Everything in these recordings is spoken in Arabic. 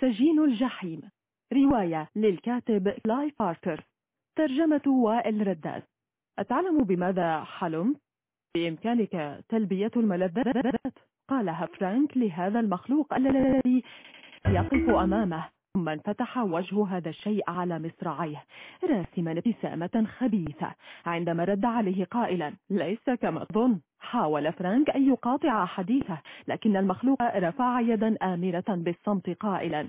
سجين الجحيم. رواية للكاتب كلاي باركر. ترجمة وائل رداد. أتعلم بماذا حلمت؟ بإمكانك تلبية الملذات. قالها فرانك لهذا المخلوق الذي يقف أمامه. ثم انفتح وجه هذا الشيء على مصراعيه راسما ابتسامة خبيثة عندما رد عليه قائلا ليس كما تظن. حاول فرانك أن يقاطع حديثه لكن المخلوق رفع يدا آمرة بالصمت قائلا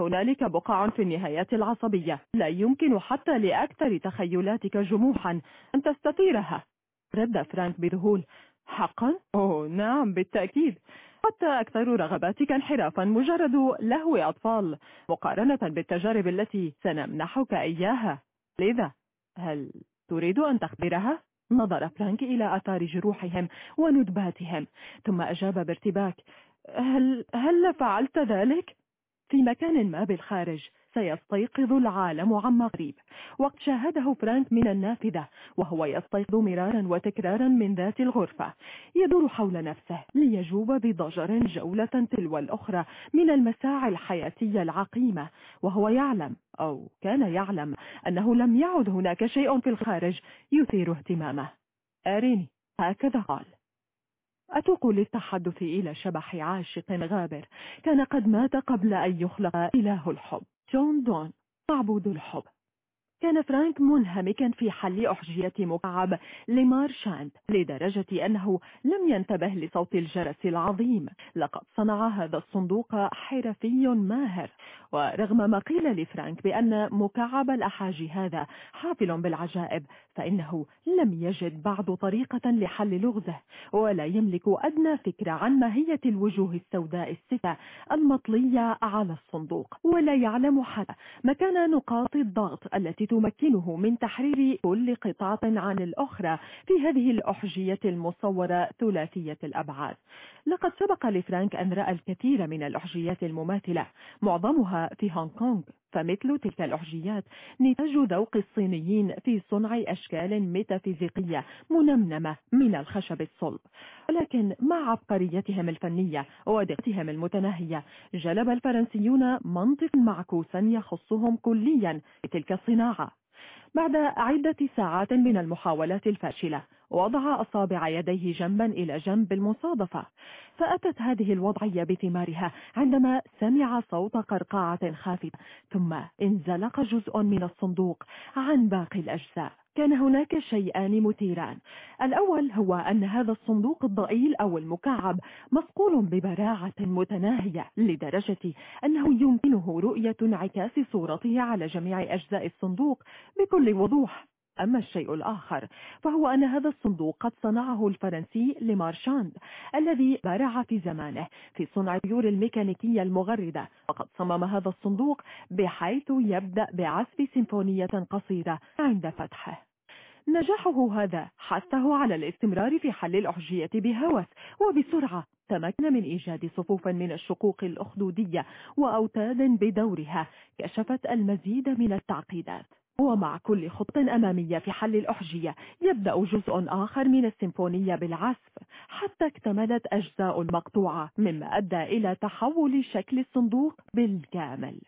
هنالك بقع في النهايات العصبية لا يمكن حتى لأكثر تخيلاتك جموحا أن تستثيرها رد فرانك بذهول حقا؟ أوه نعم بالتأكيد. حتى أكثر رغباتك انحرافا مجرد لهو أطفال مقارنة بالتجارب التي سنمنحك إياها لذا هل تريد أن تخبرها؟ نظر فرانك إلى أثار جروحهم وندباتهم ثم أجاب بارتباك هل, هل فعلت ذلك؟ في مكان ما بالخارج سيستيقظ العالم عما قريب وقت شاهده فرانك من النافذة وهو يستيقظ مرارا وتكرارا من ذات الغرفة. يدور حول نفسه ليجوب بضجر جولة تلو الأخرى من المساعي الحياتية العقيمة. وهو يعلم أو كان يعلم أنه لم يعد هناك شيء في الخارج يثير اهتمامه. أريني هكذا قال. أتوق للتحدث إلى شبح عاشق غابر. كان قد مات قبل أن يخلق إله الحب. جون دون معبود الحب. كان فرانك منهمكا في حل أحجية مكعب لمارشاند لدرجة أنه لم ينتبه لصوت الجرس العظيم. لقد صنع هذا الصندوق حرفي ماهر. ورغم ما قيل لفرانك بأن مكعب الأحاجي هذا حافل بالعجائب فإنه لم يجد بعد طريقة لحل لغزه ولا يملك أدنى فكرة عن ماهية الوجوه السوداء الستة المطلية على الصندوق. ولا يعلم حتى مكان نقاط الضغط التي تمكنه من تحرير كل قطعة عن الأخرى في هذه الأحجية المصورة ثلاثية الأبعاد. لقد سبق لفرانك أن رأى الكثير من الأحجيات المماثلة معظمها في هونغ كونغ. فمثل تلك الأحجيات نتاج ذوق الصينيين في صنع أشكال ميتافيزيقية منمنمة من الخشب الصلب. ولكن مع عبقريتهم الفنية ودقتهم المتناهية جلب الفرنسيون منطق معكوسا يخصهم كليا بتلك الصناعة. بعد عدة ساعات من المحاولات الفاشلة وضع أصابع يديه جنبا إلى جنب بالمصادفة فأتت هذه الوضعية بثمارها عندما سمع صوت قرقعة خافتة ثم انزلق جزء من الصندوق عن باقي الأجزاء. كان هناك شيئان مثيران. الأول هو أن هذا الصندوق الضئيل أو المكعب مصقول ببراعة متناهية لدرجة أنه يمكنه رؤية انعكاس صورته على جميع أجزاء الصندوق بكل وضوح. أما الشيء الآخر فهو أن هذا الصندوق قد صنعه الفرنسي لمارشاند الذي بارع في زمانه في صنع الطيور الميكانيكية المغردة وقد صمم هذا الصندوق بحيث يبدأ بعزف سيمفونية قصيرة عند فتحه. نجاحه هذا حثه على الاستمرار في حل الأحجية بهوس وبسرعة تمكن من إيجاد صفوف من الشقوق الأخدودية وأوتاد بدورها كشفت المزيد من التعقيدات. ومع كل خط أمامية في حل الأحجية يبدأ جزء آخر من السيمفونية بالعزف حتى اكتملت أجزاء المقطوعة مما أدى إلى تحول شكل الصندوق بالكامل.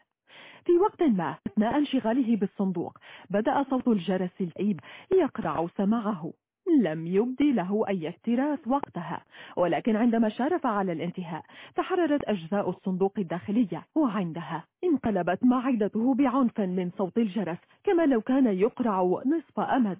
في وقت ما أثناء انشغاله بالصندوق بدأ صوت الجرس العيب يقرع سمعه لم يبدي له أي اكتراث وقتها ولكن عندما شارف على الانتهاء تحررت أجزاء الصندوق الداخلية وعندها انقلبت معدته بعنف من صوت الجرس كما لو كان يقرع نصف أمد.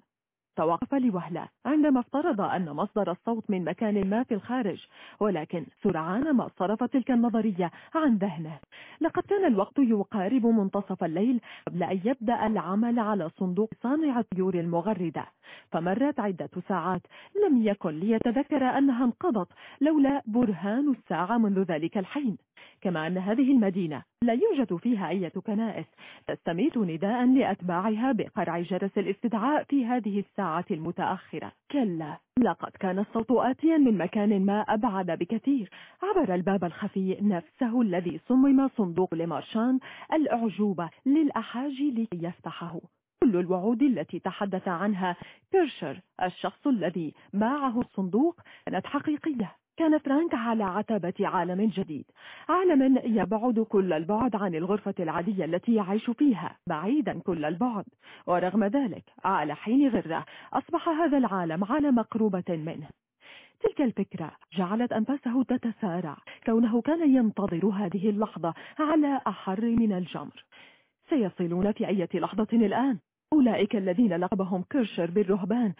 توقف لوهلة عندما افترض أن مصدر الصوت من مكان ما في الخارج ولكن سرعان ما صرفت تلك النظرية عن ذهنه. لقد كان الوقت يقارب منتصف الليل قبل أن يبدأ العمل على صندوق صانع الطيور المغردة. فمرت عدة ساعات لم يكن ليتذكر أنها انقضت لولا برهان الساعة منذ ذلك الحين. كما أن هذه المدينة لا يوجد فيها أي كنائس تستميت نداء لأتباعها بقرع جرس الاستدعاء في هذه الساعة المتأخرة. كلا لقد كان الصوت آتيا من مكان ما أبعد بكثير. عبر الباب الخفي نفسه الذي صمم صندوق لمارشان الأعجوبة للأحاجي لكي يفتحه. كل الوعود التي تحدث عنها بيرشر الشخص الذي باعه الصندوق كانت حقيقية. كان فرانك على عتبة عالم جديد عالم يبعد كل البعد عن الغرفة العادية التي يعيش فيها بعيدا كل البعد. ورغم ذلك على حين غرة أصبح هذا العالم على مقروبة منه. تلك الفكرة جعلت أنفاسه تتسارع. كونه كان ينتظر هذه اللحظة على أحر من الجمر. سيصلون في أي لحظة الآن؟ أولئك الذين لقبهم كرشر بالرهبان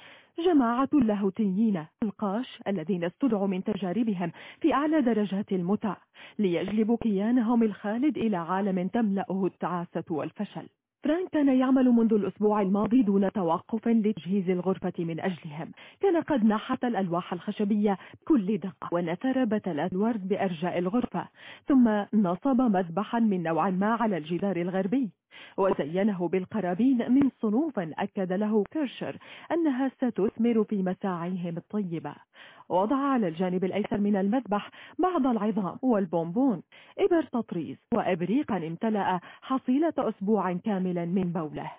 جماعة اللاهوتيين القاش الذين استدعوا من تجاربهم في أعلى درجات المتع ليجلبوا كيانهم الخالد إلى عالم تملأه التعاسة والفشل. فرانك كان يعمل منذ الأسبوع الماضي دون توقف لتجهيز الغرفة من أجلهم. كان قد نحت الألواح الخشبية بكل دقة ونثر بتلات الورد بأرجاء الغرفة ثم نصب مذبحا من نوع ما على الجدار الغربي. وزينه بالقرابين من صنوف أكد له كيرشر أنها ستثمر في مساعيهم الطيبة. وضع على الجانب الأيسر من المذبح بعض العظام والبونبون. إبر تطريز وإبريقا امتلأ حصيلة أسبوع كاملا من بوله.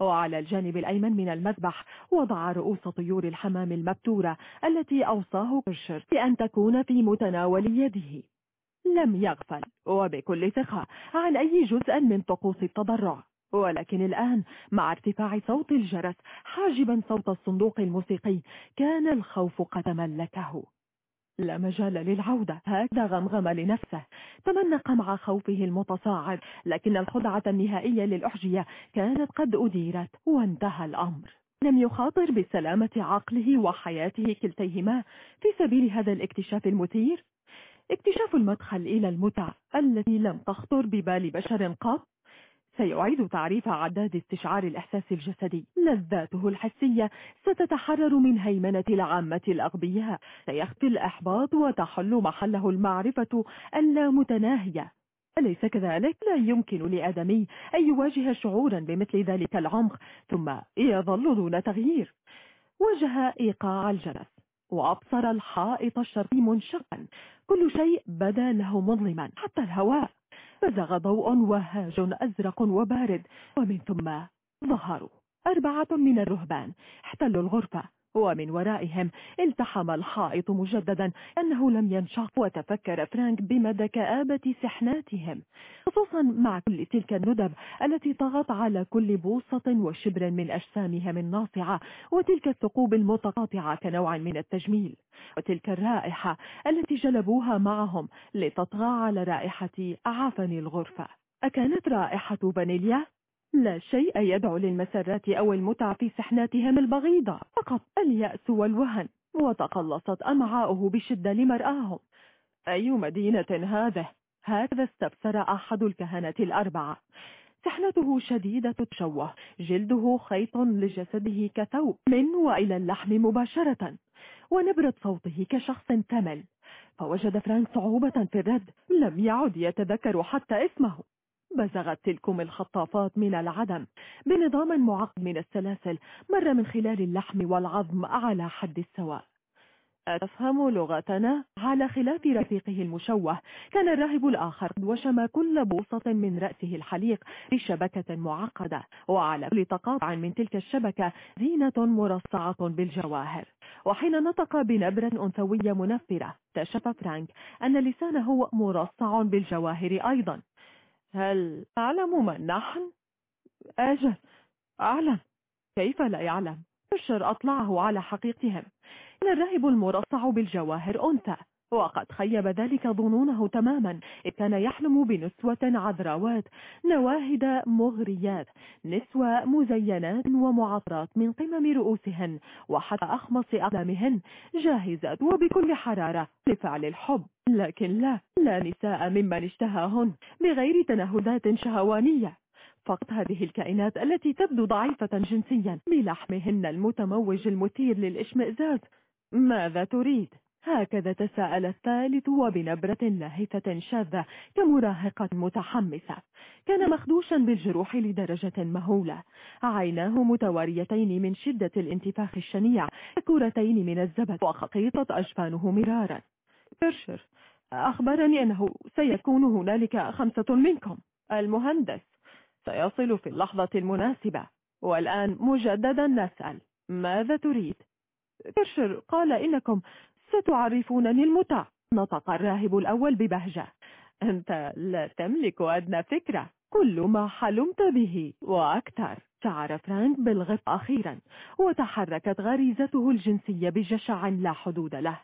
وعلى الجانب الأيمن من المذبح وضع رؤوس طيور الحمام المبتورة التي أوصاه كرشر بأن تكون في متناول يده. لم يغفل. وبكل ثقة عن أي جزء من طقوس التضرع؟ ولكن الآن مع ارتفاع صوت الجرس حاجبا صوت الصندوق الموسيقي كان الخوف قد تملكه لا مجال للعودة. هكذا غمغم لنفسه. تمنق مع خوفه المتصاعد لكن الخدعة النهائية للأحجية كانت قد أديرت وانتهى الأمر. لم يخاطر بسلامة عقله وحياته كلتيهما في سبيل هذا الاكتشاف المثير. اكتشاف المدخل إلى المتع التي لم تخطر ببال بشر قط. سيعيد تعريف عداد استشعار الإحساس الجسدي لذاته الحسية. ستتحرر من هيمنة العامة الأغبياء سيختفي الإحباط وتحل محله المعرفة اللامتناهية. أليس كذلك؟ لا يمكن لآدمي أن يواجه شعورا بمثل ذلك العمق ثم يظل دون تغيير. وجه إيقاع الجرس. وأبصر الحائط الشرقي منشقا. كل شيء بدا له مظلما. حتى الهواء. فزغ ضوء وهاج أزرق وبارد ومن ثم ظهروا أربعة من الرهبان احتلوا الغرفة. ومن ورائهم. التحم الحائط مجددا أنه لم ينشق وتفكر فرانك بمدى كآبة سحناتهم. خصوصا مع كل تلك الندب التي طغت على كل بوصة وشبر من أجسامهم الناصعة. وتلك الثقوب المتقاطعة كنوع من التجميل. وتلك الرائحة التي جلبوها معهم لتطغى على رائحة عفن الغرفة. أكانت رائحة فانيليا؟ لا شيء يدعو للمسرات أو المتع في سحناتهم البغيضة. فقط اليأس والوهن. وتقلصت أمعاؤه بشدة لمرآهم. أي مدينة هذه؟ هكذا استفسر أحد الكهنة الأربعة. سحنته شديدة تشوه. جلده خيط لجسده كثوب. من وإلى اللحم مباشرة. ونبرة صوته كشخص تمل. فوجد فرانك صعوبة في الرد. لم يعد يتذكر حتى اسمه. بزغت تلكم الخطافات من العدم بنظام معقد من السلاسل مر من خلال اللحم والعظم على حد السواء أتفهم لغتنا؟ على خلاف رفيقه المشوه كان الراهب الآخر وشم كل بوصة من رأسه الحليق بشبكة معقدة وعلى كل تقاطع من تلك الشبكة زينة مرصعة بالجواهر. وحين نطق بنبرة أنثوية منفرة اكتشف فرانك أن لسانه مرصع بالجواهر أيضا. هل تعلم من نحن؟ أجل أعلم كيف لا يعلم؟ بشر أطلعه على حقيقتهم كان الراهب المرصع بالجواهر أنثى وقد خيب ذلك ظنونه تماما. إذ كان يحلم بنسوة عذراوات نواهد مغريات نسوة مزينات ومعطرات من قمم رؤوسهن وحتى أخمص أقلامهن. جاهزات وبكل حرارة لفعل الحب. لكن لا لا نساء ممن اشتهاهن بغير تنهدات شهوانية. فقط هذه الكائنات التي تبدو ضعيفة جنسيا بلحمهن المتموج المثير للإشمئزاز. ماذا تريد؟ هكذا تساءل الثالث وبنبرة لاهثة شاذة كمراهقة متحمسة. كان مخدوشا بالجروح لدرجة مهولة. عيناه متواريتين من شدة الانتفاخ الشنيع كورتين من الزبد وخقيطت أجفانه مرارا. كرشر أخبرني أنه سيكون هنالك خمسة منكم. المهندس سيصل في اللحظة المناسبة. والآن مجددا نسأل ماذا تريد؟ كرشر قال إنكم ستعرفونني المتع نطق الراهب الأول ببهجة. أنت لا تملك أدنى فكرة. كل ما حلمت به وأكثر. شعر فرانك بالغف أخيرا وتحركت غريزته الجنسية بجشع لا حدود له.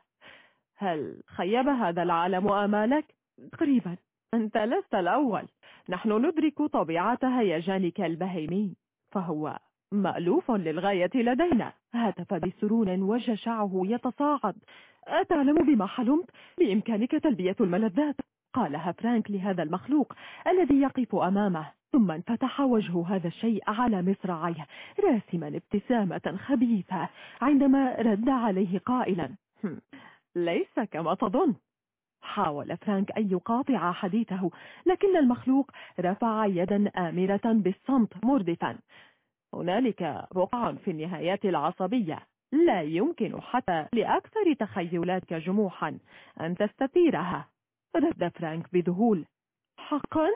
هل خيب هذا العالم آمالك؟ قريبا أنت لست الأول. نحن ندرك طبيعة هيجانك البهيمي. فهو مألوف للغاية لدينا. هاتف بسرور وجشعه يتصاعد. أتعلم بما حلمت؟ بإمكانك تلبية الملذات. قالها فرانك لهذا المخلوق الذي يقف أمامه ثم انفتح وجه هذا الشيء على مصراعيه راسما ابتسامة خبيثة عندما رد عليه قائلا ليس كما تظن. حاول فرانك أن يقاطع حديثه لكن المخلوق رفع يدا آمرة بالصمت مردفا. هنالك بقع في النهايات العصبية. لا يمكن حتى لأكثر تخيلاتك جموحا أن تستثيرها رد فرانك بذهول حقا؟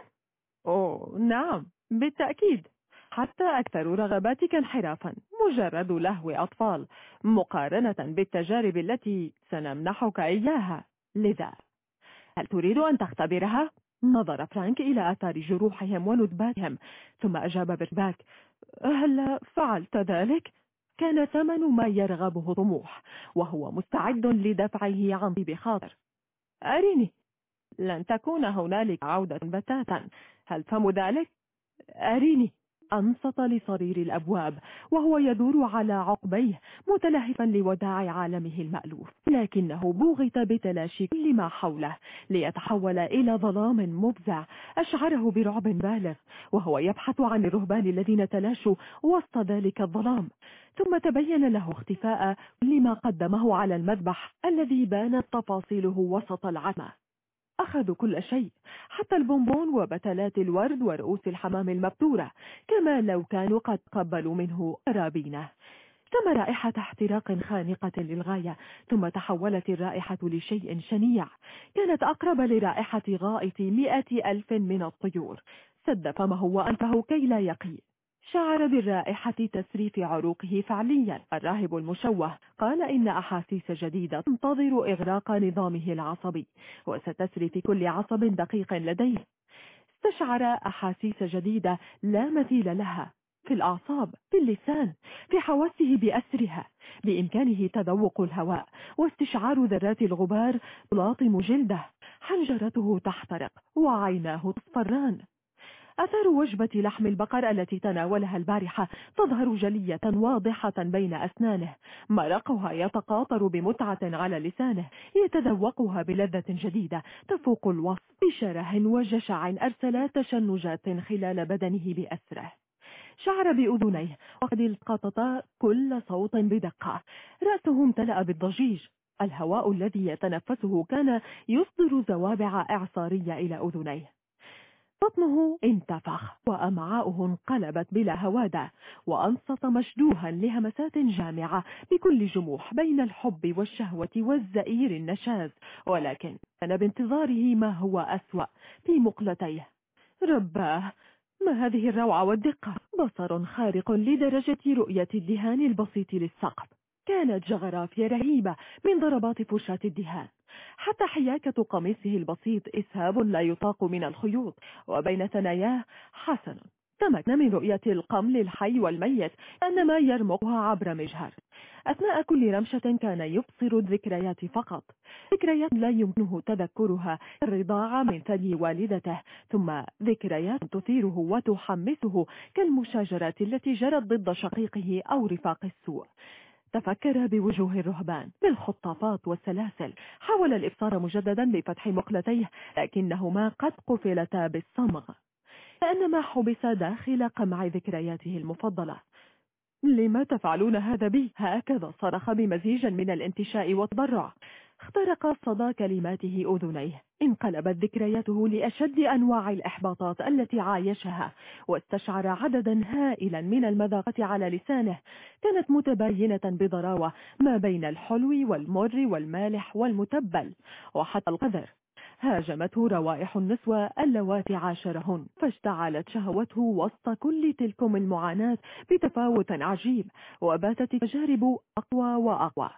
أوه نعم بالتأكيد حتى أكثر رغباتك انحرافا مجرد لهو أطفال مقارنة بالتجارب التي سنمنحك إياها لذا هل تريد أن تختبرها؟ نظر فرانك إلى آثار جروحهم وندباتهم ثم أجاب برباك هل فعلت ذلك؟ كان ثمن ما يرغبه طموح وهو مستعد لدفعه عن طيب خاطر. أريني لن تكون هنالك عودة بتاتا. هل فهم ذلك؟ أريني. أنصت لصرير الأبواب وهو يدور على عقبيه متلهفا لوداع عالمه المألوف. لكنه بوغت بتلاشي كل ما حوله ليتحول إلى ظلام مفزع أشعره برعب بالغ وهو يبحث عن الرهبان الذين تلاشوا وسط ذلك الظلام. ثم تبين له اختفاء كل ما قدمه على المذبح الذي بانت تفاصيله وسط العتمة. أخذوا كل شيء حتى البونبون وبتلات الورد ورؤوس الحمام المبتورة كما لو كانوا قد قبلوا منه رابينه تم رائحة احتراق خانقة للغاية ثم تحولت الرائحة لشيء شنيع. كانت أقرب لرائحة غائط مئة ألف من الطيور. سد فمه وأنفه كي لا يقي. شعر بالرائحة تسري في عروقه فعليا الراهب المشوه. قال إن أحاسيس جديدة تنتظر إغراق نظامه العصبي وستسري في كل عصب دقيق لديه. استشعر أحاسيس جديدة لا مثيل لها في الأعصاب في اللسان في حواسه بأسرها بإمكانه تذوق الهواء واستشعار ذرات الغبار تلاطم جلده. حنجرته تحترق وعيناه تصفران. أثار وجبة لحم البقر التي تناولها البارحة تظهر جلية واضحة بين أسنانه. مرقها يتقاطر بمتعة على لسانه. يتذوقها بلذة جديدة تفوق الوصف بشره وجشع أرسل تشنجات خلال بدنه بأسره. شعر بأذنيه. وقد التقطتا كل صوت بدقة. رأسه امتلأ بالضجيج. الهواء الذي يتنفسه كان يصدر زوابع إعصارية إلى أذنيه. بطنه انتفخ وأمعاؤه انقلبت بلا هوادة وأنصت مشدوها لهمسات جامعة بكل جموح بين الحب والشهوة والزئير النشاز ولكن كان بانتظاره ما هو أسوأ في مقلتيه. رباه ما هذه الروعة والدقة؟ بصر خارق لدرجة رؤية الدهان البسيط للسقف. كانت جغرافيا رهيبة من ضربات فرشاة الدهان. حتى حياكة قميصه البسيط إسهاب لا يطاق من الخيوط وبين ثناياه حسن. تمكن من رؤية القمل الحي والميت أنما يرمقها عبر مجهر. أثناء كل رمشة كان يبصر الذكريات فقط. ذكريات لا يمكنه تذكرها الرضاعة من ثدي والدته. ثم ذكريات تثيره وتحمسه كالمشاجرات التي جرت ضد شقيقه أو رفاق السوء. تفكر بوجوه الرهبان بالخطافات والسلاسل. حاول الإبصار مجددا بفتح مقلتيه لكنهما قد قفلتا بالصمغ. كأنما حبس داخل قمع ذكرياته المفضلة. لما تفعلون هذا بي؟ هكذا صرخ بمزيج من الانتشاء والضرع اخترق صدى كلماته أذنيه. انقلبت ذكرياته لأشد أنواع الإحباطات التي عايشها واستشعر عددا هائلا من المذاقة على لسانه. كانت متباينة بضراوة ما بين الحلو والمر والمالح والمتبل وحتى القذر. هاجمته روائح النسوة اللواتي عاشرهن فاشتعلت شهوته وسط كل تلكم المعاناة بتفاوت عجيب وباتت التجارب أقوى وأقوى.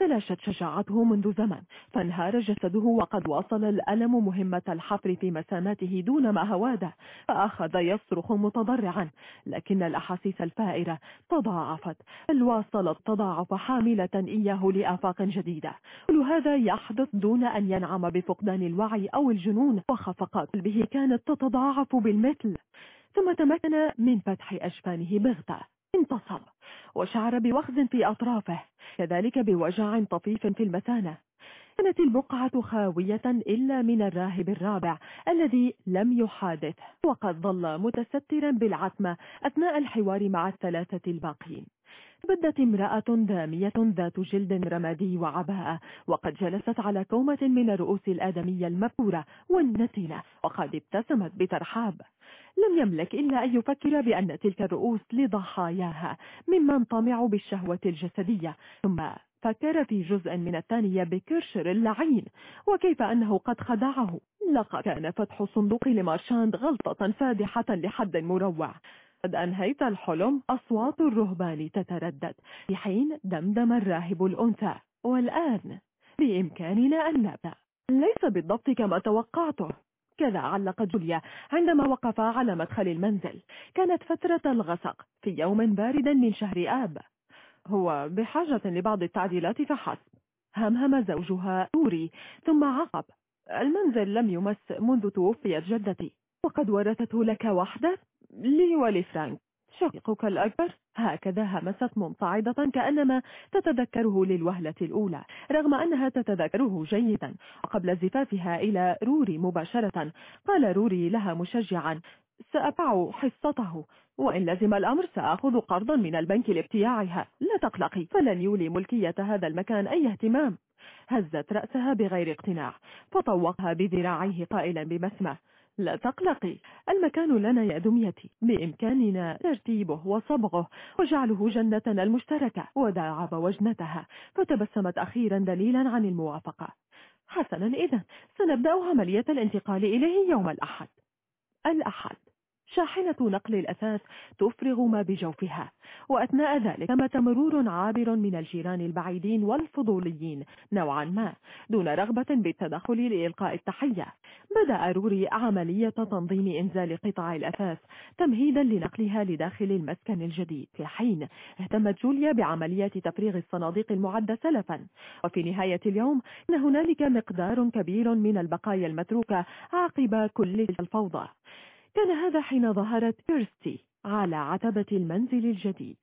تلاشت شجاعته منذ زمن فانهار جسده وقد واصل الألم مهمة الحفر في مساماته دون ما هوادة فأخذ يصرخ متضرعا. لكن الأحاسيس الفائرة تضاعفت. بل واصلت تضاعف حاملة إياه لآفاق جديدة. كل هذا يحدث دون أن ينعم بفقدان الوعي أو الجنون وخفقات قلبه كانت تتضاعف بالمثل. ثم تمكن من فتح أجفانه بغتة. انتصب وشعر بوخز في أطرافه كذلك بوجع طفيف في المثانة. كانت البقعة خاوية إلا من الراهب الرابع الذي لم يحادث وقد ظل متسترا بالعتمة أثناء الحوار مع الثلاثة الباقين. بدت امرأة دامية ذات جلد رمادي وعباءة وقد جلست على كومة من الرؤوس الآدمية المبكورة والنتنة وقد ابتسمت بترحاب. لم يملك إلا أن يفكر بأن تلك الرؤوس لضحاياها ممن طمعوا بالشهوة الجسدية. ثم فكر في جزء من الثانية بكرشر اللعين وكيف أنه قد خدعه. لقد كان فتح صندوق لمارشاند غلطة فادحة لحد مروع. قد أنهيت الحلم أصوات الرهبان تتردد. في حين دمدم الراهب الأنثى. والآن بإمكاننا أن نبدأ. ليس بالضبط كما توقعته كذا علقت جوليا عندما وقفا على مدخل المنزل. كانت فترة الغسق في يوم بارد من شهر آب. هو بحاجة لبعض التعديلات فحسب. همهم زوجها نوري ثم عقب. المنزل لم يمس منذ توفيت جدتي. وقد ورثته لك وحدك لي ولفرانك شقيقك الأكبر. هكذا همست ممتعضة كأنما تتذكره للوهلة الأولى رغم أنها تتذكره جيدا. وقبل زفافها إلى روري مباشرة قال روري لها مشجعا سأبع حصته وإن لزم الأمر سأخذ قرضا من البنك لابتياعها. لا تقلقي فلن يولي ملكية هذا المكان أي اهتمام. هزت رأسها بغير اقتناع فطوقها بذراعيه قائلا ببسمة لا تقلقي. المكان لنا يا دميتي بإمكاننا ترتيبه وصبغه. وجعله جنتنا المشتركة. وداعب وجنتها. فتبسمت أخيرا دليلا عن الموافقة. حسنا إذا. سنبدأ عملية الانتقال إليه يوم الأحد. الأحد. شاحنة نقل الأثاث تفرغ ما بجوفها. وأثناء ذلك تم مرور عابر من الجيران البعيدين والفضوليين نوعا ما دون رغبة بالتدخل لإلقاء التحية. بدأ روري عملية تنظيم إنزال قطع الأثاث تمهيدا لنقلها لداخل المسكن الجديد. في حين اهتمت جوليا بعملية تفريغ الصناديق المعدة سلفا. وفي نهاية اليوم كان هنالك مقدار كبير من البقايا المتروكة عقب كل الفوضى. كان هذا حين ظهرت كيرستي على عتبة المنزل الجديد.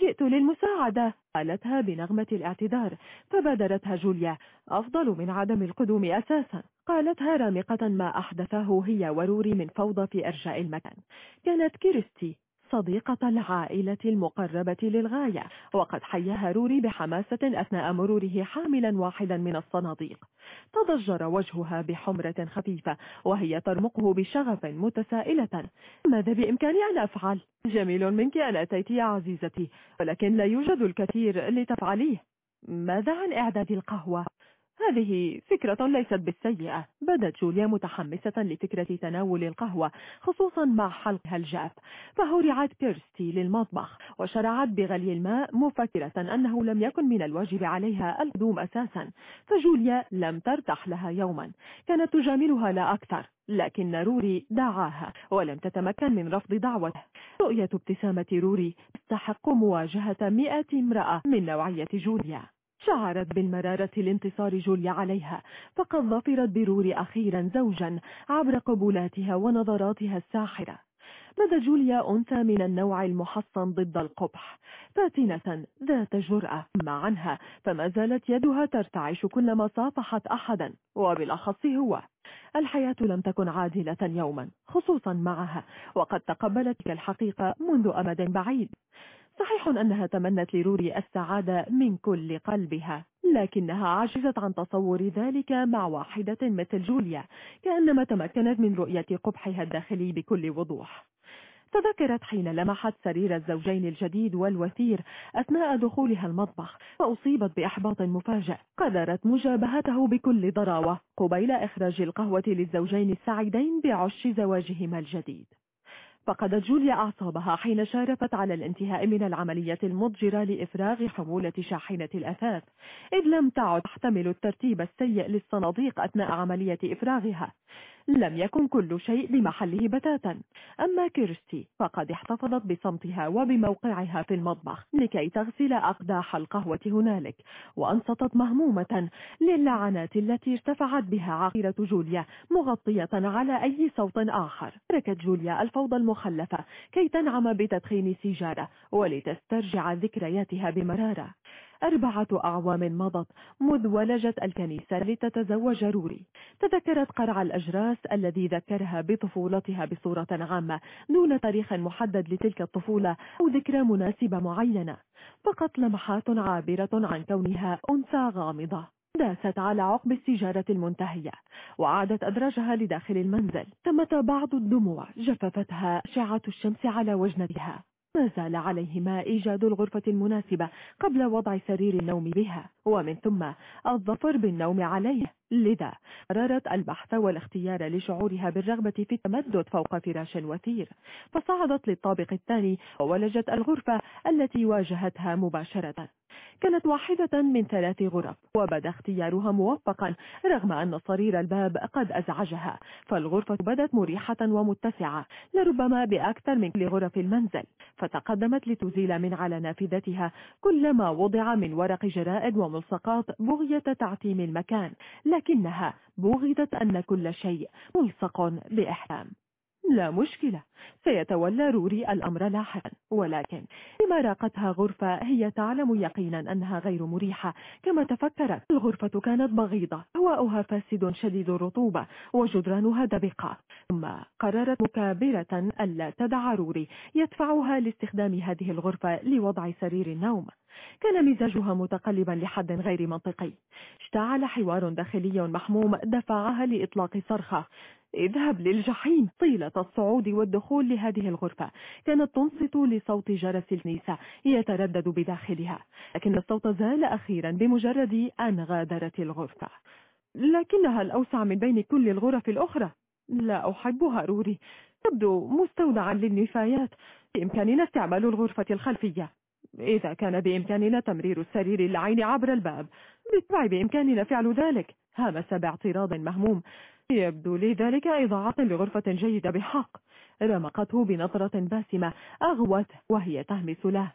جئت للمساعدة قالتها بنغمة الاعتذار. فبادرتها جوليا. أفضل من عدم القدوم أساسا. قالتها رامقة ما أحدثه هي وروري من فوضى في أرجاء المكان. كانت كيرستي صديقة العائلة المقربة للغاية وقد حياها روري بحماسة أثناء مروره حاملا واحدا من الصناديق تضجر وجهها بحمرة خفيفة وهي ترمقه بشغف متسائلة ماذا بإمكاني أن أفعل؟ جميل منك أن أتيت يا عزيزتي ولكن لا يوجد الكثير لتفعليه ماذا عن إعداد القهوة؟ هذه فكرة ليست بالسيئة. بدت جوليا متحمسة لفكرة تناول القهوة خصوصا مع حلقها الجاف. فهرعت كيرستي للمطبخ وشرعت بغلي الماء مفكرة أنه لم يكن من الواجب عليها القدوم أساسا. فجوليا لم ترتاح لها يوما. كانت تجاملها لا أكثر لكن روري دعاها ولم تتمكن من رفض دعوته. رؤية ابتسامة روري تستحق مواجهة مئة امرأة من نوعية جوليا. شعرت بالمرارة لانتصار جوليا عليها فقد ظفرت برور أخيرا زوجا عبر قبولاتها ونظراتها الساحرة. مدى جوليا أنثى من النوع المحصن ضد القبح. فاتنة ذات جرأة ما عنها فما زالت يدها ترتعش كلما صافحت أحدا وبالأخص هو. الحياة لم تكن عادلة يوما خصوصا معها وقد تقبلت الحقيقة منذ أمد بعيد. صحيح أنها تمنت لروري السعادة من كل قلبها لكنها عجزت عن تصور ذلك مع واحدة مثل جوليا كأنما تمكنت من رؤية قبحها الداخلي بكل وضوح. تذكرت حين لمحت سرير الزوجين الجديد والوثير أثناء دخولها المطبخ فأصيبت بإحباط مفاجئ. قدرت مجابهته بكل ضراوة قبيل إخراج القهوة للزوجين السعيدين بعش زواجهما الجديد. فقدت جوليا أعصابها حين شارفت على الانتهاء من العملية المضجرة لإفراغ حمولة شاحنة الأثاث إذ لم تعد تحتمل الترتيب السيء للصناديق أثناء عملية إفراغها. لم يكن كل شيء بمحله بتاتا. أما كيرستي فقد احتفظت بصمتها وبموقعها في المطبخ لكي تغسل أقداح القهوة هنالك وأنصتت مهمومة للعنات التي ارتفعت بها عقيرة جوليا مغطية على أي صوت آخر. تركت جوليا الفوضى المخلفة كي تنعم بتدخين سيجارة ولتسترجع ذكرياتها بمرارة. أربعة أعوام مضت مذ ولجت الكنيسة لتتزوج روري. تذكرت قرع الأجراس الذي ذكرها بطفولتها بصورة عامة دون تاريخ محدد لتلك الطفولة أو ذكرى مناسبة معينة. فقط لمحات عابرة عن كونها أنثى غامضة داست على عقب السيجارة المنتهية وعادت أدراجها لداخل المنزل. تمت بعض الدموع جففتها أشعة الشمس على وجنتها. ما زال عليهما إيجاد الغرفة المناسبة قبل وضع سرير النوم بها. ومن ثم الظفر بالنوم عليه لذا قررت البحث والاختيار لشعورها بالرغبة في التمدد فوق فراش وثير. فصعدت للطابق الثاني وولجت الغرفة التي واجهتها مباشرة. كانت واحدة من ثلاث غرف وبدأ اختيارها موفقا رغم أن صرير الباب قد أزعجها فالغرفة بدت مريحة ومتسعة لربما بأكثر من كل غرف المنزل. فتقدمت لتزيل من على نافذتها كل ما وضع من ورق جرائد وملصقات بغية تعتيم المكان لكنها بغضت أن كل شيء ملصق بإحلام. لا مشكلة. سيتولى روري الأمر لاحقا. ولكن لما راقتها غرفة هي تعلم يقينا أنها غير مريحة. كما تفكرت الغرفة كانت بغيضة. هواؤها فاسد شديد الرطوبة وجدرانها دبقة. ثم قررت مكابرة ألا تدع روري. يدفعها لاستخدام هذه الغرفة لوضع سرير النوم. كان مزاجها متقلبا لحد غير منطقي. اشتعل حوار داخلي محموم دفعها لإطلاق صرخة. اذهب للجحيم طيلة الصعود والدخول لهذه الغرفة. كانت تنصت لصوت جرس الكنيسة يتردد بداخلها. لكن الصوت زال أخيرا بمجرد أن غادرت الغرفة. لكنها الأوسع من بين كل الغرف الأخرى. لا أحبها روري. تبدو مستودعا للنفايات. بإمكاننا استعمال الغرفة الخلفية. إذا كان بإمكاننا تمرير السرير اللعين عبر الباب. بالطبع بإمكاننا فعل ذلك. همس باعتراض مهموم. يبدو لي ذلك إضاعة لغرفة جيدة بحق. رمقته بنظرة باسمة أغوت وهي تهمس له.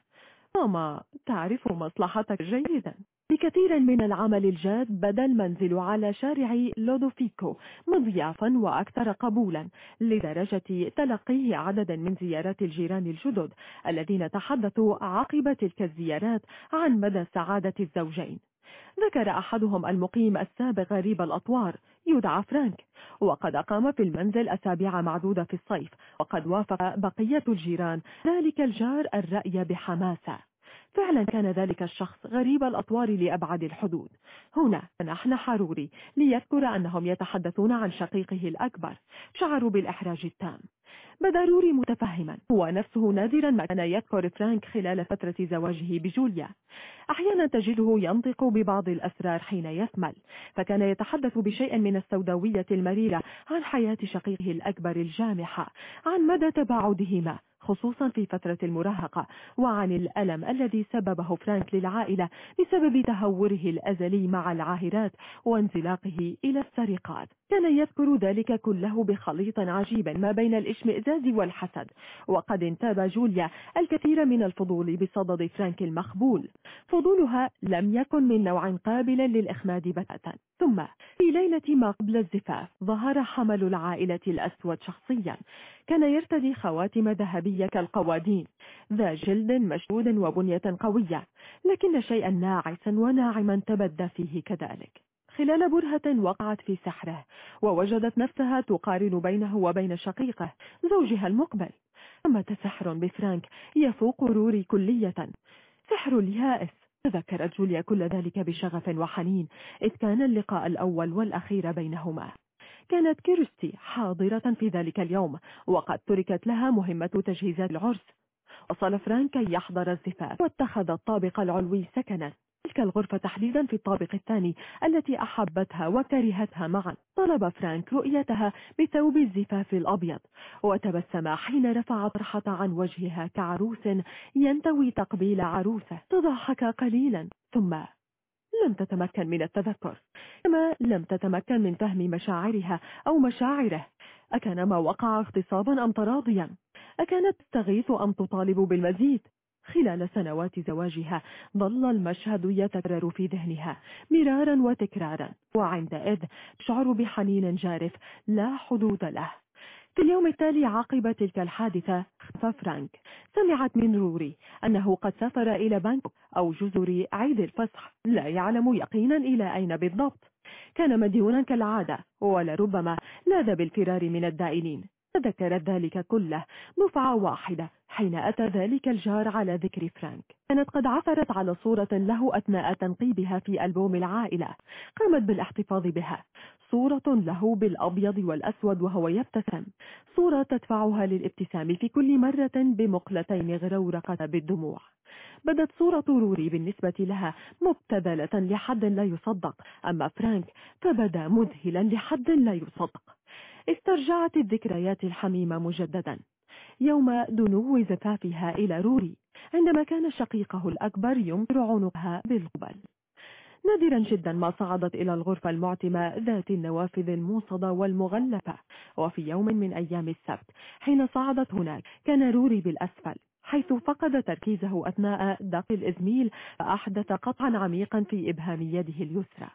ماما تعرف مصلحتك جيدا. بكثير من العمل الجاد بدا المنزل على شارع لودوفيكو مضيافا وأكثر قبولا لدرجة تلقيه عددا من زيارات الجيران الجدد الذين تحدثوا عقب تلك الزيارات عن مدى سعادة الزوجين. ذكر أحدهم المقيم السابق غريب الأطوار يدعى فرانك وقد أقام في المنزل أسابيع معدودة في الصيف وقد وافق بقية الجيران ذلك الجار الرأي بحماسة. فعلا كان ذلك الشخص غريب الأطوار لأبعد الحدود. هنا نحن حروري ليذكر أنهم يتحدثون عن شقيقه الأكبر شعروا بالإحراج التام. بدا روري متفهما. هو نفسه نادرا ما كان يذكر فرانك خلال فترة زواجه بجوليا. أحيانا تجده ينطق ببعض الأسرار حين يثمل فكان يتحدث بشيء من السوداوية المريرة عن حياة شقيقه الأكبر الجامحة عن مدى تباعدهما خصوصا في فترة المراهقة وعن الألم الذي سببه فرانك للعائلة بسبب تهوره الأزلي مع العاهرات وانزلاقه إلى السرقات. كان يذكر ذلك كله بخليط عجيب ما بين الاشمئزاز والحسد. وقد انتاب جوليا الكثير من الفضول بصدد فرانك المخبول. فضولها لم يكن من نوع قابل للإخماد بتاتا. ثم في ليلة ما قبل الزفاف ظهر حمل العائلة الأسود شخصيا. كان يرتدي خواتم ذهبية كالقوادين. ذا جلد مشدود وبنية قوية. لكن شيئا ناعسا وناعما تبدى فيه كذلك. خلال برهة وقعت في سحره ووجدت نفسها تقارن بينه وبين شقيقه زوجها المقبل. ثمة سحر بفرانك يفوق روري كلية. سحر اليائس. تذكرت جوليا كل ذلك بشغف وحنين إذ كان اللقاء الأول والأخير بينهما. كانت كيرستي حاضرة في ذلك اليوم وقد تركت لها مهمة تجهيزات العرس. وصل فرانك يحضر الزفاف واتخذ الطابق العلوي سكنا. تلك الغرفة تحديدا في الطابق الثاني التي أحبتها وكرهتها معا. طلب فرانك رؤيتها بثوب الزفاف الأبيض وتبسم حين رفع طرحة عن وجهها كعروس ينتوي تقبيل عروسه. تضحك قليلا ثم لم تتمكن من التذكر. كما لم تتمكن من فهم مشاعرها أو مشاعره. أكان ما وقع اغتصابا أم تراضيا؟ أكانت تستغيث أم تطالب بالمزيد؟ خلال سنوات زواجها ظل المشهد يتكرر في ذهنها مرارا وتكرارا وعندئذ تشعر بحنين جارف لا حدود له. في اليوم التالي عقب تلك الحادثة اختفى فرانك. سمعت من روري أنه قد سافر إلى بانكوك أو جزر عيد الفصح لا يعلم يقينا إلى أين بالضبط. كان مديونا كالعادة ولربما لاذ بالفرار من الدائنين. تذكرت ذلك كله دفعة واحدة حين أتى ذلك الجار على ذكر فرانك. كانت قد عثرت على صورة له أثناء تنقيبها في ألبوم العائلة. قامت بالاحتفاظ بها. صورة له بالأبيض والأسود وهو يبتسم. صورة تدفعها للابتسام في كل مرة بمقلتين غرورقة بالدموع. بدت صورة روري بالنسبة لها مبتذلة لحد لا يصدق. أما فرانك فبدا مذهلا لحد لا يصدق. استرجعت الذكريات الحميمة مجددا. يوم دنو زفافها إلى روري عندما كان شقيقه الأكبر يمطر عنقها بالقبل. نادرا جدا ما صعدت إلى الغرفة المعتمة ذات النوافذ الموصدة والمغلفة. وفي يوم من أيام السبت حين صعدت هناك كان روري بالأسفل. حيث فقد تركيزه أثناء دق الإزميل فأحدث قطعا عميقا في إبهام يده اليسرى.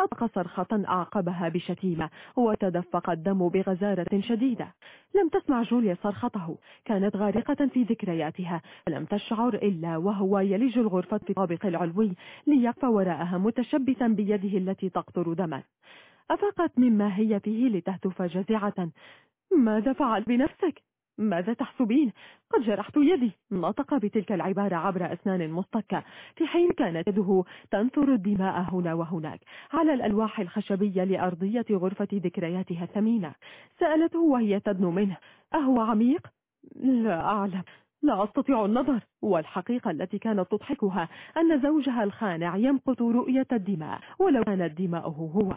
أبقى صرخة أعقبها بشتيمة وتدفق الدم بغزارة شديدة. لم تسمع جوليا صرخته كانت غارقة في ذكرياتها. فلم تشعر إلا وهو يلج الغرفة في الطابق العلوي ليقف وراءها متشبثا بيده التي تقطر دما أفاقت مما هي فيه لتهتف جزعة. ماذا فعلت بنفسك؟ ماذا تحسبين؟ قد جرحت يدي نطق بتلك العبارة عبر أسنان مصطكة في حين كانت يده تنثر الدماء هنا وهناك على الألواح الخشبية لأرضية غرفة ذكرياتها الثمينة سألته وهي تدنو منه أهو عميق؟ لا أعلم لا أستطيع النظر والحقيقة التي كانت تضحكها أن زوجها الخانع يمقت رؤية الدماء ولو كانت دماؤه هو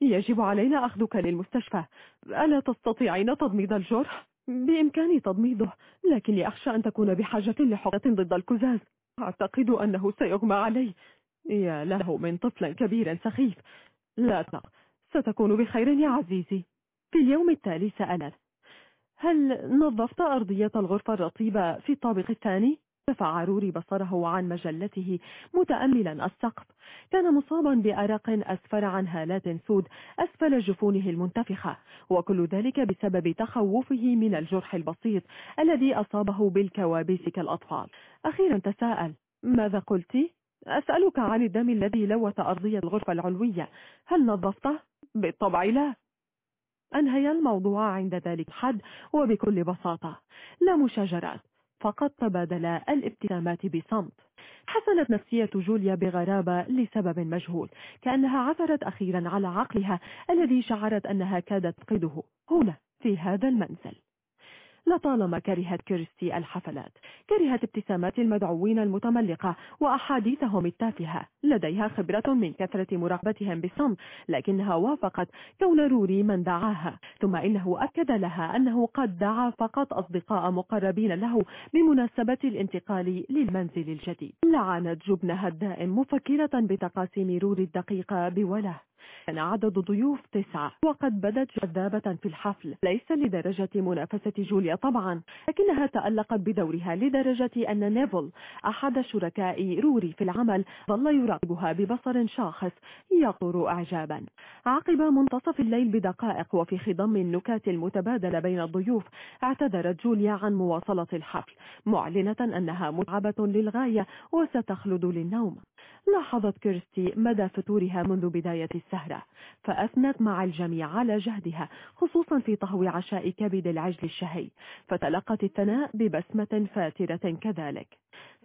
يجب علينا أخذك للمستشفى ألا تستطيعين تضميد الجرح؟ بإمكاني تضميده لكني أخشى أن تكون بحاجة لحقة ضد الكزاز أعتقد أنه سيغمى علي. يا له من طفل كبير سخيف. لا تقلق ستكون بخير يا عزيزي. في اليوم التالي سألت هل نظفت أرضية الغرفة الرطيبة في الطابق الثاني؟ رفع روري بصره عن مجلته متأملا السقف كان مصابا بأرق أسفر عن هالات سود أسفل جفونه المنتفخة وكل ذلك بسبب تخوفه من الجرح البسيط الذي أصابه بالكوابيس كالأطفال أخيرا تساءل ماذا قلت؟ أسألك عن الدم الذي لوث أرضية الغرفة العلوية هل نظفته؟ بالطبع لا أنهي الموضوع عند ذلك الحد وبكل بساطة لا مشاجرات فقد تبادلا الابتسامات بصمت. حسنت نفسية جوليا بغرابة لسبب مجهول كأنها عثرت أخيرا على عقلها الذي شعرت أنها كادت تفقده هنا في هذا المنزل. لطالما كرهت كريستي الحفلات. كرهت ابتسامات المدعوين المتملقة وأحاديثهم التافهة. لديها خبرة من كثرة مراقبتهم بالصمت لكنها وافقت كون روري من دعاها. ثم إنه أكد لها أنه قد دعا فقط أصدقاء مقربين له بمناسبة الانتقال للمنزل الجديد. لعنت جبنها الدائم مفكرة بتقاسيم روري الدقيقة بوله. كان عدد الضيوف تسعة. وقد بدت جذابة في الحفل. ليس لدرجة منافسة جوليا طبعا لكنها تألقت بدورها لدرجة أن نيفل أحد شركاء روري في العمل ظل يراقبها ببصر شاخص يقر إعجابا. عقب منتصف الليل بدقائق وفي خضم النكات المتبادلة بين الضيوف اعتذرت جوليا عن مواصلة الحفل معلنة أنها متعبة للغاية وستخلد للنوم. لاحظت كيرستي مدى فتورها منذ بداية السهرة. فأثنت مع الجميع على جهدها خصوصا في طهو عشاء كبد العجل الشهي فتلقت الثناء ببسمة فاترة كذلك.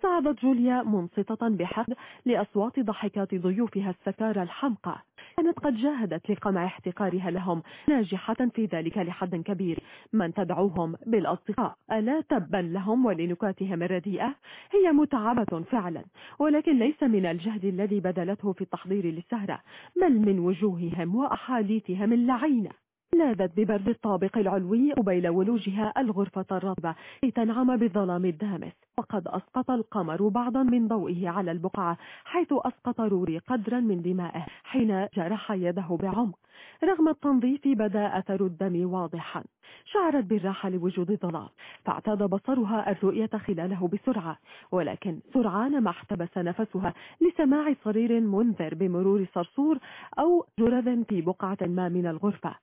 صعدت جوليا منصتة بحقد لأصوات ضحكات ضيوفها السكارى الحمقى. كانت قد جاهدت لقمع احتقارها لهم ناجحة في ذلك لحد كبير. من تدعوهم بالأصدقاء؟ ألا تبا لهم ولنكاتهم الرديئة؟ هي متعبة فعلا ولكن ليس من الجهد الذي بذلته في التحضير للسهرة. بل من وجوههم وأحاديثهم اللعينة؟ لاذت ببرد الطابق العلوي قبيل ولوجها الغرفة الرطبة لتنعم بالظلام الدامس. وقد أسقط القمر بعضا من ضوئه على البقعة حيث أسقط روري قدرا من دمائه حين جرح يده بعمق. رغم التنظيف بدا أثر الدم واضحا. شعرت بالراحة لوجود الظلام فاعتاد بصرها الرؤية خلاله بسرعة. ولكن سرعان ما احتبس نفسها لسماع صرير منذر بمرور صرصور أو جرذ في بقعة ما من الغرفة.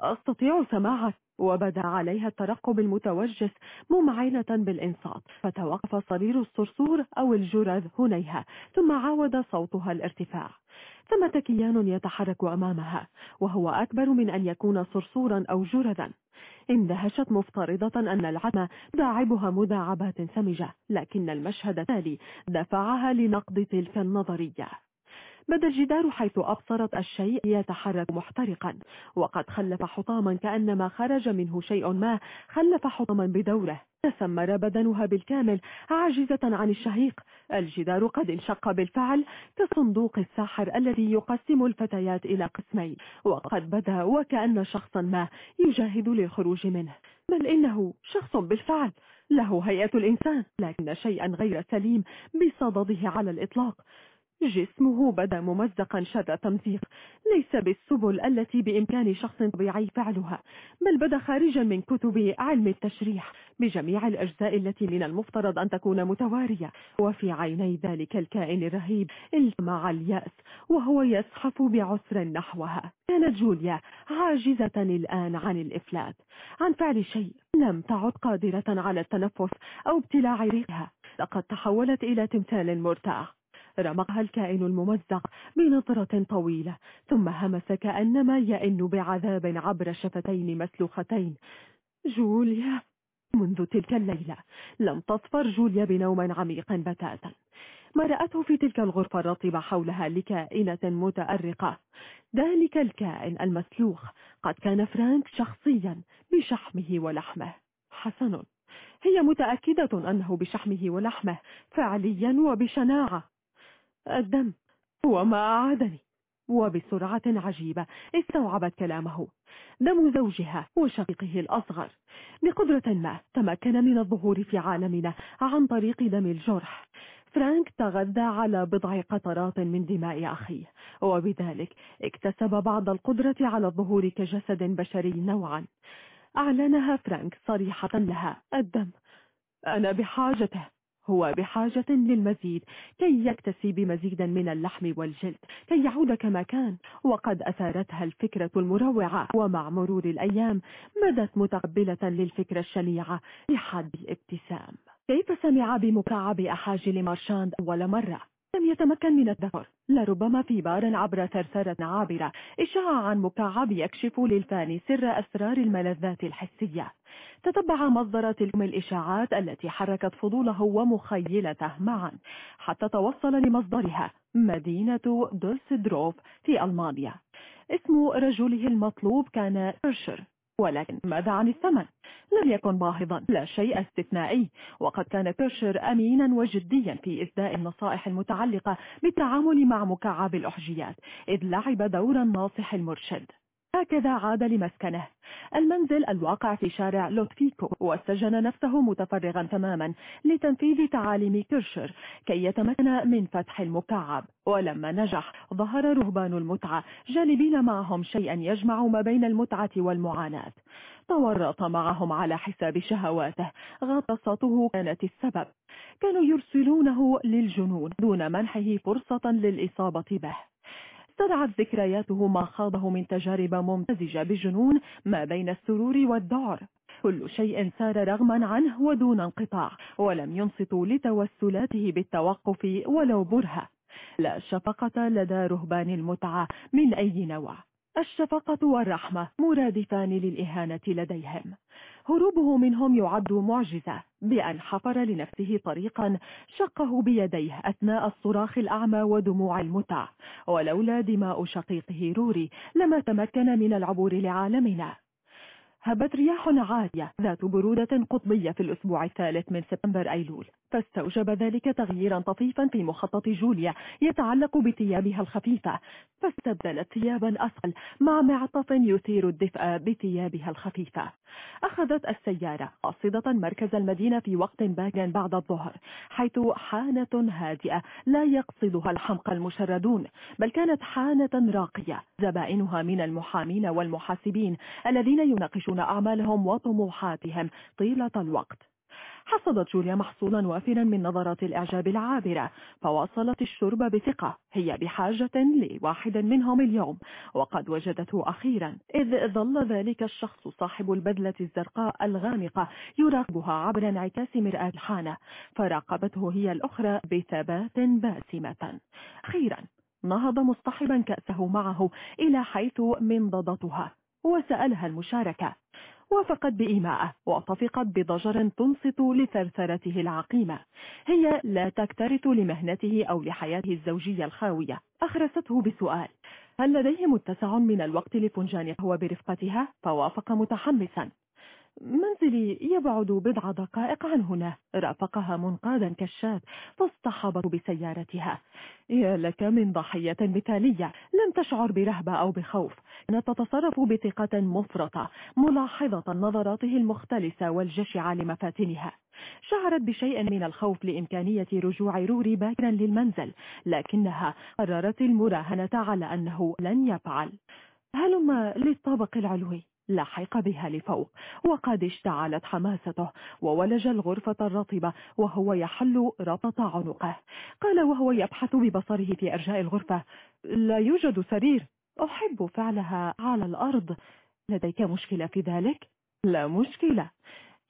أستطيع سماعك وبدأ عليها الترقب المتوجس ممعنة بالإنصات فتوقف صرير الصرصور أو الجرذ هنيها ثم عاود صوتها الارتفاع. ثمة كيان يتحرك أمامها وهو أكبر من أن يكون صرصورا أو جرذا. اندهشت مفترضة أن العمى داعبها مداعبات سمجة لكن المشهد التالي دفعها لنقض تلك النظرية. بدا الجدار حيث أبصرت الشيء يتحرك محترقا وقد خلف حطاما كأنما خرج منه شيء ما خلف حطاما بدوره. تسمر بدنها بالكامل عاجزة عن الشهيق. الجدار قد انشق بالفعل كصندوق الساحر الذي يقسم الفتيات إلى قسمين وقد بدا وكأن شخصا ما يجاهد للخروج منه. بل إنه شخص بالفعل له هيئة الإنسان لكن شيئا غير سليم بصدده على الإطلاق. جسمه بدا ممزقا شر تمزيق. ليس بالسبل التي بإمكان شخص طبيعي فعلها بل بدا خارجا من كتب علم التشريح. بجميع الأجزاء التي من المفترض أن تكون متوارية. وفي عيني ذلك الكائن الرهيب التمع اليأس وهو يزحف بعسر نحوها. كانت جوليا عاجزة الآن عن الإفلات عن فعل شيء لم تعد قادرة على التنفس أو ابتلاع ريقها لقد تحولت إلى تمثال مرتاح. رمقها الكائن الممزق بنظرة طويلة ثم همس كأنما يئن بعذاب عبر شفتين مسلوختين. جوليا منذ تلك الليلة لم تظفر جوليا بنوم عميق بتاتا. ما رأته في تلك الغرفة الرطبة حولها لكائنة متأرقة. ذلك الكائن المسلوخ قد كان فرانك شخصيا بشحمه ولحمه. حسن هي متأكدة أنه بشحمه ولحمه فعليا وبشناعة. الدم هو ما أعادني. وبسرعة عجيبة استوعبت كلامه. دم زوجها وشقيقه الأصغر. بقدرة ما تمكن من الظهور في عالمنا عن طريق دم الجرح. فرانك تغذى على بضع قطرات من دماء أخيه. وبذلك اكتسب بعض القدرة على الظهور كجسد بشري نوعا. أعلنها فرانك صريحة لها. الدم. أنا بحاجته. هو بحاجة للمزيد. كي يكتسي بمزيدا من اللحم والجلد كي يعود كما كان. وقد أثارتها الفكرة المروعة. ومع مرور الأيام بدت متقبلة للفكرة الشنيعة. لحد الابتسام. كيف سمع بمكعب أحاجي لمارشاند أول مرة؟ لم يتمكن من الذكر لربما في بار عبر ثرثرة عابرة إشاع عن مكعب يكشف للفاني سر أسرار الملذات الحسية. تتبع مصدر تلك الإشاعات التي حركت فضوله ومخيلته معا حتى توصل لمصدرها مدينة دوسدروف في ألمانيا. اسم رجله المطلوب كان كيرشر ولكن ماذا عن الثمن؟ لم يكن باهظا لا شيء استثنائي وقد كان كيرشر أمينا وجديا في إسداء النصائح المتعلقة بالتعامل مع مكعب الأحجيات إذ لعب دور الناصح المرشد هكذا عاد لمسكنه. المنزل الواقع في شارع لودوفيكو وسجن نفسه متفرغا تماما لتنفيذ تعاليم كيرشر كي يتمكن من فتح المكعب. ولما نجح ظهر رهبان المتعة جالبين معهم شيئا يجمع ما بين المتعة والمعاناة. تورط معهم على حساب شهواته غطسته كانت السبب. كانوا يرسلونه للجنون دون منحه فرصة للإصابة به. استدعت ذكرياته ما خاضه من تجارب ممتزجة بالجنون ما بين السرور والذعر كل شيء سار رغما عنه ودون انقطاع ولم ينصتوا لتوسلاته بالتوقف ولو برهة. لا شفقة لدى رهبان المتعة من أي نوع. الشفقة والرحمة مرادفان للإهانة لديهم. هروبه منهم يعد معجزة بأن حفر لنفسه طريقا شقه بيديه أثناء الصراخ الأعمى ودموع المتع. ولولا دماء شقيقه روري لما تمكن من العبور لعالمنا. هبت رياح عالية ذات برودة قطبية في الأسبوع الثالث من سبتمبر أيلول. فاستوجب ذلك تغييرا طفيفا في مخطط جوليا يتعلق بثيابها الخفيفة. فاستبدلت ثيابا أثقل مع معطف يثير الدفء بثيابها الخفيفة. أخذت السيارة قاصدة مركز المدينة في وقت باكر بعد الظهر حيث حانة هادئة لا يقصدها الحمقى المشردون بل كانت حانة راقية. زبائنها من المحامين والمحاسبين الذين يناقشون أعمالهم وطموحاتهم طيلة الوقت. حصدت جوليا محصولا وافرا من نظرات الإعجاب العابرة فواصلت الشرب بثقة هي بحاجة لواحد منهم اليوم وقد وجدته أخيرا إذ ظل ذلك الشخص صاحب البدلة الزرقاء الغامقة يراقبها عبر انعكاس مرآة الحانة فراقبته هي الأخرى بثبات باسمة. أخيرا نهض مصطحبا كأسه معه إلى حيث منضدتها وسألها المشاركة وافقت بإيماءه وطفقت بضجر تنصت لثرثرته العقيمة. هي لا تكترث لمهنته أو لحياته الزوجية الخاوية أخرسته بسؤال. هل لديه متسع من الوقت لفنجان قهوة برفقتها؟ فوافق متحمسا. منزلي يبعد بضع دقائق عن هنا. رافقها منقادا كالشاة فاصطحبت بسيارتها. يا لك من ضحية مثالية لم تشعر برهبة أو بخوف. كانت تتصرف بثقة مفرطة ملاحظة نظراته المختلسة والجشعة لمفاتنها شعرت بشيء من الخوف لإمكانية رجوع روري باكرا للمنزل لكنها قررت المراهنة على أنه لن يفعل. هلما للطابق العلوي. لحق بها لفوق وقد اشتعلت حماسته وولج الغرفة الرطبة وهو يحل ربط عنقه. قال وهو يبحث ببصره في أرجاء الغرفة. لا يوجد سرير. أحب فعلها على الأرض. لديك مشكلة في ذلك؟ لا مشكلة.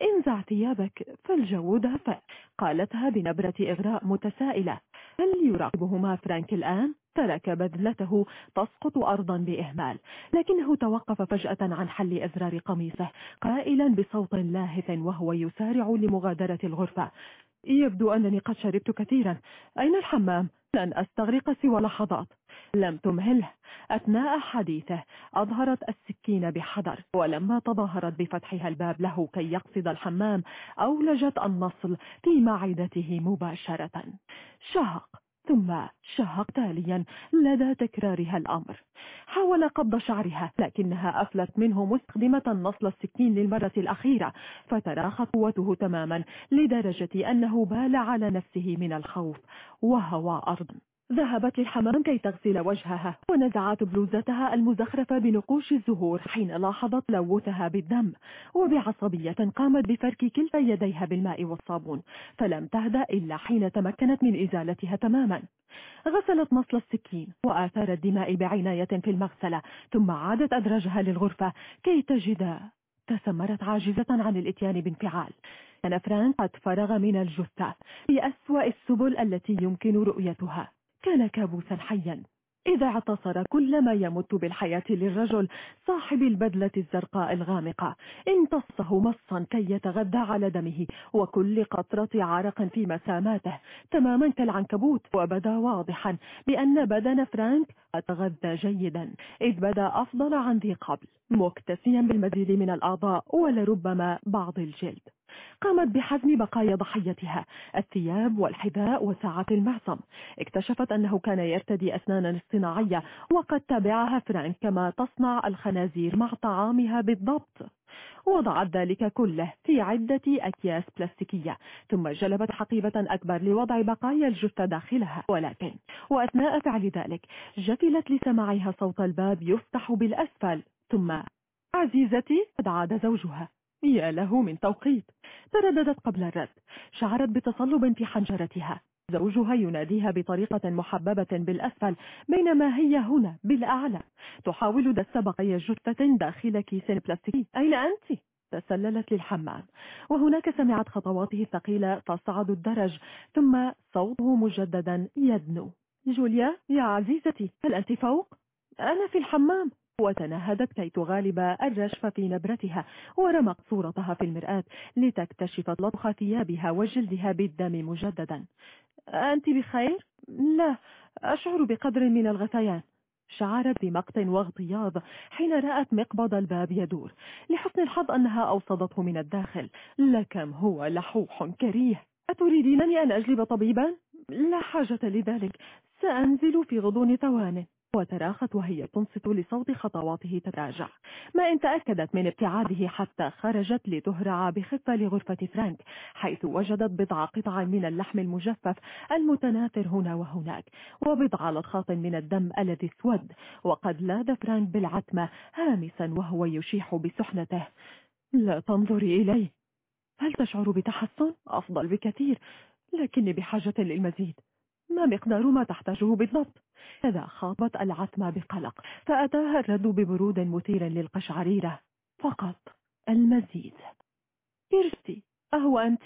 انزع ثيابك فالجو دافئ قالتها بنبرة إغراء متسائلة. هل يراقبهما فرانك الآن؟ ترك بذلته تسقط أرضا بإهمال. لكنه توقف فجأة عن حل أزرار قميصه قائلا بصوت لاهث وهو يسارع لمغادرة الغرفة. يبدو أنني قد شربت كثيرا. أين الحمام؟ لن أستغرق سوى لحظات. لم تمهله. أثناء حديثه أظهرت السكين بحذر. ولما تظاهرت بفتحها الباب له كي يقصد الحمام أولجت النصل في معدته مباشرة. شهق. ثم شهق تاليا لدى تكرارها الأمر. حاول قبض شعرها لكنها أفلت منه مستخدمة نصل السكين للمرة الأخيرة فتراخت قوته تماما لدرجة أنه بال على نفسه من الخوف وهوى أرضا. ذهبت للحمام كي تغسل وجهها ونزعت بلوزتها المزخرفة بنقوش الزهور حين لاحظت لوثها بالدم وبعصبية قامت بفرك كلتا يديها بالماء والصابون فلم تهدأ إلا حين تمكنت من إزالتها تماما. غسلت نصل السكين وآثار الدماء بعناية في المغسلة ثم عادت أدراجها للغرفة كي تجد تسمرت عاجزة عن الإتيان بانفعال. كان فرانك قد فرغ من الجثة بأسوأ السبل التي يمكن رؤيتها. كان كابوسا حيا. إذ اعتصر كل ما يمت بالحياة للرجل صاحب البدلة الزرقاء الغامقة. امتصه مصا كي يتغذى على دمه وكل قطرة عرق في مساماته. تماما كالعنكبوت. وبدا واضحا بأن بدن فرانك اغتذى جيدا. إذ بدا أفضل عن ذي قبل مكتسيا بالمزيد من الأعضاء ولربما بعض الجلد. قامت بحزم بقايا ضحيتها. الثياب والحذاء وساعات المعصم. اكتشفت أنه كان يرتدي أسنانا اصطناعية وقد تبعها فرانك كما تصنع الخنازير مع طعامها بالضبط. وضعت ذلك كله في عدة أكياس بلاستيكية ثم جلبت حقيبة أكبر لوضع بقايا الجثة داخلها. ولكن وأثناء فعل ذلك جفلت لسماعها صوت الباب يفتح بالأسفل. ثم عزيزتي قد عاد زوجها. يا له من توقيت. ترددت قبل الرد. شعرت بتصلب في حنجرتها زوجها يناديها بطريقة محببة بالأسفل بينما هي هنا بالأعلى. تحاول دس بقية جثة داخل كيس بلاستيكي أين أنت؟ تسللت للحمام. وهناك سمعت خطواته الثقيلة تصعد الدرج ثم صوته مجددا يدنو. جوليا يا عزيزتي هل أنت فوق؟ أنا في الحمام. وتنهدت كي تغالب الرشف في نبرتها ورمت صورتها في المرآة لتكتشف لطخ ثيابها وجلدها بالدم مجددا. أنت بخير؟ لا أشعر بقدر من الغثيان. شعرت بمقت واغتياظ حين رأت مقبض الباب يدور. لحسن الحظ أنها أوصدته من الداخل. لكم هو لحوح كريه. أتريدينني أن أجلب طبيبا؟ لا حاجة لذلك. سأنزل في غضون ثوان. وتراخت وهي تنصت لصوت خطواته تتراجع. ما إن تأكدت من ابتعاده حتى خرجت لتهرع بخفة لغرفة فرانك حيث وجدت بضع قطع من اللحم المجفف المتناثر هنا وهناك وبضع لطخات من الدم الذي اسود وقد لاذ فرانك بالعتمة هامسا وهو يشيح بسحنته. لا تنظري إليه. هل تشعر بتحسن؟ أفضل بكثير لكني بحاجة للمزيد. ما مقدار ما تحتاجه بالضبط؟ كذا خاطبت العتمة بقلق فأتاها الرد ببرود مثير للقشعريرة. فقط المزيد. كيرستي أهو أنت؟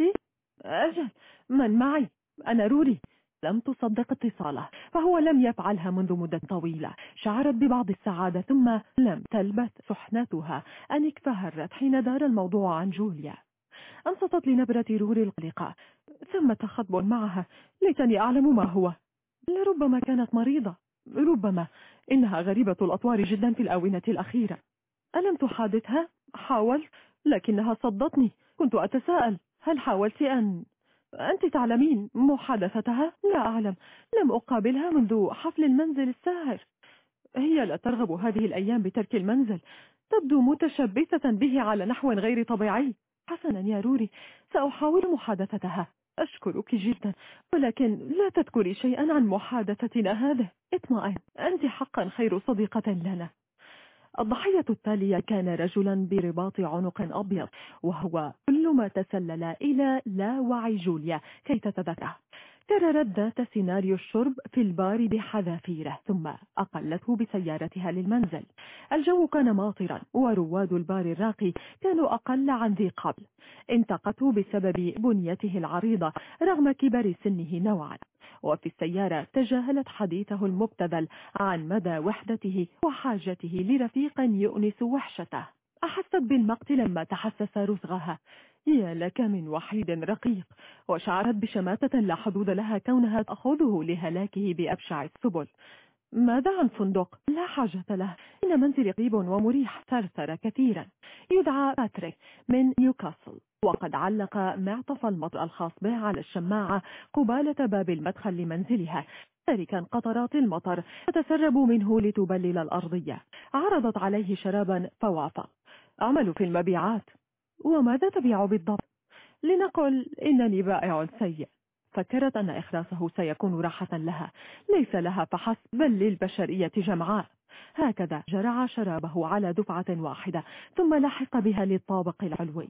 أجل من معي؟ أنا روري. لم تصدق اتصاله فهو لم يفعلها منذ مدة طويلة. شعرت ببعض السعادة ثم لم تلبث سحنتها. أن اكفهرت حين دار الموضوع عن جوليا. أنصتت لنبرة روري القلقة ثمة خطب معها. ليتني أعلم ما هو. لربما كانت مريضة. ربما إنها غريبة الأطوار جدا في الآونة الأخيرة. ألم تحادثها؟ حاولت لكنها صدتني. كنت أتساءل هل حاولت أن أنت تعلمين محادثتها؟ لا أعلم. لم أقابلها منذ حفل المنزل الساهر. هي لا ترغب هذه الأيام بترك المنزل. تبدو متشبثة به على نحو غير طبيعي. حسنا يا روري سأحاول محادثتها. أشكرك جدا ولكن لا تذكري شيئا عن محادثتنا هذه. اطمئن أنت حقا خير صديقة لنا. الضحية التالية كان رجلا برباط عنق أبيض وهو كل ما تسلل إلى لا وعي جوليا كي تتذكره كررت ذات سيناريو الشرب في البار بحذافيره ثم أقلته بسيارتها للمنزل. الجو كان ماطرا ورواد البار الراقي كانوا أقل عن ذي قبل. انتقته بسبب بنيته العريضة رغم كبر سنه نوعا. وفي السيارة تجاهلت حديثه المبتذل عن مدى وحدته وحاجته لرفيق يؤنس وحشته. أحست بالمقت لما تحسس رزغها. يا لك من وحيد رقيق وشعرت بشماتة لا حدود لها كونها تأخذه لهلاكه بأبشع السبل. ماذا عن فندق؟ لا حاجة له إن منزلي قريب ومريح ثرثر كثيرا. يدعى باتريك من نيوكاسل. وقد علق معطف المطر الخاص به على الشماعة قبالة باب المدخل لمنزلها. تاركا قطرات المطر تتسرب منه لتبلل الأرضية. عرضت عليه شرابا فوافق. أعمل في المبيعات. وماذا تبيع بالضبط؟ لنقل إنني بائع سيء. فكرت أن إخلاصه سيكون راحة لها. ليس لها فحسب بل للبشرية جمعاء هكذا جرع شرابه على دفعة واحدة ثم لحق بها للطابق العلوي.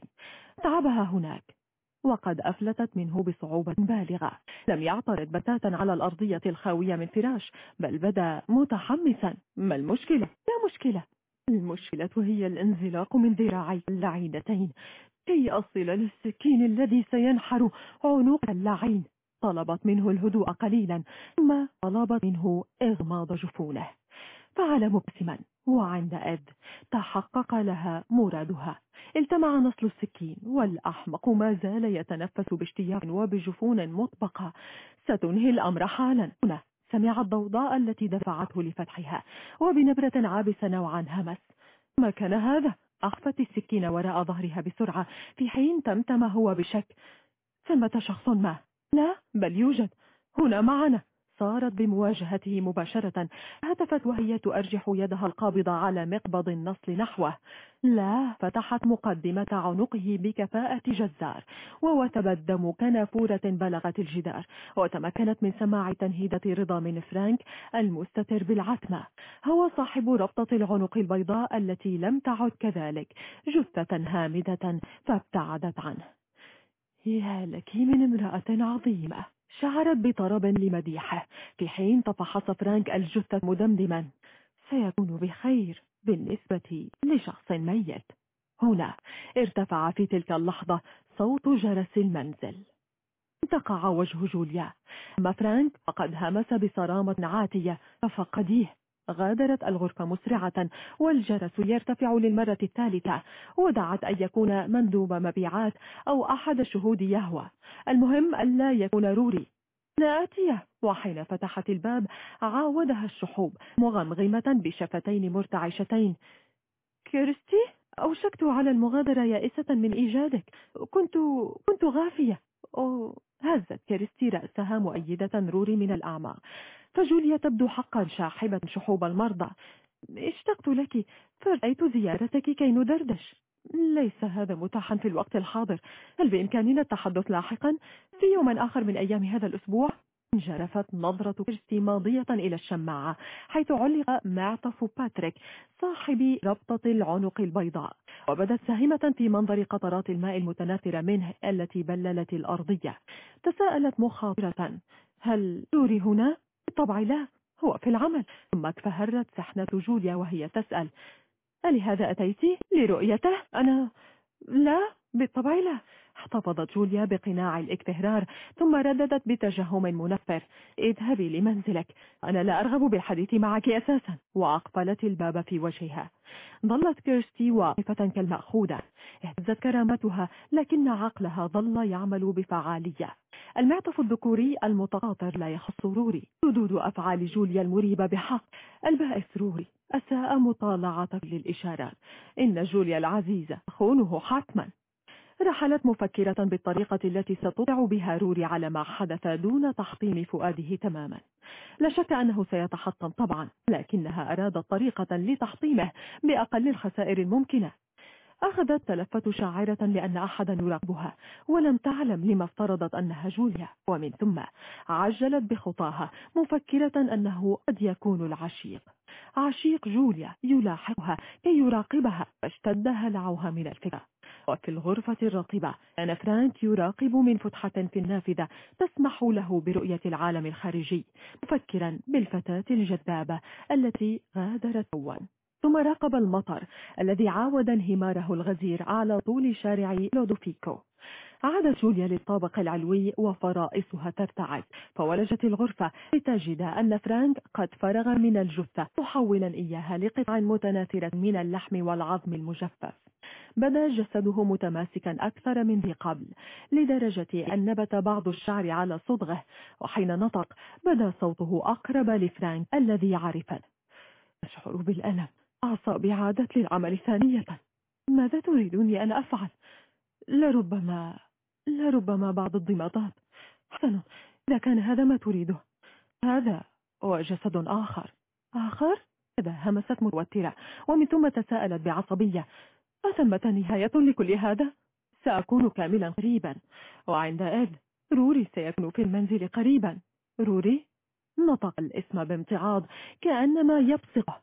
تعبها هناك. وقد أفلتت منه بصعوبة بالغة. لم يعترض بتاتا على الأرضية الخاوية من فراش بل بدا متحمسا. ما المشكلة؟ لا مشكلة. المشكلة هي الانزلاق من ذراعي اللعينتين كي أصل للسكين الذي سينحر عنق اللعين. طلبت منه الهدوء قليلا ثم طلبت منه إغماض جفونه. فعل مبتسما وعندئذ تحقق لها مرادها. التمع نصل السكين والأحمق ما زال يتنفس باشتياق وبجفون مطبقة. ستنهي الأمر حالا. هنا سمع الضوضاء التي دفعته لفتحها وبنبرة عابسة نوعا همس. ما كان هذا؟ أخفت السكين وراء ظهرها بسرعة في حين تمتم هو بشك. ثمة شخص ما. لا بل يوجد. هنا معنا. صارت بمواجهته مباشرة. هتفت وهي تؤرجح يدها القابضة على مقبض النصل نحوه. لا فتحت مقدمة عنقه بكفاءة جزار ووثب الدم كنافورة بلغت الجدار وتمكنت من سماع تنهيدة رضا من فرانك المستتر بالعتمة. هو صاحب ربطة العنق البيضاء التي لم تعد كذلك جثة هامدة فابتعدت عنه. يا لك من امرأة عظيمة. شعرت بطرب لمديحه في حين تفحص فرانك الجثة مدمدما. سيكون بخير بالنسبة لشخص ميت. هنا ارتفع في تلك اللحظة صوت جرس المنزل. تقع وجه جوليا. أما فرانك فقد همس بصرامة عاتية ففقديه غادرت الغرفة مسرعة والجرس يرتفع للمرة الثالثة ودعت أن يكون مندوب مبيعات أو أحد الشهود يهوى. المهم ألا يكون روري. ناتية وحين فتحت الباب عاودها الشحوب مغمغمة بشفتين مرتعشتين. كيرستي أوشكت على المغادرة يائسة من إيجادك. كنت كنت غافية. أوه هزت كيرستي رأسها مؤيدة روري من الأعماق. فجوليا تبدو حقا شاحبة شحوب المرضى. اشتقت لك فرأيت زيارتك كي ندردش. ليس هذا متاحا في الوقت الحاضر. هل بإمكاننا التحدث لاحقا في يوم آخر من أيام هذا الأسبوع؟ جرفت نظرة كيرستي ماضية إلى الشماعة حيث علق معطف باتريك صاحب ربطة العنق البيضاء. وبدت ساهمة في منظر قطرات الماء المتناثرة منه التي بللت الأرضية. تساءلت مخاطرة. هل توري هنا؟ بالطبع لا هو في العمل. ثم تفهرت سحنة جوليا وهي تسأل ألهذا أتيت لرؤيته؟ أنا لا بالطبع لا. احتفظت جوليا بقناع الاكتهرار ثم رددت بتجهم منفر. اذهبي لمنزلك أنا لا أرغب بالحديث معك أساسا. وأقفلت الباب في وجهها. ظلت كيرستي واقفة كالمأخوذة. اهتزت كرامتها لكن عقلها ظل يعمل بفعالية. المعطف الذكوري المتقاطر لا يخص روري ردود أفعال جوليا المريبة بحق البائس روري أساء مطالعتك للإشارات. إن جوليا العزيزة خونه حتما. رحلت مفكرة بالطريقة التي ستطلع بها روري على ما حدث دون تحطيم فؤاده تماما. لا شك أنه سيتحطم طبعا لكنها أرادت طريقة لتحطيمه بأقل الخسائر الممكنة. أخذت تلفت شاعرة لأن أحدا يراقبها ولم تعلم لما افترضت أنها جوليا. ومن ثم عجلت بخطاها مفكرة أنه قد يكون العشيق. عشيق جوليا يلاحقها كي يراقبها. فاشتد هلعها من الفكرة. وفي الغرفة الرطبة كان فرانك يراقب من فتحة في النافذة تسمح له برؤية العالم الخارجي مفكرا بالفتاة الجذابة التي غادرت أولا ثم راقب المطر الذي عاود انهماره الغزير على طول شارع لودوفيكو. عادت جوليا للطابق العلوي وفرائصها ترتعد فولجت الغرفة لتجد أن فرانك قد فرغ من الجثة محولا إياها لقطع متناثرة من اللحم والعظم المجفف. بدا جسده متماسكا أكثر من ذي قبل لدرجة أن نبت بعض الشعر على صدغه وحين نطق بدا صوته أقرب لفرانك الذي عرفه أشعر بالألم. أعصابي عادت للعمل ثانية. ماذا تريدني أن أفعل؟ لربما لربما بعض الضمادات حسن إذا كان هذا ما تريده. هذا وجسد آخر. آخر؟ إذا همست متوترة ومن ثم تساءلت بعصبية. أثمة نهاية لكل هذا؟ سأكون كاملا قريبا. وعندئذ روري سيكون في المنزل قريبا. روري نطق الاسم بامتعاض كأنما يبصقه.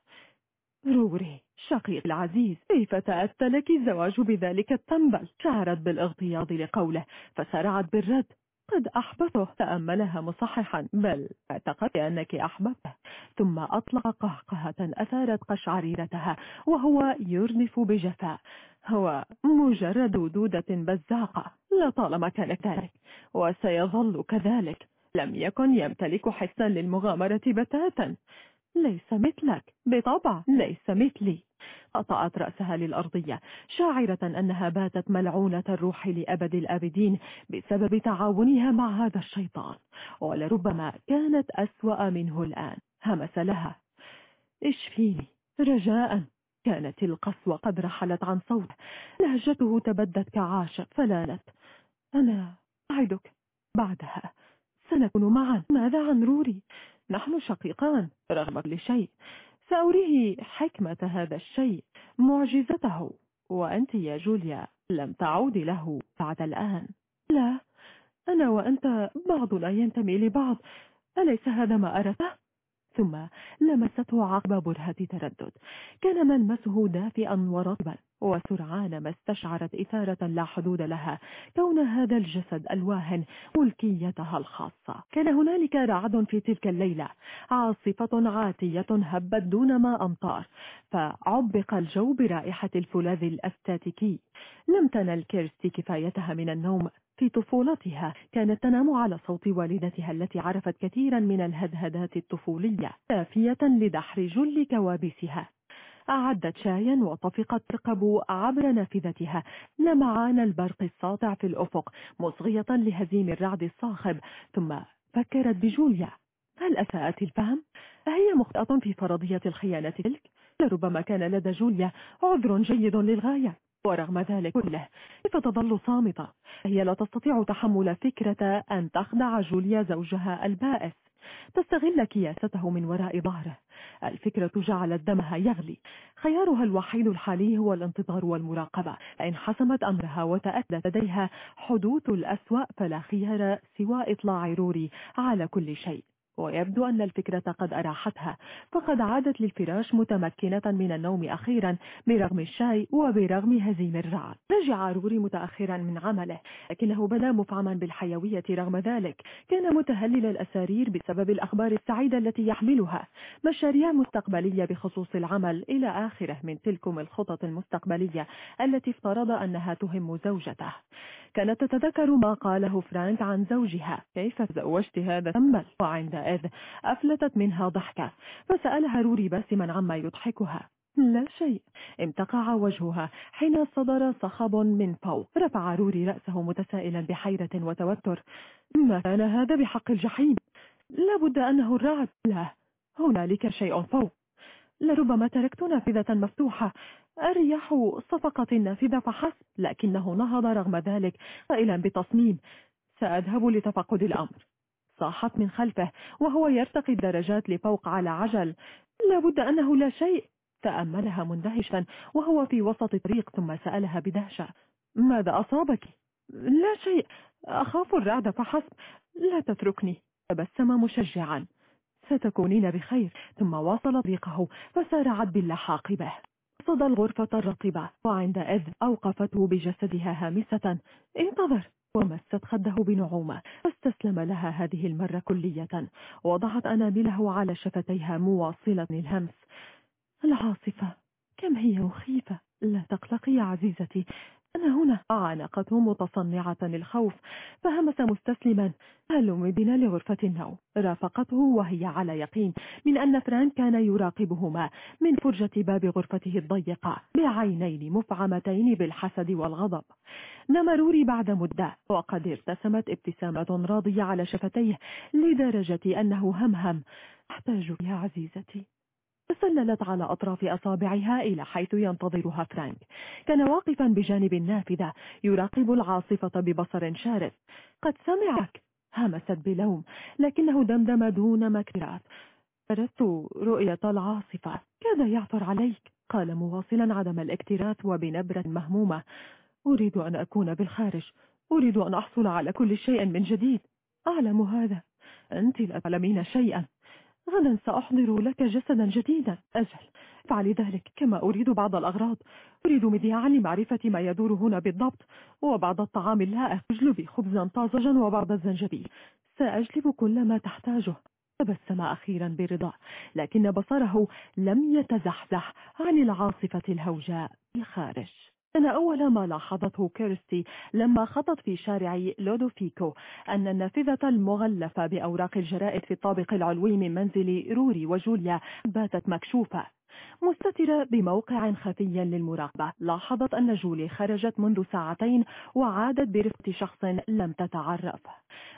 روري شقيق العزيز كيف تأتى لك الزواج بذلك التنبل؟ شعرت بالاغتياض لقوله فسرعت بالرد قد أحبطه تأملها مصححا بل أعتقد أنك أحببته. ثم أطلق قهقهة أثارت قشعريرتها وهو يرنف بجفاء. هو مجرد دودة بزاقة لطالما كان كذلك وسيظل كذلك. لم يكن يمتلك حسا للمغامرة بتاتا. ليس مثلك. بطبع ليس مثلي. أطأت رأسها للأرضية شاعرة أنها باتت ملعونة الروح لأبد الآبدين بسبب تعاونها مع هذا الشيطان. ولربما كانت أسوأ منه الآن. همس لها. اشفيني رجاء. كانت القسوة قد رحلت عن صوته لهجته تبدت كعاشق فلانت أنا أعدك بعدها. سنكون معا. ماذا عن روري؟ نحن شقيقان رغم كل شيء. سأريه حكمة هذا الشيء معجزته. وأنت يا جوليا لم تعودي له بعد الآن. لا أنا وأنت بعضنا ينتمي لبعض. أليس هذا ما أردته؟ ثم لمسته عقب برهة تردد. كان ملمسه دافئا ورطبا وسرعان ما استشعرت إثارة لا حدود لها كون هذا الجسد الواهن ملكيتها الخاصة. كان هنالك رعد في تلك الليلة. عاصفة عاتية هبت دون ما أمطار فعبق الجو برائحة الفولاذ الأستاتيكي. لم تنل كيرستي كفايتها من النوم. في طفولتها. كانت تنام على صوت والدتها التي عرفت كثيرا من الهدهدات الطفولية كافية لدحر جل كوابيسها. أعدت شايا وطفقت ترقب عبر نافذتها. لمعان البرق الساطع في الأفق مصغية لهزيم الرعد الصاخب. ثم فكرت بجوليا. هل أساءت الفهم؟ هي مخطئة في فرضية الخيانة تلك؟ لربما كان لدى جوليا عذر جيد للغاية. ورغم ذلك كله كيف تظل صامتة؟ هي لا تستطيع تحمل فكرة أن تخدع جوليا زوجها البائس. تستغل كياسته من وراء ظهره. الفكرة جعلت دمها يغلي. خيارها الوحيد الحالي هو الانتظار والمراقبة. فإن حسمت أمرها وتأكد لديها حدوث الأسوأ فلا خيار سوى إطلاع روري على كل شيء. ويبدو أن الفكرة قد أراحتها فقد عادت للفراش متمكنة من النوم أخيرا برغم الشاي وبرغم هزيم الرعد. رجع روري متأخرا من عمله لكنه بدا مفعما بالحيوية رغم ذلك. كان متهلل الأسارير بسبب الأخبار السعيدة التي يحملها. مشاريع مستقبلية بخصوص العمل إلى آخره من تلكم الخطط المستقبلية التي افترض أنها تهم زوجته. كانت تتذكر ما قاله فرانك عن زوجها. كيف تزوجت هذا تنبل وعندئذ أفلتت منها ضحكة فسألها روري باسما عما يضحكها. لا شيء. امتقع وجهها حين صدر صخب من فوق. رفع روري رأسه متسائلا بحيرة وتوتر. ما كان هذا بحق الجحيم؟ لابد أنه الرعد لا هنالك شيء فوق. لربما تركت نافذة مفتوحة. أريح صفقة النافذة فحسب لكنه نهض رغم ذلك قائلا بتصميم. سأذهب لتفقد الأمر. صاحت من خلفه وهو يرتقي الدرجات لفوق على عجل. لابد أنه لا شيء. تأملها مندهشا وهو في وسط الطريق ثم سألها بدهشة. ماذا أصابك؟ لا شيء. أخاف الرعد فحسب. لا تتركني. تبسم مشجعا. ستكونين بخير. ثم واصل طريقه فسارعت باللحاق به. صدى الغرفة الرطبة وعندئذ أوقفته بجسدها هامسة انتظر. ومست خده بنعومة فاستسلم لها هذه المرة كلية. وضعت أنامله على شفتيها مواصلة الهمس. العاصفة كم هي مخيفة. لا تقلقي يا عزيزتي. أنا هنا. عانقته متصنعة الخوف فهمس مستسلما. هلم بنا لغرفة النوم؟ رافقته وهي على يقين من أن فرانك كان يراقبهما من فرجة باب غرفته الضيقة بعينين مفعمتين بالحسد والغضب. نام روري بعد مدة. وقد ارتسمت ابتسامة راضية على شفتيه لدرجة أنه همهم. أحتاج يا عزيزتي. تسللت على أطراف أصابعها إلى حيث ينتظرها فرانك. كان واقفا بجانب النافذة يراقب العاصفة ببصر شارس قد سمعك. همست بلوم لكنه دمدم دون مكرات. أردت رؤية العاصفة. كاد يعثر عليك. قال مواصلا عدم الاكتراث وبنبرة مهمومة. أريد أن أكون بالخارج. أريد أن أحصل على كل شيء من جديد. أعلم هذا. أنت لا تعلمين شيئا. غدا سأحضر لك جسدا جديدا. أجل. فعل ذلك كما أريد بعض الأغراض. أريد مذياعا لمعرفة ما يدور هنا بالضبط وبعض الطعام اللائق اجلبي خبزا طازجا وبعض الزنجبيل. سأجلب كل ما تحتاجه. تبسم أخيرا برضا لكن بصره لم يتزحزح عن العاصفة الهوجاء الخارج. كان أول ما لاحظته كيرستي لما خطت في شارع لودوفيكو أن النافذة المغلفة بأوراق الجرائد في الطابق العلوي من منزل روري وجوليا باتت مكشوفة. مستترة بموقع خفي للمراقبة. لاحظت أن جولي خرجت منذ ساعتين وعادت برفقة شخص لم تتعرف.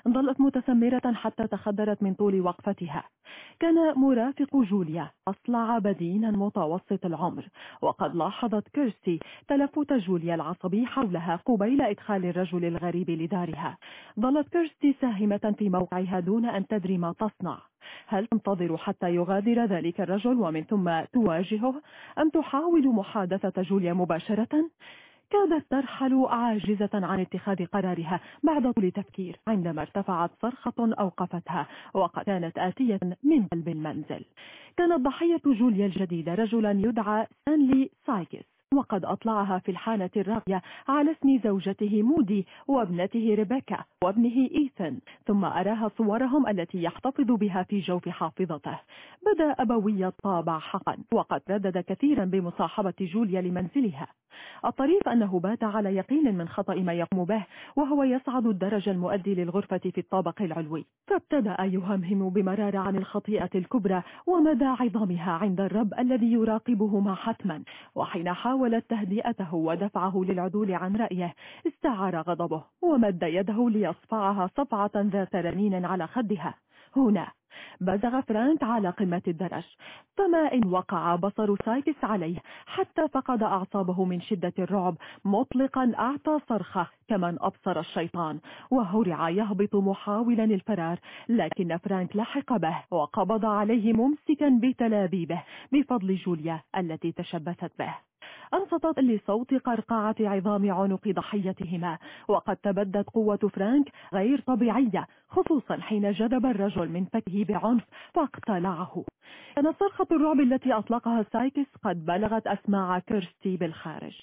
ظلت متسمرة حتى تخدرت من طول وقفتها. كان مرافق جوليا أصلع بدينا متوسط العمر وقد لاحظت كيرستي تلفت جوليا العصبي حولها قبيل إدخال الرجل الغريب لدارها. ظلت كيرستي ساهمة في موقعها دون أن تدري ما تصنع. هل تنتظر حتى يغادر ذلك الرجل ومن ثم تواجهه؟ أم تحاول محادثة جوليا مباشرة؟ كادت ترحل عاجزة عن اتخاذ قرارها بعد طول تفكير عندما ارتفعت صرخة أوقفتها وقد كانت آتية من قلب المنزل. كانت ضحية جوليا الجديدة رجلا يدعى ستانلي سايكس. وقد أطلعها في الحانة الراقية على اسم زوجته مودي وابنته ريبيكا وابنه إيثن ثم أراها صورهم التي يحتفظ بها في جوف حافظته. بدا أبوي الطابع حقا وقد تردد كثيرا بمصاحبة جوليا لمنزلها. الطريف أنه بات على يقين من خطأ ما يقوم به وهو يصعد الدرج المؤدي للغرفة في الطابق العلوي. فابتدأ يهمهم بمرارة عن الخطيئة الكبرى ومدى عظمها عند الرب الذي يراقبهما حتما وحين حاولت تهدئته ودفعه للعدول عن رأيه. استعر غضبه ومد يده ليصفعها صفعة ذات رنين على خدها. هنا. بزغ فرانك على قمة الدرج. فما إن وقع بصر سايكس عليه. حتى فقد أعصابه من شدة الرعب. مطلقا أعطى صرخة كمن أبصر الشيطان. وهرع يهبط محاولا الفرار. لكن فرانك لحق به وقبض عليه ممسكا بتلابيبه بفضل جوليا التي تشبثت به. أنصتت لصوت قرقعة عظام عنق ضحيتهما وقد تبدت قوة فرانك غير طبيعية خصوصا حين جذب الرجل من فكه بعنف فاقتلعه. كانت صرخة الرعب التي أطلقها سايكس قد بلغت أسماع كيرستي بالخارج.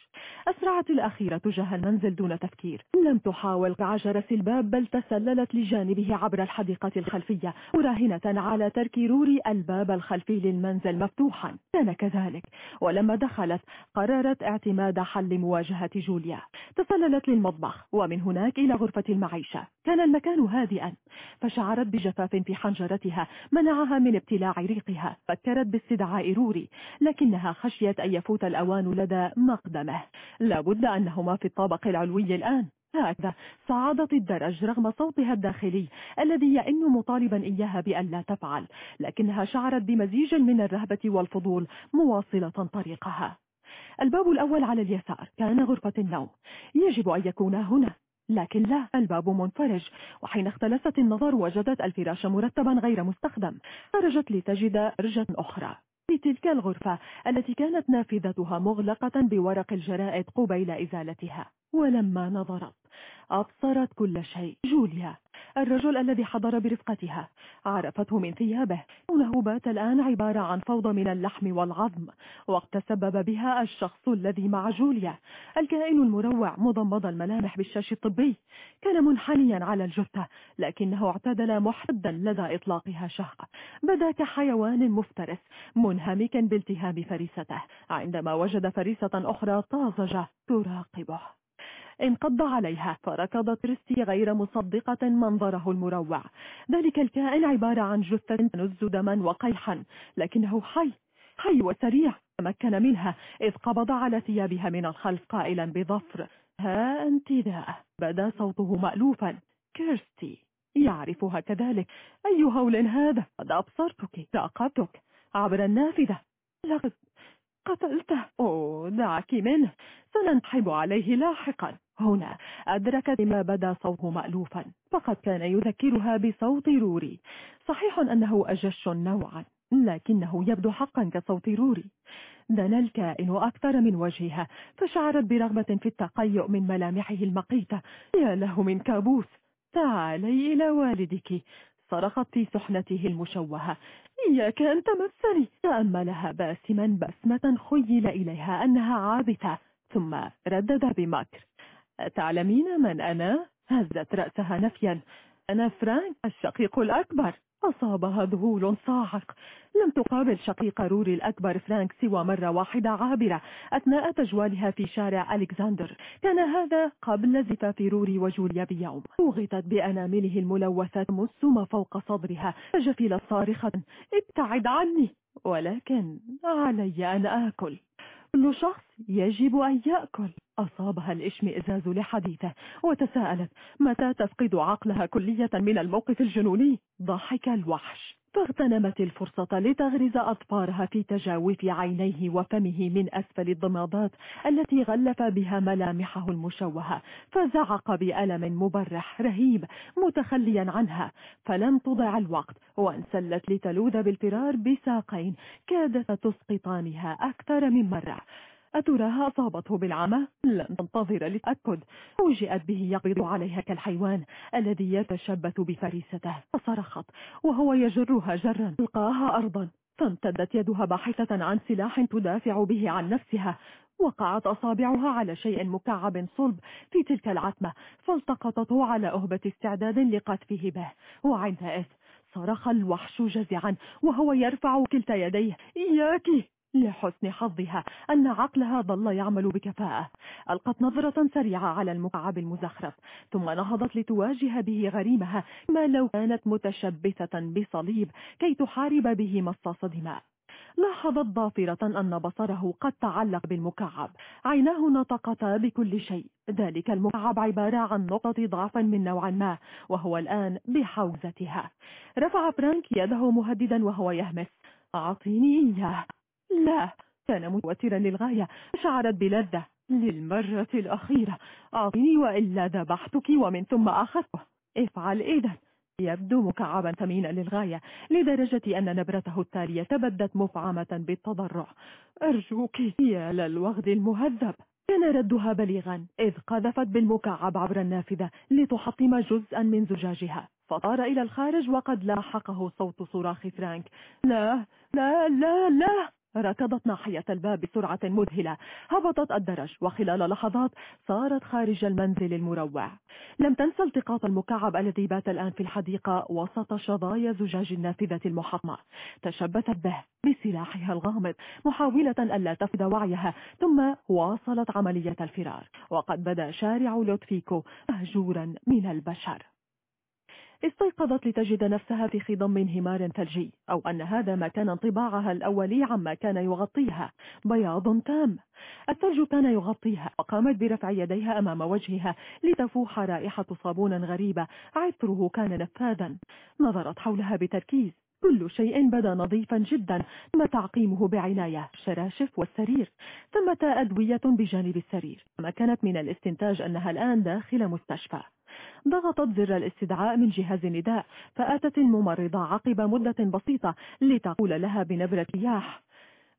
أسرعت الأخيرة تجاه المنزل دون تفكير. لم تحاول عجرة الباب بل تسللت لجانبه عبر الحديقة الخلفية مراهنة على ترك روري الباب الخلفي للمنزل مفتوحا. كان كذلك. ولما دخلت قررت اعتماد حل مواجهة جوليا. تسللت للمطبخ ومن هناك إلى غرفة المعيشة. كان المكان هادئا. فشعرت بجفاف في حنجرتها منعها من ابتلاع ريقها فكرت باستدعاء روري لكنها خشيت أن يفوت الأوان لدى مقدمه. لابد أنهما في الطابق العلوي الآن. هكذا صعدت الدرج رغم صوتها الداخلي الذي يئن مطالبا إياها بأن لا تفعل لكنها شعرت بمزيج من الرهبة والفضول مواصلة طريقها. الباب الأول على اليسار كان غرفة النوم. يجب أن يكون هنا. لكن لا الباب منفرج وحين اختلست النظر وجدت الفراش مرتبا غير مستخدم خرجت لتجد رجة أخرى. في تلك الغرفة التي كانت نافذتها مغلقة بورق الجرائد قبيل إزالتها. ولما نظرت أبصرت كل شيء. جوليا الرجل الذي حضر برفقتها عرفته من ثيابه. كونه بات الآن عبارة عن فوضى من اللحم والعظم وقت سبب بها الشخص الذي مع جوليا. الكائن المروع مضمض الملامح بالشاش الطبي. كان منحنيا على الجثة لكنه اعتدل محدا لدى إطلاقها شهقة بدا كحيوان مفترس منهمكا بالتهام فريسته. عندما وجد فريسة أخرى طازجة تراقبه. انقض عليها فركضت ريستي غير مصدقة منظره المروع. ذلك الكائن عبارة عن جثة تنز دما وقيحا لكنه حي حي وسريع تمكن منها إذ قبض على ثيابها من الخلف قائلا بظفر. ها أنت ذا بدا صوته مألوفا. كيرستي يعرفها كذلك. أي هول هذا؟ قد أبصرتك راقبتك عبر النافذة. لقد قتلته. أوه دعك منه. سننحب عليه لاحقا. هنا. أدركت ما بدا صوته مألوفا فقد كان يذكرها بصوت روري. صحيح أنه أجش نوعا لكنه يبدو حقا كصوت روري. دنا الكائن أكثر من وجهها فشعرت برغبة في التقيؤ من ملامحه المقيتة. يا له من كابوس! تعالي إلى والدك. صرخت في سحنته المشوهة. إياك أن تمسني. تأملها باسما بسمة خيل إليها أنها عابثة ثم ردد بمكر. تعلمين من أنا؟ هزت رأسها نفيا. أنا فرانك الشقيق الأكبر. أصابها ذهول صاعق. لم تقابل شقيق روري الأكبر فرانك سوى مرة واحدة عابرة أثناء تجوالها في شارع ألكسندر. كان هذا قبل زفاف روري وجوليا بيوم. وغدت أنامله الملوثة تمس ما فوق صدرها. فجفلت صارخة ابتعد عني. ولكن علي أن آكل. كل شخص يجب أن يأكل. أصابها الإشمئزاز لحديثه وتساءلت متى تفقد عقلها كلية من الموقف الجنوني؟ ضحك الوحش. فاغتنمت الفرصة لتغرز أطفارها في تجاوف عينيه وفمه من أسفل الضمادات التي غلف بها ملامحه المشوهة فزعق بألم مبرح رهيب متخليا عنها. فلم تضع الوقت وانسلت لتلوذ بالفرار بساقين كادت تسقطانها أكثر من مرة. أتراها أصابته بالعمى؟ لن تنتظر للتأكد فوجئت به يقبض عليها كالحيوان الذي يتشبث بفريسته. فصرخت وهو يجرها جرا. ألقاها أرضا. فامتدت يدها باحثة عن سلاح تدافع به عن نفسها. وقعت أصابعها على شيء مكعب صلب في تلك العتمة فالتقطته على أهبة استعداد لقذفه به. وعندئذ صرخ الوحش جزعا وهو يرفع كلتا يديه. إياك! لحسن حظها أن عقلها ظل يعمل بكفاءة. ألقت نظرة سريعة على المكعب المزخرف ثم نهضت لتواجه به غريمها ما لو كانت متشبثة بصليب كي تحارب به مصاص دماء. لاحظت ضافرة أن بصره قد تعلق بالمكعب. عيناه نطقتا بكل شيء. ذلك المكعب عبارة عن نقطة ضعف من نوع ما وهو الآن بحوزتها. رفع فرانك يده مهددا وهو يهمس. أعطيني إياه. لا كان متوترا للغاية. شعرت بلذة للمرة الأخيرة. أعطيني وإلا ذبحتك ومن ثم أخذته. افعل إذا يبدو مكعبا ثمينا للغاية لدرجة أن نبرته التالية تبدت مفعمة بالتضرع. أرجوك يا للوغد المهذب. كان ردها بليغا إذ قذفت بالمكعب عبر النافذة لتحطم جزءا من زجاجها. فطار إلى الخارج وقد لاحقه صوت صراخ فرانك. لا لا لا لا. ركضت ناحية الباب بسرعة مذهلة. هبطت الدرج وخلال لحظات صارت خارج المنزل المروع. لم تنسى التقاط المكعب الذي بات الآن في الحديقة وسط شظايا زجاج النافذة المحطمة تشبثت به بسلاحها الغامض محاولة ألا تفقد وعيها ثم واصلت عملية الفرار. وقد بدا شارع لوتفيكو مهجورا من البشر. استيقظت لتجد نفسها في خضم انهمار ثلجي أو أن هذا ما كان انطباعها الأولي عما كان يغطيها. بياض تام. الثلج كان يغطيها وقامت برفع يديها أمام وجهها لتفوح رائحة صابون غريبة. عطره كان نفاذا. نظرت حولها بتركيز. كل شيء بدا نظيفا جدا تم تعقيمه بعناية شراشف والسرير. ثمة أدوية بجانب السرير. ما كانت من الاستنتاج أنها الآن داخل مستشفى. ضغطت زر الاستدعاء من جهاز النداء فأتت الممرضة عقب مدة بسيطة لتقول لها بنبرة رياح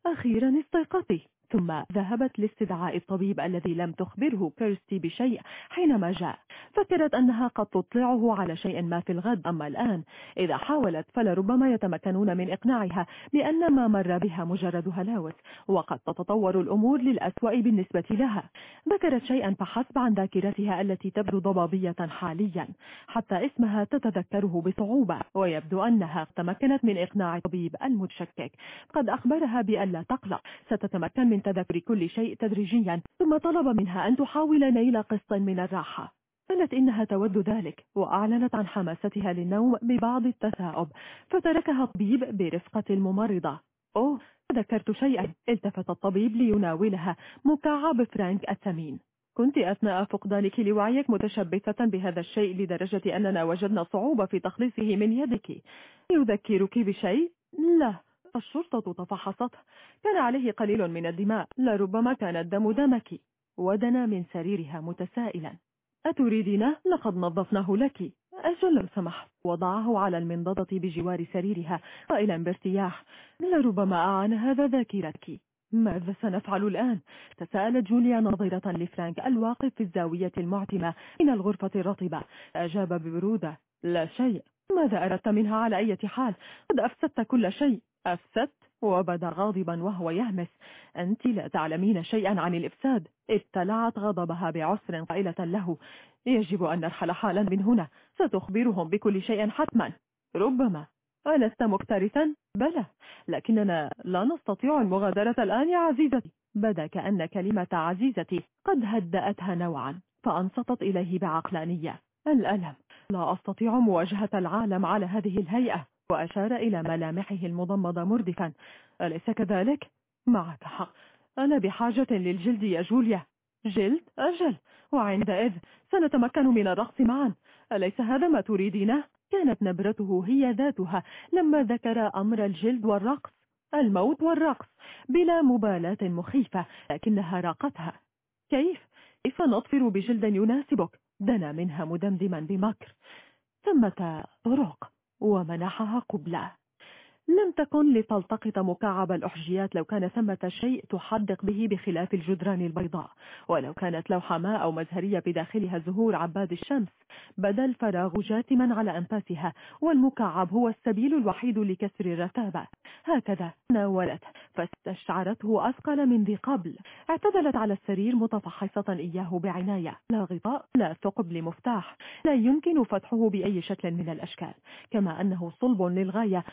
أخيرا استيقظي ثم ذهبت لاستدعاء الطبيب الذي لم تخبره كيرستي بشيء حينما جاء. فكرت أنها قد تطلعه على شيء ما في الغد. أما الآن إذا حاولت فلربما يتمكنون من إقناعها بأن ما مر بها مجرد هلاوس وقد تتطور الأمور للأسوأ بالنسبة لها. ذكرت شيئا فحسب عن ذاكرتها التي تبدو ضبابية حاليا حتى اسمها تتذكره بصعوبة. ويبدو أنها تمكنت من إقناع الطبيب المتشكك. قد أخبرها بأن لا تقلق ستتمكن من تذكر كل شيء تدريجيا ثم طلب منها أن تحاول نيل قسط من الراحة. قالت إنها تود ذلك وأعلنت عن حماستها للنوم ببعض التثاؤب فتركها الطبيب برفقة الممرضة. أوه ذكرت شيئا التفت الطبيب ليناولها مكعب فرانك الثمين. كنت أثناء فقدانك لوعيك متشبثة بهذا الشيء لدرجة أننا وجدنا صعوبة في تخليصه من يدك. يذكرك بشيء؟ لا. الشرطة تفحصته. كان عليه قليل من الدماء لربما كان الدم دمك. ودنا من سريرها متسائلا. أتريدينه؟ لقد نظفناه لك. أجل لو سمحت. وضعه على المنضدة بجوار سريرها قائلا بارتياح. لربما أعان هذا ذاكرتك. ماذا سنفعل الآن؟ تساءلت جوليا ناظرة لفرانك الواقف في الزاوية المعتمة من الغرفة الرطبة. أجاب ببرودة. لا شيء. ماذا أردت منها على أي حال؟ قد أفسدت كل شيء. أفسدت وبدأ غاضبا وهو يهمس. أنت لا تعلمين شيئا عن الإفساد. ابتلعت غضبها بعسر قائلة له. يجب أن نرحل حالا من هنا. ستخبرهم بكل شيء حتما. ربما. ألست مكترثا؟ بلى. لكننا لا نستطيع المغادرة الآن يا عزيزتي. بدا كأن كلمة عزيزتي قد هدأتها نوعا فأنصتت إليه بعقلانية. الألم. لا أستطيع مواجهة العالم على هذه الهيئة وأشار إلى ملامحه المضمضة مردفا أليس كذلك؟ معك حق أنا بحاجة للجلد يا جوليا جلد؟ أجل وعندئذ سنتمكن من الرقص معا أليس هذا ما تريدينه؟ كانت نبرته هي ذاتها لما ذكر أمر الجلد والرقص الموت والرقص بلا مبالاة مخيفة لكنها راقتها كيف؟ كيف نطفر بجلد يناسبك؟ دنا منها مدمدما بمكر ثمة طرق ومنحها قبلة. لم تكن لتلتقط مكعب الأحجيات لو كان ثمة شيء تحدق به بخلاف الجدران البيضاء. ولو كانت لوحة ماء أو مزهرية بداخلها زهور عباد الشمس بدا الفراغ جاتما على أنفاسها والمكعب هو السبيل الوحيد لكسر الرتابة. هكذا ناولت فاستشعرته أثقل من ذي قبل. اعتدلت على السرير متفحصة إياه بعناية. لا غطاء لا ثقب لمفتاح. لا يمكن فتحه بأي شكل من الأشكال. كما أنه صلب للغاية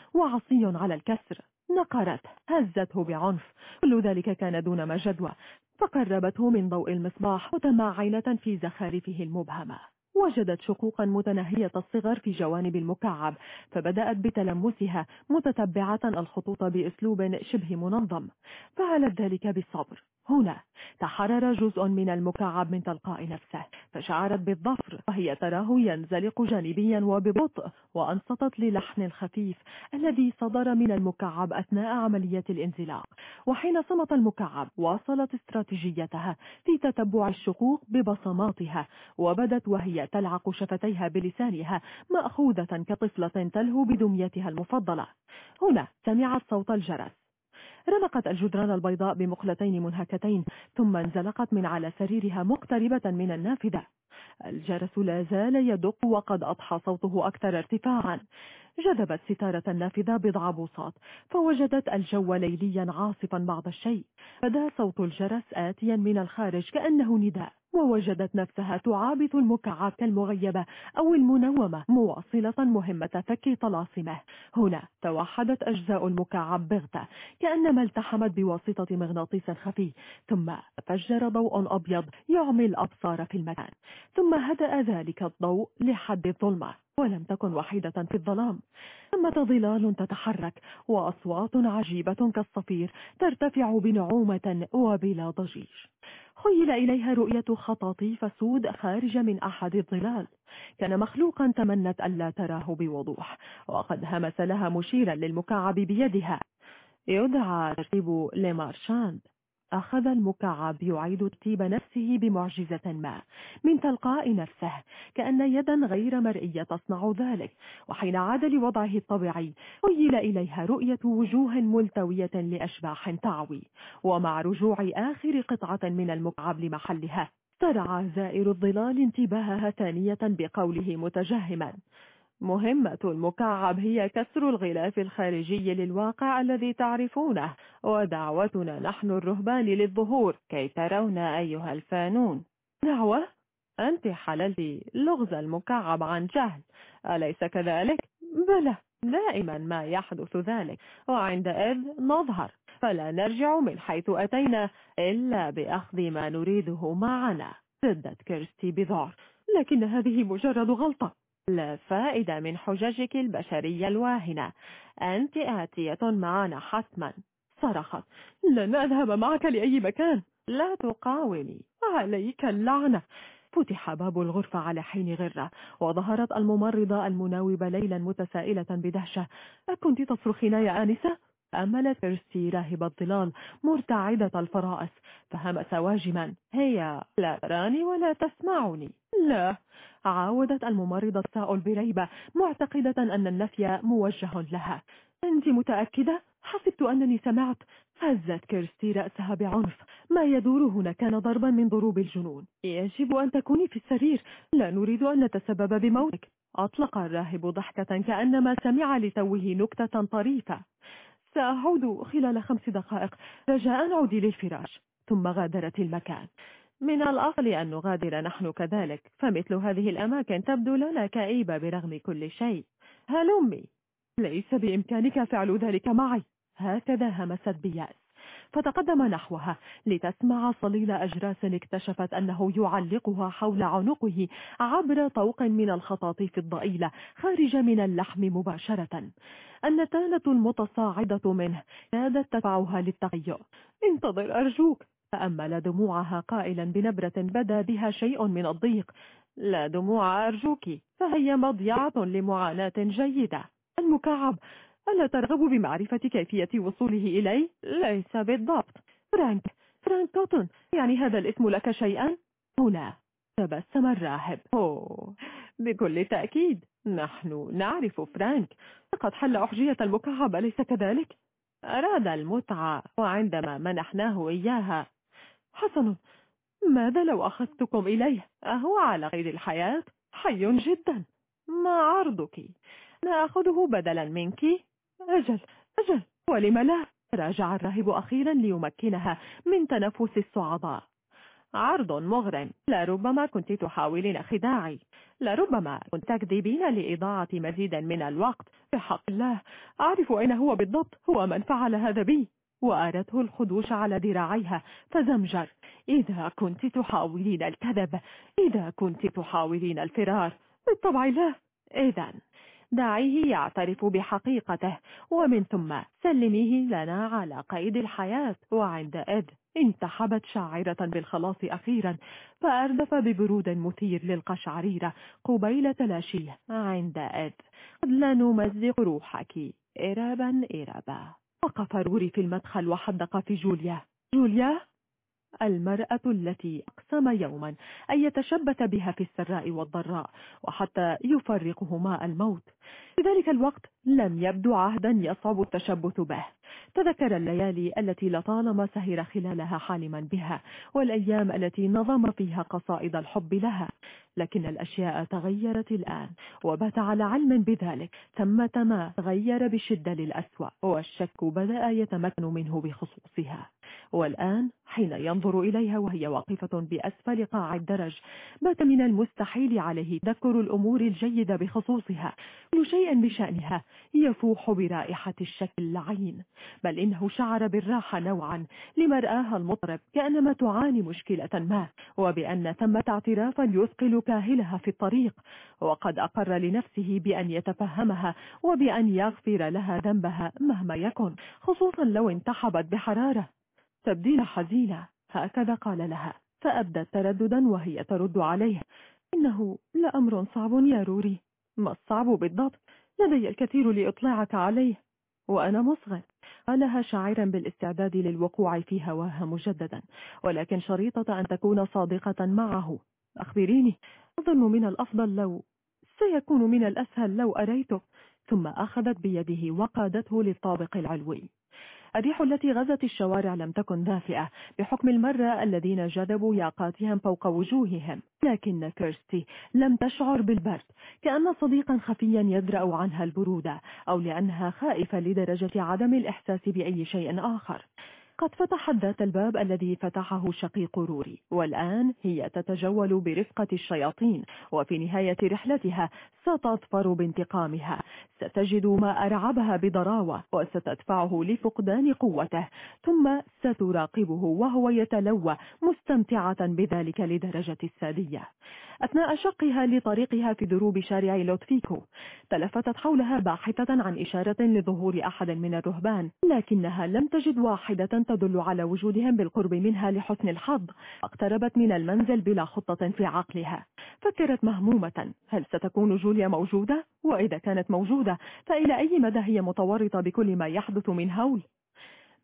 وعصي على الكسر. نقرت هزته بعنف. كل ذلك كان دون ما جدوى. فقربته من ضوء المصباح متمعينة في زخارفه المبهمة. وجدت شقوقا متناهية الصغر في جوانب المكعب. فبدأت بتلمسها متتبعة الخطوط بأسلوب شبه منظم. فعلت ذلك بالصبر. هنا تحرر جزء من المكعب من تلقاء نفسه فشعرت بالظفر وهي تراه ينزلق جانبيا وببطء وأنصتت للحن الخفيف الذي صدر من المكعب أثناء عملية الانزلاق. وحين صمت المكعب واصلت استراتيجيتها في تتبع الشقوق ببصماتها وبدت وهي تلعق شفتيها بلسانها مأخوذة كطفلة تلهو بدميتها المفضلة. هنا سمعت صوت الجرس. رمقت الجدران البيضاء بمقلتين منهكتين ثم انزلقت من على سريرها مقتربة من النافذة. الجرس لا زال يدق وقد أضحى صوته أكثر ارتفاعا. جذبت ستارة النافذة بضع بوصات فوجدت الجو ليليا عاصفا بعض الشيء. بدا صوت الجرس آتيا من الخارج كأنه نداء. ووجدت نفسها تعابث المكعب كالمغيبة أو المنومة مواصلة مهمة فك طلاسمه. هنا توحدت أجزاء المكعب بغتة كأنما التحمت بواسطة مغناطيس خفي ثم فجر ضوء أبيض يعمي الأبصار في المكان ثم هدأ ذلك الضوء لحد الظلمة. ولم تكن وحيدة في الظلام. ثمة ظلال تتحرك وأصوات عجيبة كالصفير ترتفع بنعومة وبلا ضجيج خيل إليها رؤية خطاطيف سود خارج من أحد الظلال. كان مخلوقا تمنت ألا تراه بوضوح وقد همس لها مشيرا للمكعب بيدها. يدعى ترتيب لمارشاند أخذ المكعب يعيد ترتيب نفسه بمعجزة ما من تلقاء نفسه كأن يدا غير مرئية تصنع ذلك. وحين عاد لوضعه الطبيعي خيل إليها رؤية وجوه ملتوية لأشباح تعوي. ومع رجوع آخر قطعة من المكعب لمحلها استرعى زائر الظلال انتباهها ثانية بقوله متجهما. مهمة المكعب هي كسر الغلاف الخارجي للواقع الذي تعرفونه ودعوتنا نحن الرهبان للظهور كي ترون أيها الفانون. دعوة؟ أنت حللت لغز المكعب عن جهل. أليس كذلك؟ بلى دائما ما يحدث ذلك وعندئذ نظهر. فلا نرجع من حيث أتينا إلا بأخذ ما نريده معنا. ردت كيرستي بذعر لكن هذه مجرد غلطة. لا فائدة من حججك البشرية الواهنة. أنت آتية معنا حتما. صرخت. لن أذهب معك لأي مكان. لا تقاومي. عليك اللعنة. فتح باب الغرفة على حين غرة وظهرت الممرضة المناوبة ليلا متسائلة بدهشة. أكنت تصرخين يا آنسة؟ أملت كرسي راهب الظلال مرتعدة الفرائس فهمس واجما هي لا تراني ولا تسمعني. لا. عاودت الممرضة السائل بريبة معتقدة أن النفي موجه لها. أنت متأكدة؟ حسبت أنني سمعت. هزت كيرستي رأسها بعنف. ما يدور هنا كان ضربا من ضروب الجنون. يجب أن تكوني في السرير. لا نريد أن نتسبب بموتك. أطلق الراهب ضحكة كأنما سمع لتوه نكتة طريفة. سأعود خلال خمس دقائق. رجاء عودي للفراش. ثم غادرت المكان. من الأصل أن نغادر نحن كذلك. فمثل هذه الأماكن تبدو لنا كئيبة برغم كل شيء. هلمي ليس بإمكانك فعل ذلك معي. هكذا همست بياس. فتقدم نحوها لتسمع صليل أجراس اكتشفت أنه يعلقها حول عنقه عبر طوق من الخطاطيف الضئيلة خارج من اللحم مباشرة. النتانة المتصاعدة منه كادت تدفعها للتقيؤ انتظر أرجوك. تأمل دموعها قائلا بنبرة بدا بها شيء من الضيق. لا دموع أرجوك. فهي مضيعة لمعاناة جيدة. المكعب. ألا ترغب بمعرفة كيفية وصوله إلي؟ ليس بالضبط. فرانك فرانك كوتون يعني هذا الاسم لك شيئا؟ هنا. تبسم الراهب. أوه بكل تأكيد. نحن نعرف فرانك. لقد حل أحجية المكعب أليس كذلك؟ أراد المتعة وعندما منحناه إياها. حسن ماذا لو أخذتكم إليه؟ أهو على قيد الحياة. حي جدا. ما عرضك؟ نأخذه بدلا منك. أجل أجل. ولم لا؟ راجع الراهب أخيرا ليمكنها من تنفس الصعداء عرض مغرم. لربما كنت تحاولين خداعي. لربما كنت تكذبين لإضاعة مزيد من الوقت. بحق الله. أعرف أين هو بالضبط. هو من فعل هذا بي. وأردته الخدوش على ذراعيها. فزمجر. إذا كنت تحاولين الكذب. إذا كنت تحاولين الفرار. بالطبع لا. إذا دعيه يعترف بحقيقته ومن ثم سلميه لنا على قيد الحياة. وعندئذ انتحبت شاعرة بالخلاص أخيرا فأردف ببرود مثير للقشعريرة قبيل تلاشيه. عندئذ قد لا نمزق روحك إرابا إرابا. وقف روري في المدخل وحدق في جوليا. جوليا؟ المرأة التي أقسم يوما أن يتشبت بها في السراء والضراء وحتى يفرقهما الموت. في ذلك الوقت لم يبدو عهدا يصعب التشبث به. تذكر الليالي التي لطالما سهر خلالها حالما بها والأيام التي نظم فيها قصائد الحب لها. لكن الأشياء تغيرت الآن وبات على علم بذلك. ثمة ما تغير بشدة للأسوأ والشك بدأ يتمكن منه بخصوصها. والآن حين ينظر إليها وهي واقفة بأسفل قاع الدرج بات من المستحيل عليه تذكر الأمور الجيدة بخصوصها. كل شيء بشأنها يفوح برائحة الشك اللعين. بل إنه شعر بالراحة نوعا لمرآها المطرب كأنما تعاني مشكلة ما. وبأن ثمة اعترافا يثقل كاهلها في الطريق. وقد أقر لنفسه بأن يتفهمها وبأن يغفر لها ذنبها مهما يكن خصوصا لو انتحبت بحرارة. تبدين حزينة. هكذا قال لها. فأبدت ترددا وهي ترد عليه إنه لأمر صعب يا روري. ما الصعب بالضبط؟ لدي الكثير لإطلاعك عليه. وأنا مصغر. قالها شاعرا بالاستعداد للوقوع في هواها مجددا. ولكن شريطة أن تكون صادقة معه. أخبريني. أظن من الأفضل لو سيكون من الأسهل لو أريته. ثم أخذت بيده وقادته للطابق العلوي. الريح التي غزت الشوارع لم تكن دافئة بحكم المرة الذين جذبوا ياقاتهم فوق وجوههم. لكن كيرستي لم تشعر بالبرد كأن صديقا خفيا يدرأ عنها البرودة أو لأنها خائفة لدرجة عدم الإحساس بأي شيء آخر. قد فتحت ذات الباب الذي فتحه شقيق روري والآن هي تتجول برفقة الشياطين وفي نهاية رحلتها ستظفر بانتقامها. ستجد ما أرعبها بضراوة وستدفعه لفقدان قوته ثم ستراقبه وهو يتلوى مستمتعة بذلك لدرجة السادية. أثناء شقها لطريقها في دروب شارع لوتفيكو تلفتت حولها باحثة عن إشارة لظهور أحد من الرهبان لكنها لم تجد واحدة تدل على وجودهم بالقرب منها لحسن الحظ اقتربت من المنزل بلا خطة في عقلها فكرت مهمومة هل ستكون جوليا موجودة؟ وإذا كانت موجودة فإلى أي مدى هي متورطة بكل ما يحدث من هول؟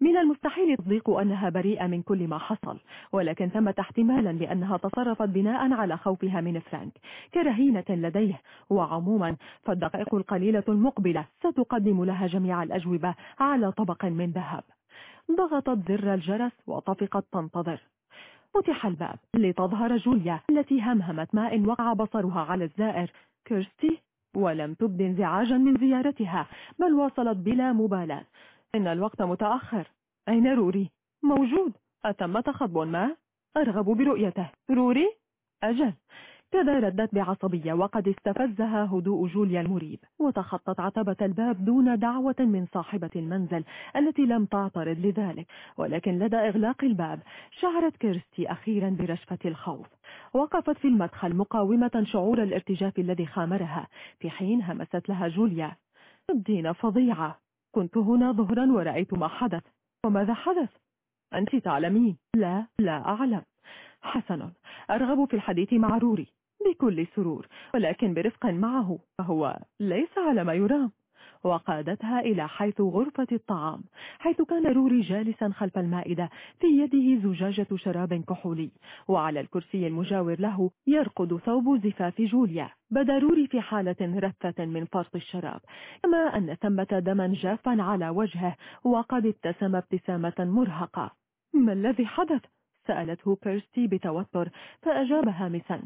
من المستحيل تصديق أنها بريئة من كل ما حصل ولكن ثمة احتمالا بأنها تصرفت بناء على خوفها من فرانك كرهينة لديه وعموما فالدقائق القليلة المقبلة ستقدم لها جميع الأجوبة على طبق من ذهب ضغطت زر الجرس وطفقت تنتظر فتح الباب لتظهر جوليا التي همهمت ما إن وقع بصرها على الزائر. كيرستي ولم تبد انزعاجا من زيارتها بل واصلت بلا مبالاة. إن الوقت متأخر. أين روري؟ موجود. أتم تخطب ما؟ أرغب برؤيته. روري؟ أجل. كذا ردت بعصبية وقد استفزها هدوء جوليا المريب وتخطت عتبة الباب دون دعوة من صاحبة المنزل التي لم تعترض لذلك ولكن لدى إغلاق الباب شعرت كيرستي أخيرا برشفة الخوف. وقفت في المدخل مقاومة شعور الارتجاف الذي خامرها في حين همست لها جوليا. الدين فظيعة كنت هنا ظهرا ورأيت ما حدث. وماذا حدث؟ أنت تعلمين. لا لا أعلم. حسنا أرغب في الحديث مع روري بكل سرور ولكن برفق معه فهو ليس على ما يرام. وقادتها إلى حيث غرفة الطعام حيث كان روري جالسا خلف المائدة في يده زجاجة شراب كحولي وعلى الكرسي المجاور له يرقد ثوب زفاف جوليا. بدا روري في حالة رثة من فرط الشراب كما أن ثمة دما جافا على وجهه وقد ابتسم ابتسامة مرهقة. ما الذي حدث؟ سألته كيرستي بتوتر فأجاب هامسا.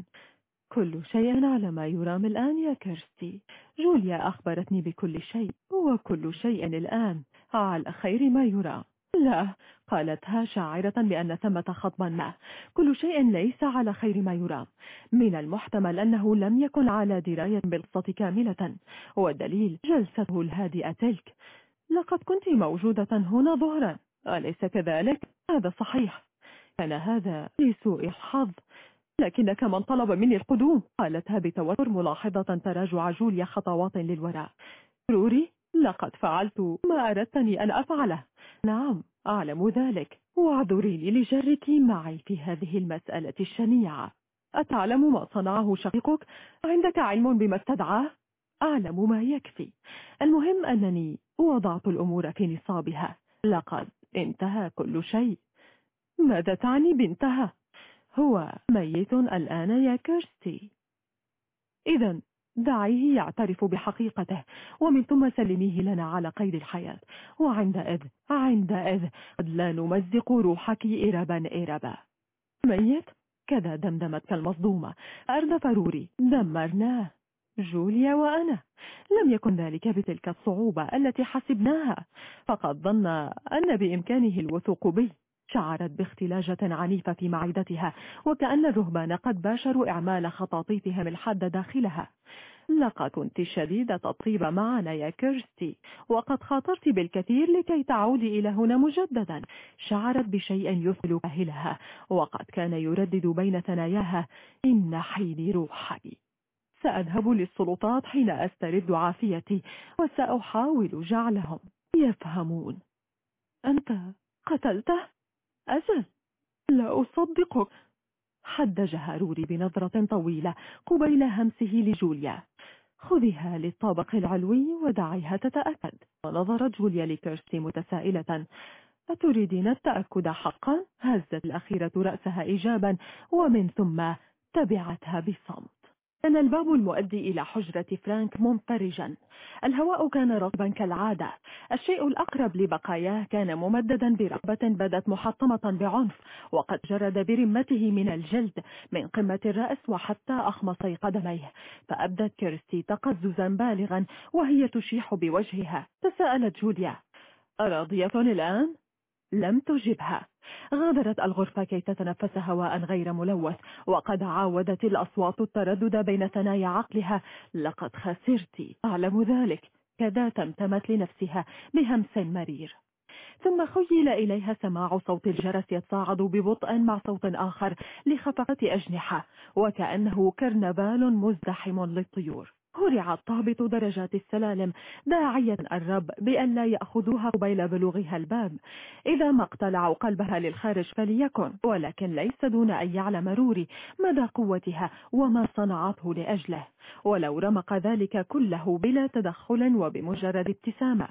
كل شيء على ما يرام الآن يا كيرستي. جوليا أخبرتني بكل شيء وكل شيء الآن. على خير ما يرام. لا. قالتها شاعرة بأن ثمة خطبا ما. كل شيء ليس على خير ما يرام. من المحتمل أنه لم يكن على دراية بالقصة كاملة. والدليل جلسته الهادئة تلك. لقد كنت موجودة هنا ظهرا. أليس كذلك؟ هذا صحيح. كان هذا لسوء الحظ لكنك من طلب مني القدوم. قالتها بتوتر ملاحظة تراجع جوليا خطوات للوراء. روري لقد فعلت ما أردتني أن أفعله. نعم أعلم ذلك. واعذريني لجرك معي في هذه المسألة الشنيعة. أتعلم ما صنعه شقيقك؟ عندك علم بما استدعاه؟ أعلم ما يكفي. المهم أنني وضعت الأمور في نصابها. لقد انتهى كل شيء. ماذا تعني بانتهى؟ هو ميت الآن يا كيرستي. إذا دعيه يعترف بحقيقته ومن ثم سلميه لنا على قيد الحياة. وعندئذ عندئذ قد لا نمزق روحك إربا إربا. ميت؟ كذا دمدمت كالمصدومة. أردف روري دمرناه. جوليا وأنا. لم يكن ذلك بتلك الصعوبة التي حسبناها فقد ظن أن بإمكانه الوثوق بي. شعرت باختلاجة عنيفة في معدتها وكأن الرهبان قد باشروا إعمال خطاطيفهم الحد داخلها. لقد كنت شديدة الطيبة معنا يا كيرستي وقد خاطرت بالكثير لكي تعودي إلى هنا مجددا. شعرت بشيء يثل أهلها وقد كان يردد بين ثناياها. إن حيني روحي. سأذهب للسلطات حين أسترد عافيتي وسأحاول جعلهم يفهمون. أنت قتلته؟ أجل لا أصدقك. حدجها روري بنظرة طويلة قبيل همسه لجوليا. خذها للطابق العلوي ودعيها تتأكد. ونظرت جوليا لكيرستي متسائلة. أتريدين التأكد حقا؟ هزت الأخيرة رأسها إيجابا. ومن ثم تبعتها بصمت كان الباب المؤدي إلى حجرة فرانك منفرجا. الهواء كان رطبا كالعادة. الشيء الأقرب لبقاياه كان ممددا برقبة بدت محطمة بعنف وقد جرد برمته من الجلد من قمة الرأس وحتى أخمصي قدميه. فأبدت كيرستي تقززا بالغا وهي تشيح بوجهها. تساءلت جوليا أراضية الآن؟ لم تجبها. غادرت الغرفة كي تتنفس هواء غير ملوث وقد عاودت الأصوات التردد بين ثنايا عقلها. لقد خسرت. أعلم ذلك. كذا تمتمت لنفسها بهمس مرير. ثم خيل إليها سماع صوت الجرس يتصاعد ببطء مع صوت آخر لخفقة أجنحة وكأنه كرنبال مزدحم للطيور. هرع الطابط درجات السلالم داعية الرب بأن لا يأخذوها قبيل بلوغها الباب. إذا ما اقتلعوا قلبها للخارج فليكن ولكن ليس دون أن يعلم روري مدى قوتها وما صنعته لأجله. ولو رمق ذلك كله بلا تدخل وبمجرد ابتسامة.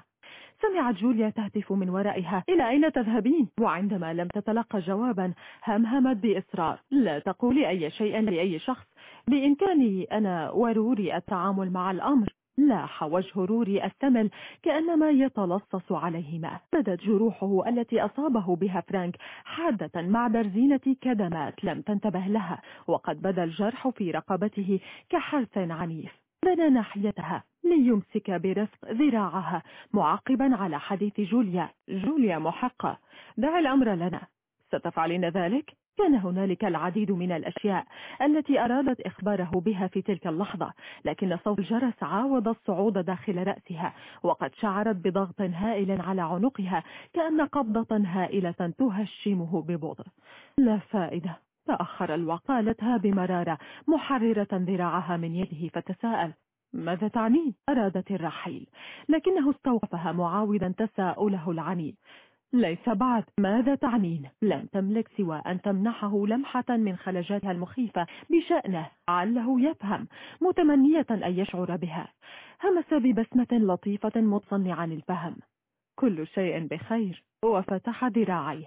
سمعت جوليا تهتف من ورائها إلى أين تذهبين؟ وعندما لم تتلقى جوابا همهمت بإصرار. لا تقولي أي شيء لأي شخص. بإمكاني أنا وروري التعامل مع الأمر. لاح وجه روري الثمل كأنما يتلصص عليه ماء بدت جروحه التي أصابه بها فرانك حادة مع درزينة كدمات لم تنتبه لها وقد بدا الجرح في رقبته كحرث عنيف. بنى ناحيتها ليمسك برفق ذراعها معقبا على حديث جوليا. جوليا محقة. دع الأمر لنا. ستفعلين ذلك؟ كان هنالك العديد من الأشياء التي أرادت إخباره بها في تلك اللحظة لكن صوت الجرس عاود الصعود داخل رأسها وقد شعرت بضغط هائل على عنقها كأن قبضة هائلة تهشمه ببطء لا فائدة تأخر الوقت قالتها بمرارة محررة ذراعها من يده فتساءل ماذا تعني؟ أرادت الرحيل لكنه استوقفها معاودا تساؤله العنيد ليس بعد. ماذا تعنين؟ لم تملك سوى أن تمنحه لمحة من خلجاتها المخيفة بشأنه. عله يفهم متمنية أن يشعر بها. همس ببسمة لطيفة متصنعا الفهم. كل شيء بخير. وفتح ذراعيه.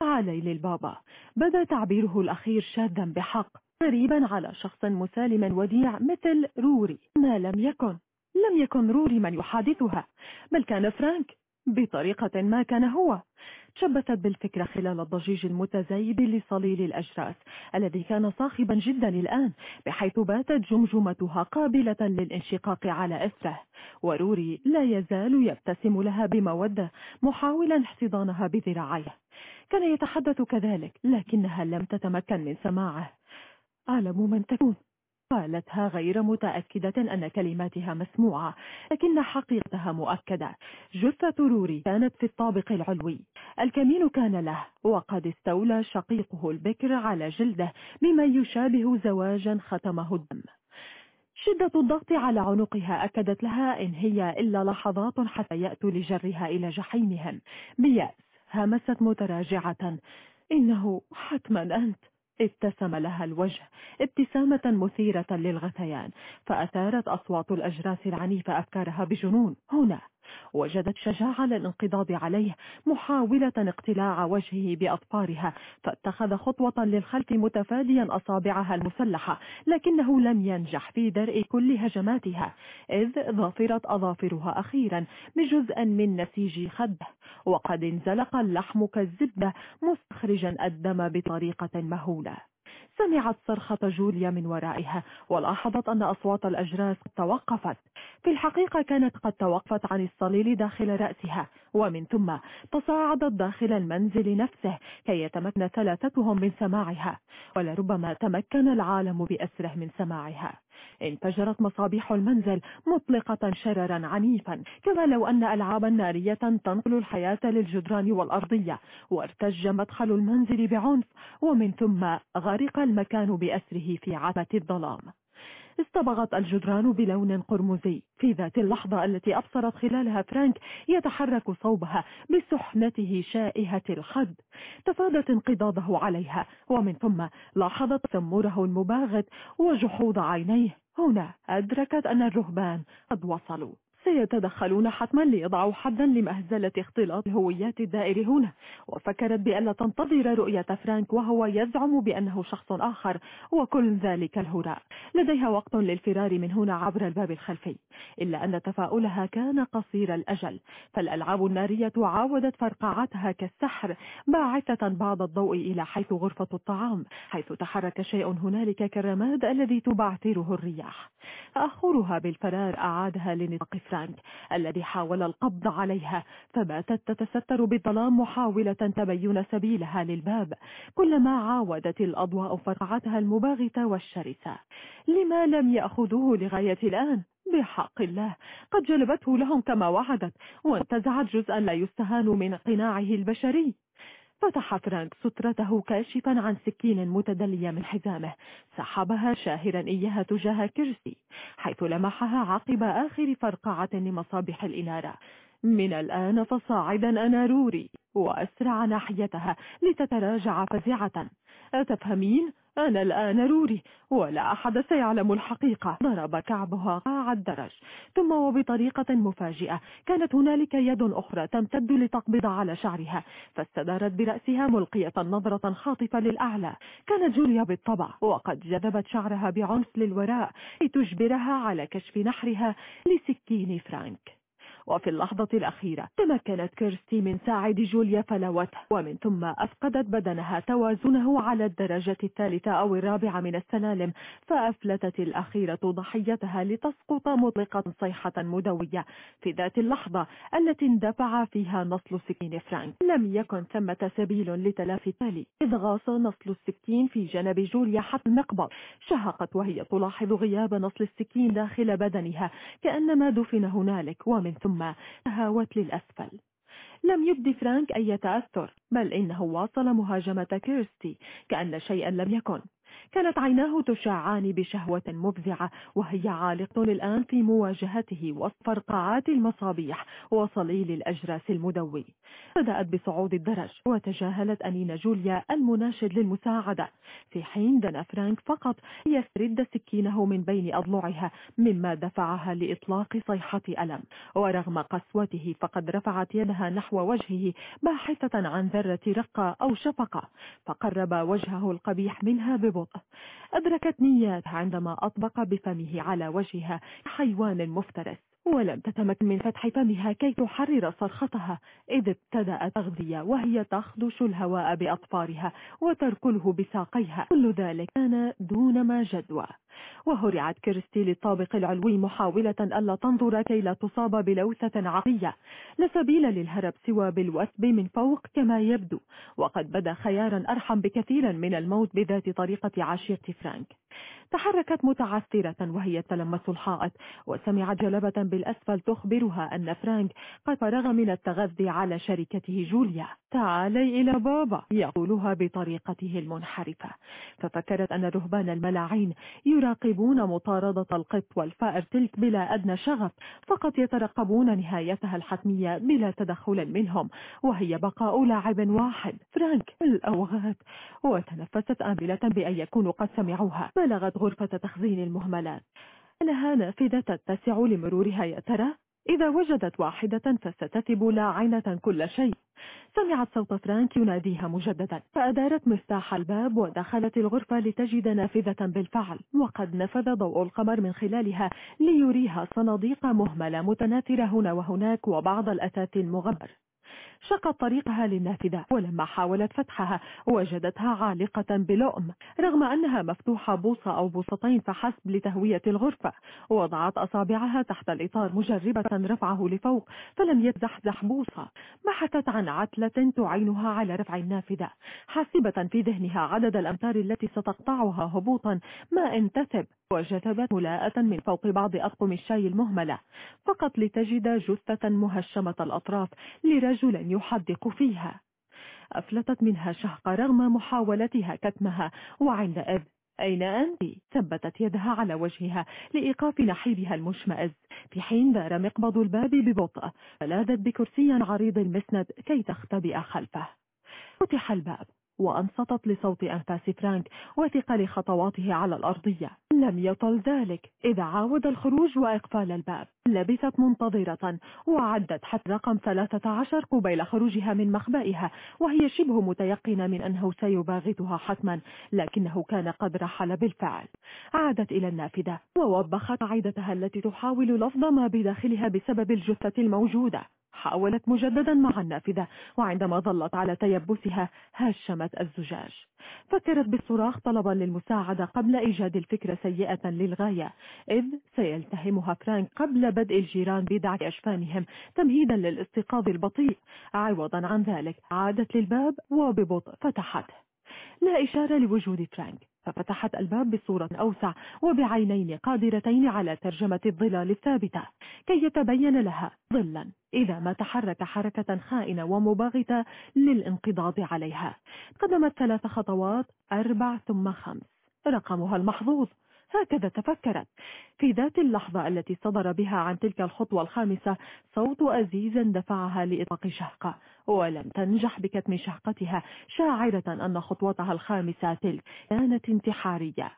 تعالي للبابا بدا تعبيره الأخير شاذا بحق. غريبا على شخص مسالم وديع مثل روري. ما لم يكن. لم يكن روري من يحادثها. بل كان فرانك. بطريقة ما كان هو. تشبثت بالفكرة خلال الضجيج المتزايد لصليل الأجراس الذي كان صاخبا جدا الآن بحيث باتت جمجمتها قابلة للانشقاق على إثره وروري لا يزال يبتسم لها بمودة محاولا احتضانها بذراعيه. كان يتحدث كذلك لكنها لم تتمكن من سماعه. أعلم من تكون. قالتها غير متأكدة أن كلماتها مسموعة لكن حقيقتها مؤكدة. جثة روري كانت في الطابق العلوي. الكمين كان له وقد استولى شقيقه البكر على جلده بما يشابه زواجا ختمه الدم. شدة الضغط على عنقها أكدت لها إن هي إلا لحظات حتى يأتوا لجرها إلى جحيمهم. بيأس همست متراجعة. إنه حتما أنت. ابتسم لها الوجه ابتسامة مثيرة للغثيان فأثارت أصوات الأجراس العنيفة أفكارها بجنون. هنا وجدت شجاعة للانقضاض عليه محاولة اقتلاع وجهه بأطفارها فاتخذ خطوة للخلف متفاديا أصابعها المسلحة لكنه لم ينجح في درء كل هجماتها إذ ظفرت أظافرها أخيرا بجزء من نسيج خده وقد انزلق اللحم كالزبدة مستخرجا الدم بطريقة مهولة. سمعت صرخة جوليا من ورائها ولاحظت أن أصوات الأجراس توقفت. في الحقيقة كانت قد توقفت عن الصليل داخل رأسها ومن ثم تصاعدت داخل المنزل نفسه كي يتمكن ثلاثتهم من سماعها ولربما تمكن العالم بأسره من سماعها. انفجرت مصابيح المنزل مطلقة شررا عنيفا كما لو أن ألعابا نارية تنقل الحياة للجدران والأرضية وارتج مدخل المنزل بعنف ومن ثم غرق المكان بأسره في عتمة الظلام. اصطبغت الجدران بلون قرمزي. في ذات اللحظة التي أبصرت خلالها فرانك يتحرك صوبها بسحنته شائهة الخد. تفادت انقضاضه عليها ومن ثم لاحظت ثموره المباغت وجحوظ عينيه. هنا أدركت أن الرهبان قد وصلوا. سيتدخلون حتما ليضعوا حدا لمهزلة اختلاط الهويات الدائر هنا. وفكرت بألا تنتظر رؤية فرانك وهو يزعم بأنه شخص آخر وكل ذلك الهراء. لديها وقت للفرار من هنا عبر الباب الخلفي. إلا أن تفاؤلها كان قصير الأجل. فالألعاب النارية عاودت فرقعتها كالسحر باعثة بعض الضوء إلى حيث غرفة الطعام حيث تحرك شيء هنالك كالرماد الذي تبعثره الرياح. تأخرها بالفرار أعادها لنطاق فرانك الذي حاول القبض عليها فباتت تتستر بالظلام محاولة تبين سبيلها للباب. كلما عاودت الأضواء فرقعتها المباغتة والشرسة. لما لم يأخذوه لغاية الآن؟ بحق الله. قد جلبته لهم كما وعدت وانتزعت جزءا لا يستهان من قناعه البشري. فتح فرانك سترته كاشفا عن سكين متدلية من حزامه. سحبها شاهرا إياها تجاه كيرستي حيث لمحها عقب آخر فرقعة لمصابيح الإنارة. من الآن فصاعدا أنا روري وأسرع ناحيتها لتتراجع فزعة. أتفهمين؟ أنا الآن روري ولا أحد سيعلم الحقيقة. ضرب كعبها قاع الدرج ثم وبطريقة مفاجئة كانت هنالك يد أخرى تمتد لتقبض على شعرها فاستدارت برأسها ملقية نظرة خاطفة للأعلى. كانت جوليا بالطبع وقد جذبت شعرها بعنف للوراء لتجبرها على كشف نحرها لسكين فرانك. وفي اللحظة الأخيرة تمكنت كيرستي من ساعد جوليا فلوته ومن ثم أفقدت بدنها توازنه على الدرجة الثالثة أو الرابعة من السلالم فأفلتت الأخيرة ضحيتها لتسقط مطلقة صيحة مدوية في ذات اللحظة التي اندفع فيها نصل سكين فرانك. لم يكن ثمة سبيل لتلافي التالي إذ غاص نصل السكين في جنب جوليا حتى المقبض شهقت وهي تلاحظ غياب نصل السكين داخل بدنها كأنما دفن هنالك ومن ثم ثم تهاوت للأسفل. لم يبدي فرانك أي تأثر بل إنه واصل مهاجمة كيرستي كأن شيئا لم يكن. كانت عيناه تشعان بشهوة مفزعة وهي عالقة الآن في مواجهته وسط فرقعات المصابيح وصليل الأجراس المدوي. بدأت بصعود الدرج وتجاهلت أنين جوليا المناشد للمساعدة. في حين دنا فرانك فقط يسترد سكينه من بين أضلعها مما دفعها لإطلاق صيحة ألم. ورغم قسوته فقد رفعت يدها نحو وجهه باحثة عن ذرة رقة أو شفقة فقرب وجهه القبيح منها ببطء. أدركت نيات عندما أطبق بفمه على وجهها حيوان مفترس ولم تتمكن من فتح فمها كي تحرر صرختها إذ ابتدأت تغذية وهي تخدش الهواء بأطفارها وتركله بساقيها. كل ذلك كان دون ما جدوى. وهرعت كريستي للطابق العلوي محاولة ألا تنظر كي لا تصاب بلوثة عقلية. لا سبيل للهرب سوى بالوثب من فوق كما يبدو. وقد بدا خيارا أرحم بكثيرا من الموت بذات طريقة عشيرة فرانك. تحركت متعثرة وهي تلمس الحائط وسمعت جلبة بالأسفل تخبرها أن فرانك قد فرغ من التغذي على شركته جوليا. تعالي إلى بابا يقولها بطريقته المنحرفة. ففكرت أن رهبان الملاعين يراقبون مطاردة القط والفأر تلك بلا أدنى شغف فقط يترقبون نهايتها الحتمية بلا تدخل منهم. وهي بقاء لاعب واحد فرانك الأوغاد. وتنفست آملة بأن يكونوا قد سمعوها. بلغت غرفة تخزين المهملات. لها نافذة تتسع لمرورها يا ترى؟ إذا وجدت واحدة فستثب لاعنة كل شيء. سمعت صوت فرانك يناديها مجددا. فأدارت مفتاح الباب ودخلت الغرفة لتجد نافذة بالفعل. وقد نفذ ضوء القمر من خلالها ليريها صناديق مهملة متناثرة هنا وهناك وبعض الأثاث المغبر شقت طريقها للنافذة ولما حاولت فتحها وجدتها عالقة بلؤم. رغم أنها مفتوحة بوصة أو بوصتين فحسب لتهوية الغرفة وضعت أصابعها تحت الإطار مجربة رفعه لفوق فلم يتزحزح بوصة. بحثت عن عتلة تعينها على رفع النافذة. حاسبة في ذهنها عدد الأمتار التي ستقطعها هبوطا ما انتثب وجذبت ملاءة من فوق بعض أطقم الشاي المهملة. فقط لتجد جثة مهشمة الأطراف لرجل يحدق فيها. أفلتت منها شهقة رغم محاولتها كتمها وعندئذ أين أنت؟ ثبتت يدها على وجهها لإيقاف نحيبها المشمئز. في حين دار مقبض الباب ببطء فلاذت بكرسي عريض المسند كي تختبئ خلفه. فتح الباب. وأنصتت لصوت أنفاس فرانك وثقل خطواته على الأرضية. لم يطل ذلك. إذا عاود الخروج وإقفال الباب لبثت منتظرة وعدت حتى رقم 13 قبيل خروجها من مخبئها وهي شبه متيقنة من أنه سيباغتها حتما لكنه كان قد رحل بالفعل. عادت إلى النافذة ووبخت عيدتها التي تحاول لفظ ما بداخلها بسبب الجثة الموجودة. حاولت مجددا مع النافذة وعندما ظلت على تيبسها هشمت الزجاج. فكرت بالصراخ طلبا للمساعدة قبل إيجاد الفكرة سيئة للغاية إذ سيلتهمها فرانك قبل بدء الجيران بدعك أشفانهم تمهيدا للاستيقاظ البطيء. عوضا عن ذلك عادت للباب وببطء فتحته. لا إشارة لوجود فرانك ففتحت الباب بصورة أوسع وبعينين قادرتين على ترجمة الظلال الثابتة كي يتبين لها ظلا. إذا ما تحرك حركة خائنة ومباغتة للانقضاض عليها. قدمت ثلاث خطوات أربع ثم خمس. رقمها المحظوظ. هكذا تفكرت. في ذات اللحظة التي صدر بها عن تلك الخطوة الخامسة صوت أزيز دفعها لإطلاق شهقة. ولم تنجح بكتم شهقتها. شاعرة أن خطوتها الخامسة تلك كانت انتحارية.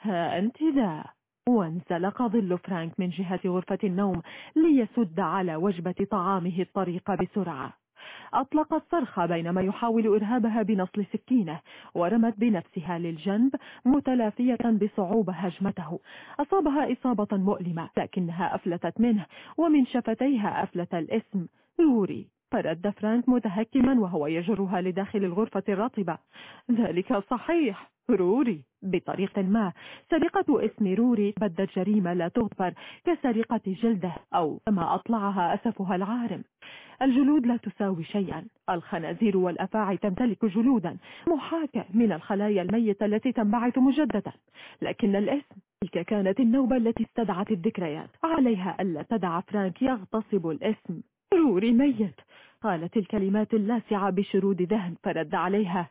ها أنت ذا؟ وانزلق ظل فرانك من جهة غرفة النوم ليسد على وجبة طعامه الطريق بسرعة. أطلقت صرخة بينما يحاول إرهابها بنصل سكينه ورمت بنفسها للجنب متلافية بصعوبة هجمته. أصابها إصابة مؤلمة لكنها أفلتت منه ومن شفتيها أفلت الاسم روري فرد فرانك متهكما وهو يجرها لداخل الغرفة الرطبة. ذلك صحيح. روري. بطريقة ما. سرقة اسم روري بدت جريمة لا تغفر كسرقة جلدة أو كما أطلعها أسفها العارم. الجلود لا تساوي شيئا. الخنازير والأفاعي تمتلك جلودا. محاكة من الخلايا الميتة التي تنبعث مجددا. لكن الاسم تلك كانت النوبة التي استدعت الذكريات. عليها ألا تدع فرانك يغتصب الاسم. روري ميت قالت الكلمات اللاسعة بشرود ذهن فرد عليها.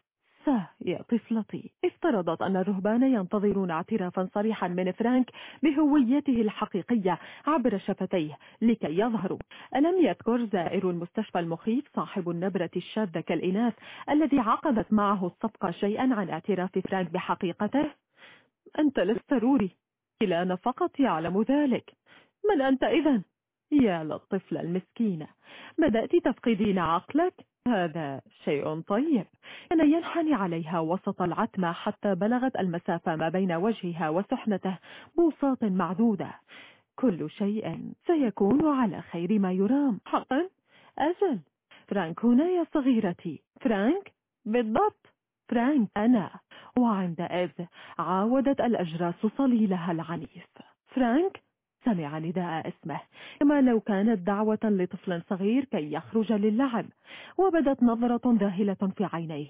يا طفلتي. افترضت أن الرهبان ينتظرون اعترافا صريحا من فرانك بهويته الحقيقية عبر شفتيه لكي يظهروا. ألم يذكر زائر المستشفى المخيف صاحب النبرة الشاذة كالإناث الذي عقدت معه الصفقة شيئا عن اعتراف فرانك بحقيقته؟ أنت لست روري. كلانا فقط يعلم ذلك. من أنت إذا؟ يا للطفلة المسكينة بدأت تفقدين عقلك؟ هذا شيء طيب. كان ينحني عليها وسط العتمة حتى بلغت المسافة ما بين وجهها وسحنته بوصات معدودة. كل شيء سيكون على خير ما يرام. حقا؟ أجل. فرانك هنا يا صغيرتي. فرانك؟ بالضبط. فرانك أنا. وعندئذ عاودت الأجراس صليلها العنيف. فرانك؟ سمع نداء اسمه. كما لو كانت دعوة لطفل صغير كي يخرج للعب. وبدت نظرة ذاهلة في عينيه.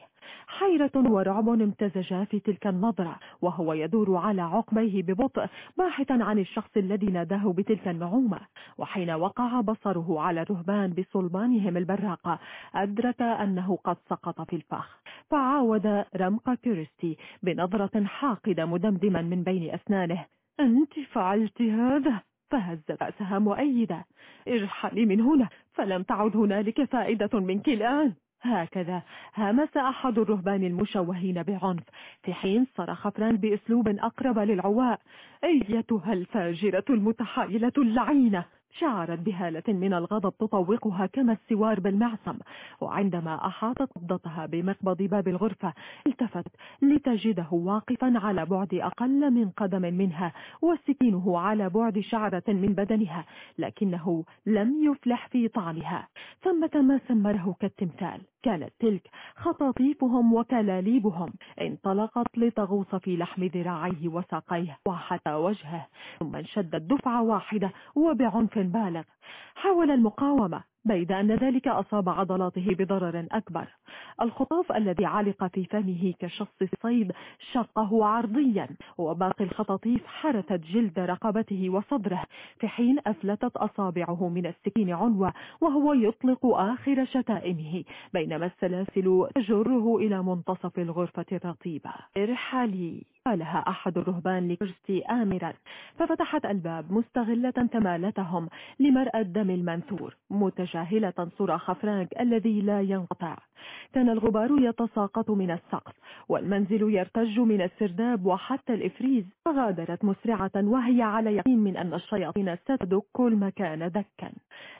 حيرة ورعب امتزجا في تلك النظرة. وهو يدور على عقبيه ببطء باحثا عن الشخص الذي ناداه بتلك النعومة. وحين وقع بصره على الرهبان بصلبانهم البراقة أدرك أنه قد سقط في الفخ. فعاود رمق كيرستي بنظرة حاقدة مدمدما من بين أسنانه. أنت فعلت هذا فهز رأسها مؤيدة. ارحلي من هنا فلم تعد هنالك فائدة منك الآن. هكذا همس أحد الرهبان المشوهين بعنف. في حين صرخ فران بأسلوب أقرب للعواء. أيتها الفاجرة المتحايلة اللعينة. شعرت بهالة من الغضب تطوقها كما السوار بالمعصم وعندما أحاطت قبضتها بمقبض باب الغرفة التفت لتجده واقفا على بعد أقل من قدم منها وسكينه على بعد شعرة من بدنها لكنه لم يفلح في طعنها ثمة ما سمره كالتمثال. كانت تلك خطاطيفهم وكلاليبهم انطلقت لتغوص في لحم ذراعيه وساقيه وحتى وجهه ثم انشدت دفعة واحدة وبعنف بالغ. حاول المقاومة بيد أن ذلك أصاب عضلاته بضرر أكبر. الخطاف الذي علق في فمه كشص الصيد شقه عرضيا وباقي الخطاطيف حرثت جلد رقبته وصدره في حين أفلتت أصابعه من السكين عنوة وهو يطلق آخر شتائمه بينما السلاسل تجره إلى منتصف الغرفة الرطيبة. ارحلي. قالها أحد الرهبان لكرستي آمرا ففتحت الباب مستغلة ثمالتهم لمرأى الدم المنثور متجاهلة صراخ فرانك الذي لا ينقطع. كان الغبار يتساقط من السقف والمنزل يرتج من السرداب وحتى الإفريز. فغادرت مسرعة وهي على يقين من أن الشياطين ستدك المكان دكا.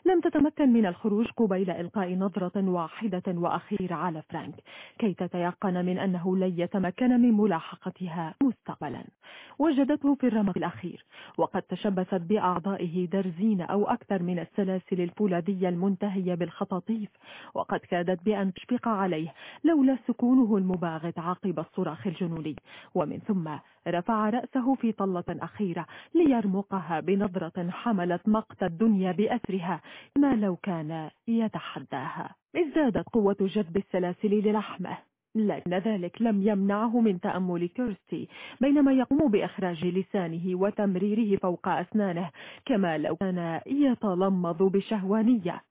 لم تتمكن من الخروج قبيل إلقاء نظرة واحدة وأخيرة على فرانك كي تتيقن من أنه لن يتمكن من ملاحقتها. مستقبلا. وجدته في الرمق الأخير وقد تشبثت بأعضائه درزين أو أكثر من السلاسل الفولاذية المنتهية بالخطاطيف وقد كادت بأن تشفق عليه لولا سكونه المباغت عقب الصراخ الجنوني ومن ثم رفع رأسه في طلة أخيرة ليرمقها بنظرة حملت مقت الدنيا بأسرها ما لو كان يتحداها. ازدادت قوة جذب السلاسل للحمة. لكن ذلك لم يمنعه من تأمل كيرستي بينما يقوم بإخراج لسانه وتمريره فوق أسنانه كما لو كان يتلمض بشهوانية.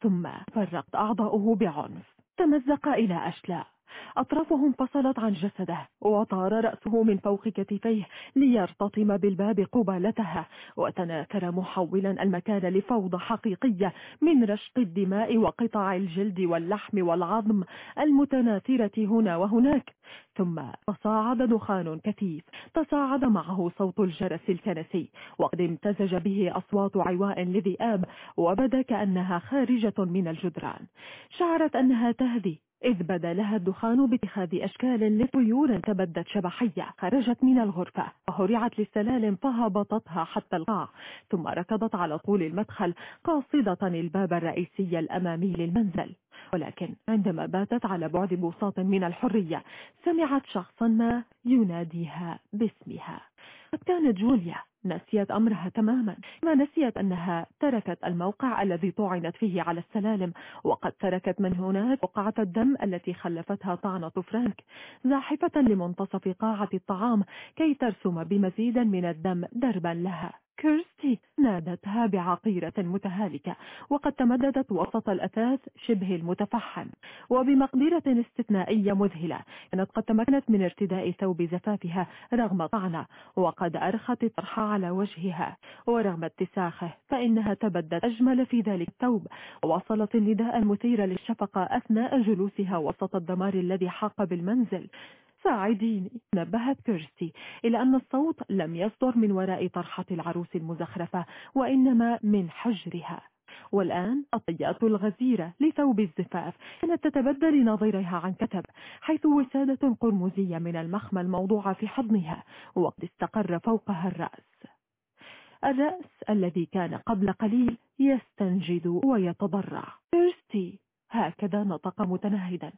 ثم فرقت أعضاؤه بعنف تمزق إلى أشلاء. أطرافه انفصلت عن جسده وطار رأسه من فوق كتفيه ليرتطم بالباب قبالتها وتناثر محولا المكان لفوضى حقيقية من رشق الدماء وقطع الجلد واللحم والعظم المتناثرة هنا وهناك. ثم تصاعد دخان كثيف تصاعد معه صوت الجرس الكنسي وقد امتزج به أصوات عواء لذئاب وبدأ كأنها خارجة من الجدران. شعرت أنها تهدي. إذ بدا لها الدخان باتخاذ أشكال لطيور تبدت شبحية خرجت من الغرفة وهرعت للسلالم فهبطتها حتى القاع ثم ركضت على طول المدخل قاصدة الباب الرئيسي الأمامي للمنزل. ولكن عندما باتت على بعد بوصات من الحرية سمعت شخصا ما يناديها باسمها. قد كانت جوليا نسيت أمرها تماما ما نسيت أنها تركت الموقع الذي طعنت فيه على السلالم وقد تركت من هناك بقعة الدم التي خلفتها طعنة فرانك زاحفة لمنتصف قاعة الطعام كي ترسم بمزيد من الدم دربا لها. كيرستي نادتها بعقيرة متهالكة وقد تمددت وسط الأثاث شبه المتفحم وبمقدرة استثنائية مذهلة كانت قد تمكنت من ارتداء ثوب زفافها رغم طعنة وقد أرخت الطرح على وجهها ورغم اتساخه فإنها تبدت أجمل في ذلك الثوب وواصلت النداء المثير للشفقة أثناء جلوسها وسط الدمار الذي حاق بالمنزل. ساعديني. نبهت كيرستي إلى أن الصوت لم يصدر من وراء طرحة العروس المزخرفة وإنما من حجرها. والآن الطيات الغزيرة لثوب الزفاف كانت تتبدل لناظرها عن كتب حيث وسادة قرمزية من المخمل موضوعة في حضنها وقد استقر فوقها الرأس. الرأس الذي كان قبل قليل يستنجد ويتضرع. كيرستي! هكذا نطق متنهدا.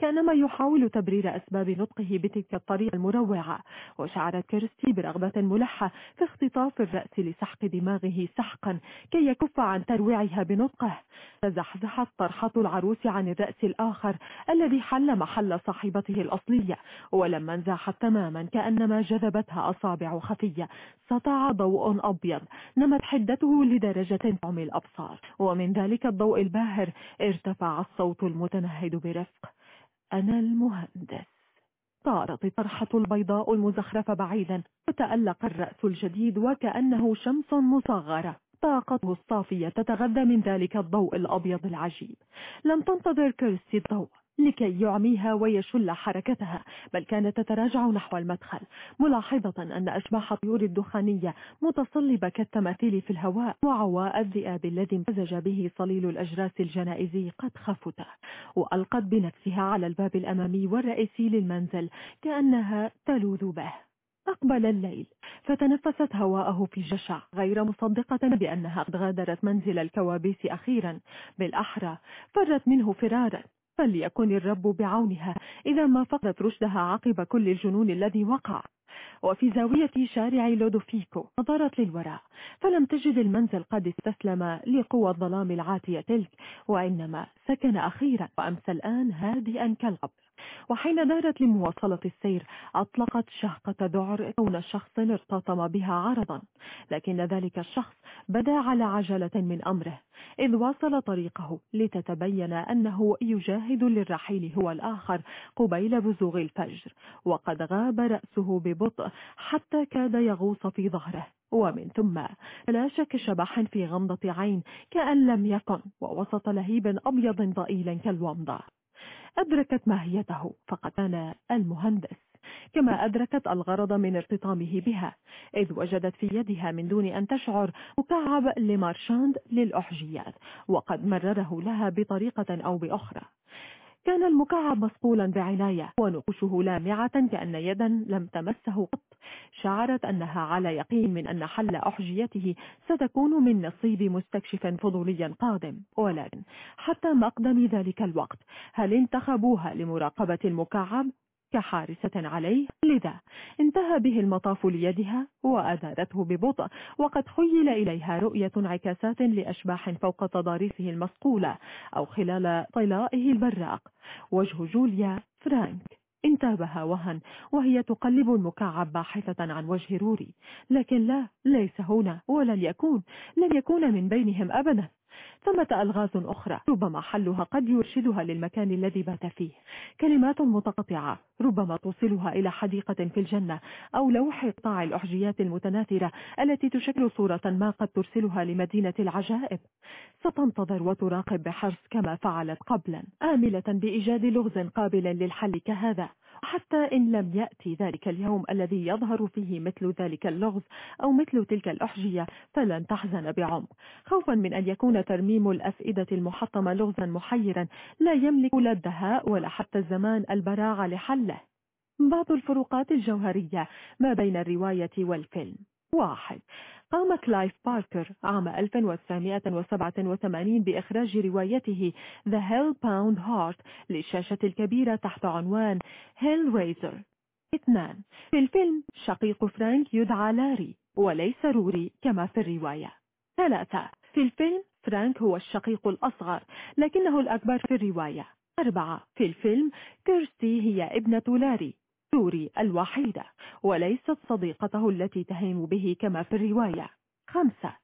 كانما يحاول تبرير أسباب نطقه بتلك الطريقة المروعة وشعرت كيرستي برغبة ملحة في اختطاف الرأس لسحق دماغه سحقا كي يكف عن ترويعها بنطقه. تزحزحت طرحة العروس عن الرأس الآخر الذي حل محل صاحبته الأصلية ولما انزاحت تماما كأنما جذبتها أصابع خفية. سطع ضوء أبيض نمت حدته لدرجة تعمي الأبصار. ومن ذلك الضوء الباهر ارتفع الصوت المتنهد برفق. أنا المهندس. طارت الطرحة البيضاء المزخرفة بعيدا. وتألق الرأس الجديد وكأنه شمس مصغرة. طاقته الصافية تتغذى من ذلك الضوء الأبيض العجيب. لم تنتظر كيرسي الضوء. لكي يعميها ويشل حركتها بل كانت تتراجع نحو المدخل ملاحظة أن أشباح الطيور الدخانية متصلبة كالتماثيل في الهواء وعواء الذئاب الذي امتزج به صليل الأجراس الجنائزي قد خفت وألقت بنفسها على الباب الأمامي والرئيسي للمنزل كأنها تلوذ به. أقبل الليل فتنفست هواءه في جشع غير مصدقة بأنها قد غادرت منزل الكوابيس أخيرا بالأحرى فرت منه فرارا. فليكن الرب بعونها إذا ما فقدت رشدها عقب كل الجنون الذي وقع. وفي زاوية شارع لودوفيكو نظرت للوراء فلم تجد المنزل قد استسلم لقوى الظلام العاتية تلك وإنما سكن أخيرا. وأمس الآن هادئا كالغب وحين دارت لمواصلة السير أطلقت شهقة ذعر كون شخص ارتطم بها عرضا لكن ذلك الشخص بدا على عجلة من أمره إذ واصل طريقه لتتبين أنه يجاهد للرحيل هو الآخر قبيل بزوغ الفجر وقد غاب رأسه ببطء حتى كاد يغوص في ظهره. ومن ثم شك شبح في غمضة عين كأن لم يكن ووسط لهيب أبيض ضئيل كالومضة. أدركت ماهيته فقد كان المهندس. كما أدركت الغرض من ارتطامه بها إذ وجدت في يدها من دون أن تشعر مكعب لمارشاند للأحجيات وقد مرره لها بطريقة أو بأخرى. كان المكعب مصقولا بعناية ونقوشه لامعة كأن يدا لم تمسه قط شعرت أنها على يقين من أن حل أحجيته ستكون من نصيب مستكشف فضولي قادم. ولكن حتى مقدم ذلك الوقت هل انتخبوها لمراقبة المكعب كحارسة عليه. لذا انتهى به المطاف ليدها وأدارته ببطء وقد خيل إليها رؤية انعكاسات لأشباح فوق تضاريسه المصقولة أو خلال طلائه البراق. وجه جوليا فرانك. انتابها وهن وهي تقلب المكعب باحثة عن وجه روري. لكن لا ليس هنا ولن يكون. لن يكون من بينهم أبدا. ثمة ألغاز أخرى ربما حلها قد يرشدها للمكان الذي بات فيه. كلمات متقطعة ربما توصلها إلى حديقة في الجنة أو لوح قطاع الأحجيات المتناثرة التي تشكل صورة ما قد ترسلها لمدينة العجائب. ستنتظر وتراقب بحرص كما فعلت قبلا آملة بإيجاد لغز قابل للحل كهذا. حتى إن لم يأتي ذلك اليوم الذي يظهر فيه مثل ذلك اللغز أو مثل تلك الأحجية فلن تحزن بعمق. خوفا من أن يكون ترميم الأفئدة المحطمة لغزا محيرا لا يملك لا الدهاء ولا حتى الزمان البراعة لحله. بعض الفروقات الجوهرية ما بين الرواية والفيلم. واحد. قام كلايف باركر عام 1987 بإخراج روايته The Hellbound Heart للشاشة الكبيرة تحت عنوان Hellraiser اثنان. في الفيلم شقيق فرانك يدعى لاري وليس روري كما في الرواية. ثلاثة. في الفيلم فرانك هو الشقيق الأصغر لكنه الأكبر في الرواية. أربعة. في الفيلم كيرستي هي ابنة لاري سوري الوحيدة وليست صديقته التي تهيم به كما في الرواية. خمسة.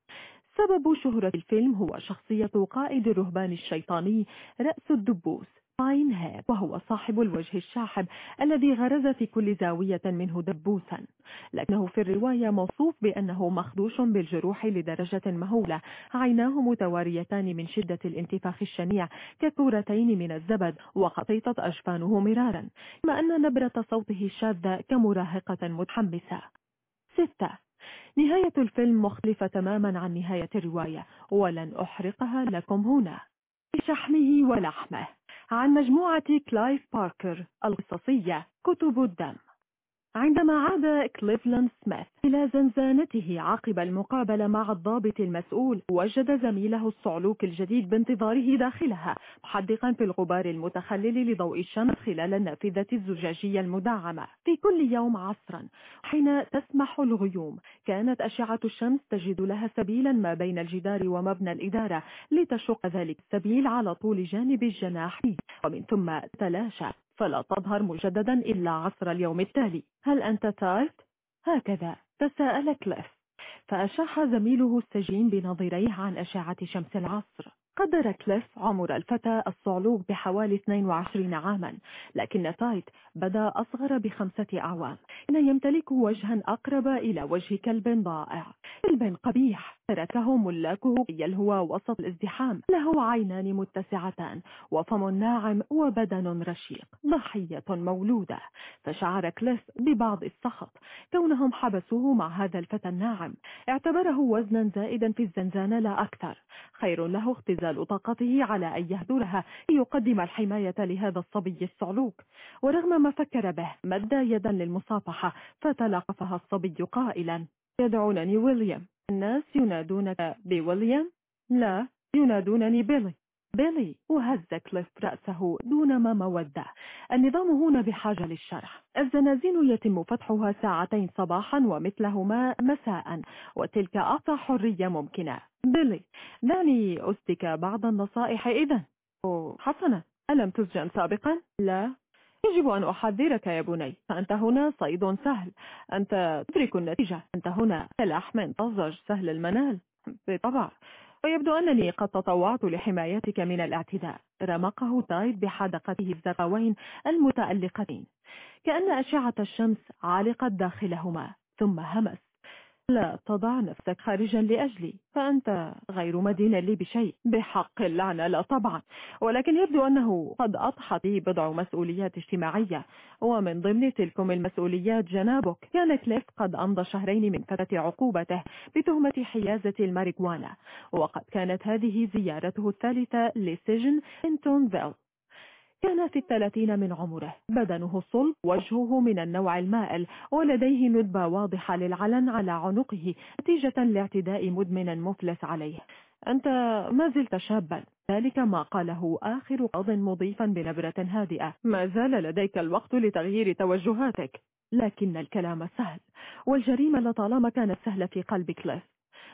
سبب شهرة الفيلم هو شخصية قائد الرهبان الشيطاني رأس الدبوس. باين هير وهو صاحب الوجه الشاحب الذي غرز في كل زاوية منه دبوسا. لكنه في الرواية موصوف بأنه مخدوش بالجروح لدرجة مهولة. عيناه متواريتان من شدة الانتفاخ الشنيع ككورتين من الزبد وقطيطت أجفانه مرارا. كما أن نبرة صوته شاذة كمراهقة متحمسة. ستة. نهاية الفيلم مختلفة تماما عن نهاية الرواية ولن أحرقها لكم هنا. شحمه ولحمه. عن مجموعة كلايف باركر القصصية كتب الدم. عندما عاد كليفلاند سميث إلى زنزانته عقب المقابلة مع الضابط المسؤول وجد زميله الصعلوك الجديد بانتظاره داخلها محدقا في الغبار المتخلل لضوء الشمس خلال النافذة الزجاجية المدعمة. في كل يوم عصرا حين تسمح الغيوم كانت أشعة الشمس تجد لها سبيلا ما بين الجدار ومبنى الإدارة لتشق ذلك السبيل على طول جانب الجناح. ومن ثم تلاشى. فلا تظهر مجددا إلا عصر اليوم التالي. هل أنت تارت؟ هكذا تساءل كليف فأشاح زميله السجين بنظريه عن أشعة شمس العصر. قدر كليف عمر الفتى الصعلوك بحوالي 22 عاما لكن تايت بدا أصغر بخمسة أعوام. كان يمتلك وجها أقرب إلى وجه كلب ضائع. كلب قبيح. تركه ملاكه يلهو وسط الازدحام. له عينان متسعتان وفم ناعم وبدن رشيق ضحية مولودة. فشعر كليف ببعض السخط كونهم حبسوه مع هذا الفتى الناعم. اعتبره وزنا زائدا في الزنزانة لا أكثر. خير له اختزال طاقته على أن يهدرها ليقدم الحماية لهذا الصبي الصعلوك. ورغم ما فكر به مد يدا للمصافحة فتلقفها الصبي قائلا يدعونني ويليام. الناس ينادونك بويليام لا ينادونني بيلي. بيلي وهز كليف رأسه دون ما مودة. النظام هنا بحاجة للشرح. الزنازين يتم فتحها ساعتين صباحا ومثلهما مساء وتلك أقصى حرية ممكنة. بيلي دعني أسدك بعض النصائح إذا حسنا. ألم تسجن سابقا؟ لا. يجب أن أحذرك يا بني. فأنت هنا صيد سهل. أنت تدرك النتيجة. أنت هنا كلحم طزج سهل المنال. بالطبع. ويبدو أنني قد تطوعت لحمايتك من الاعتداء. رمقه تايد بحدقته الزغوين المتألقتين. كأن أشعة الشمس عالقت داخلهما. ثم همس. لا تضع نفسك خارجا لأجلي فأنت غير مدين لي بشيء. بحق اللعنة لا طبعا. ولكن يبدو أنه قد أضحت لي بضع مسؤوليات اجتماعية. ومن ضمن تلكم المسؤوليات جنابك كان كليف قد أمضى شهرين من فترة عقوبته بتهمة حيازة الماريجوانا وقد كانت هذه زيارته الثالثة لسجن إنتونفيل. كان في الثلاثين من عمره. بدنه صلب وجهه من النوع المائل ولديه ندبة واضحة للعلن على عنقه نتيجة لاعتداء مدمن مفلس عليه. أنت ما زلت شابا. ذلك ما قاله آخر قاض مضيفا بنبرة هادئة. ما زال لديك الوقت لتغيير توجهاتك. لكن الكلام سهل والجريمة لطالما كانت سهلة في قلب كليف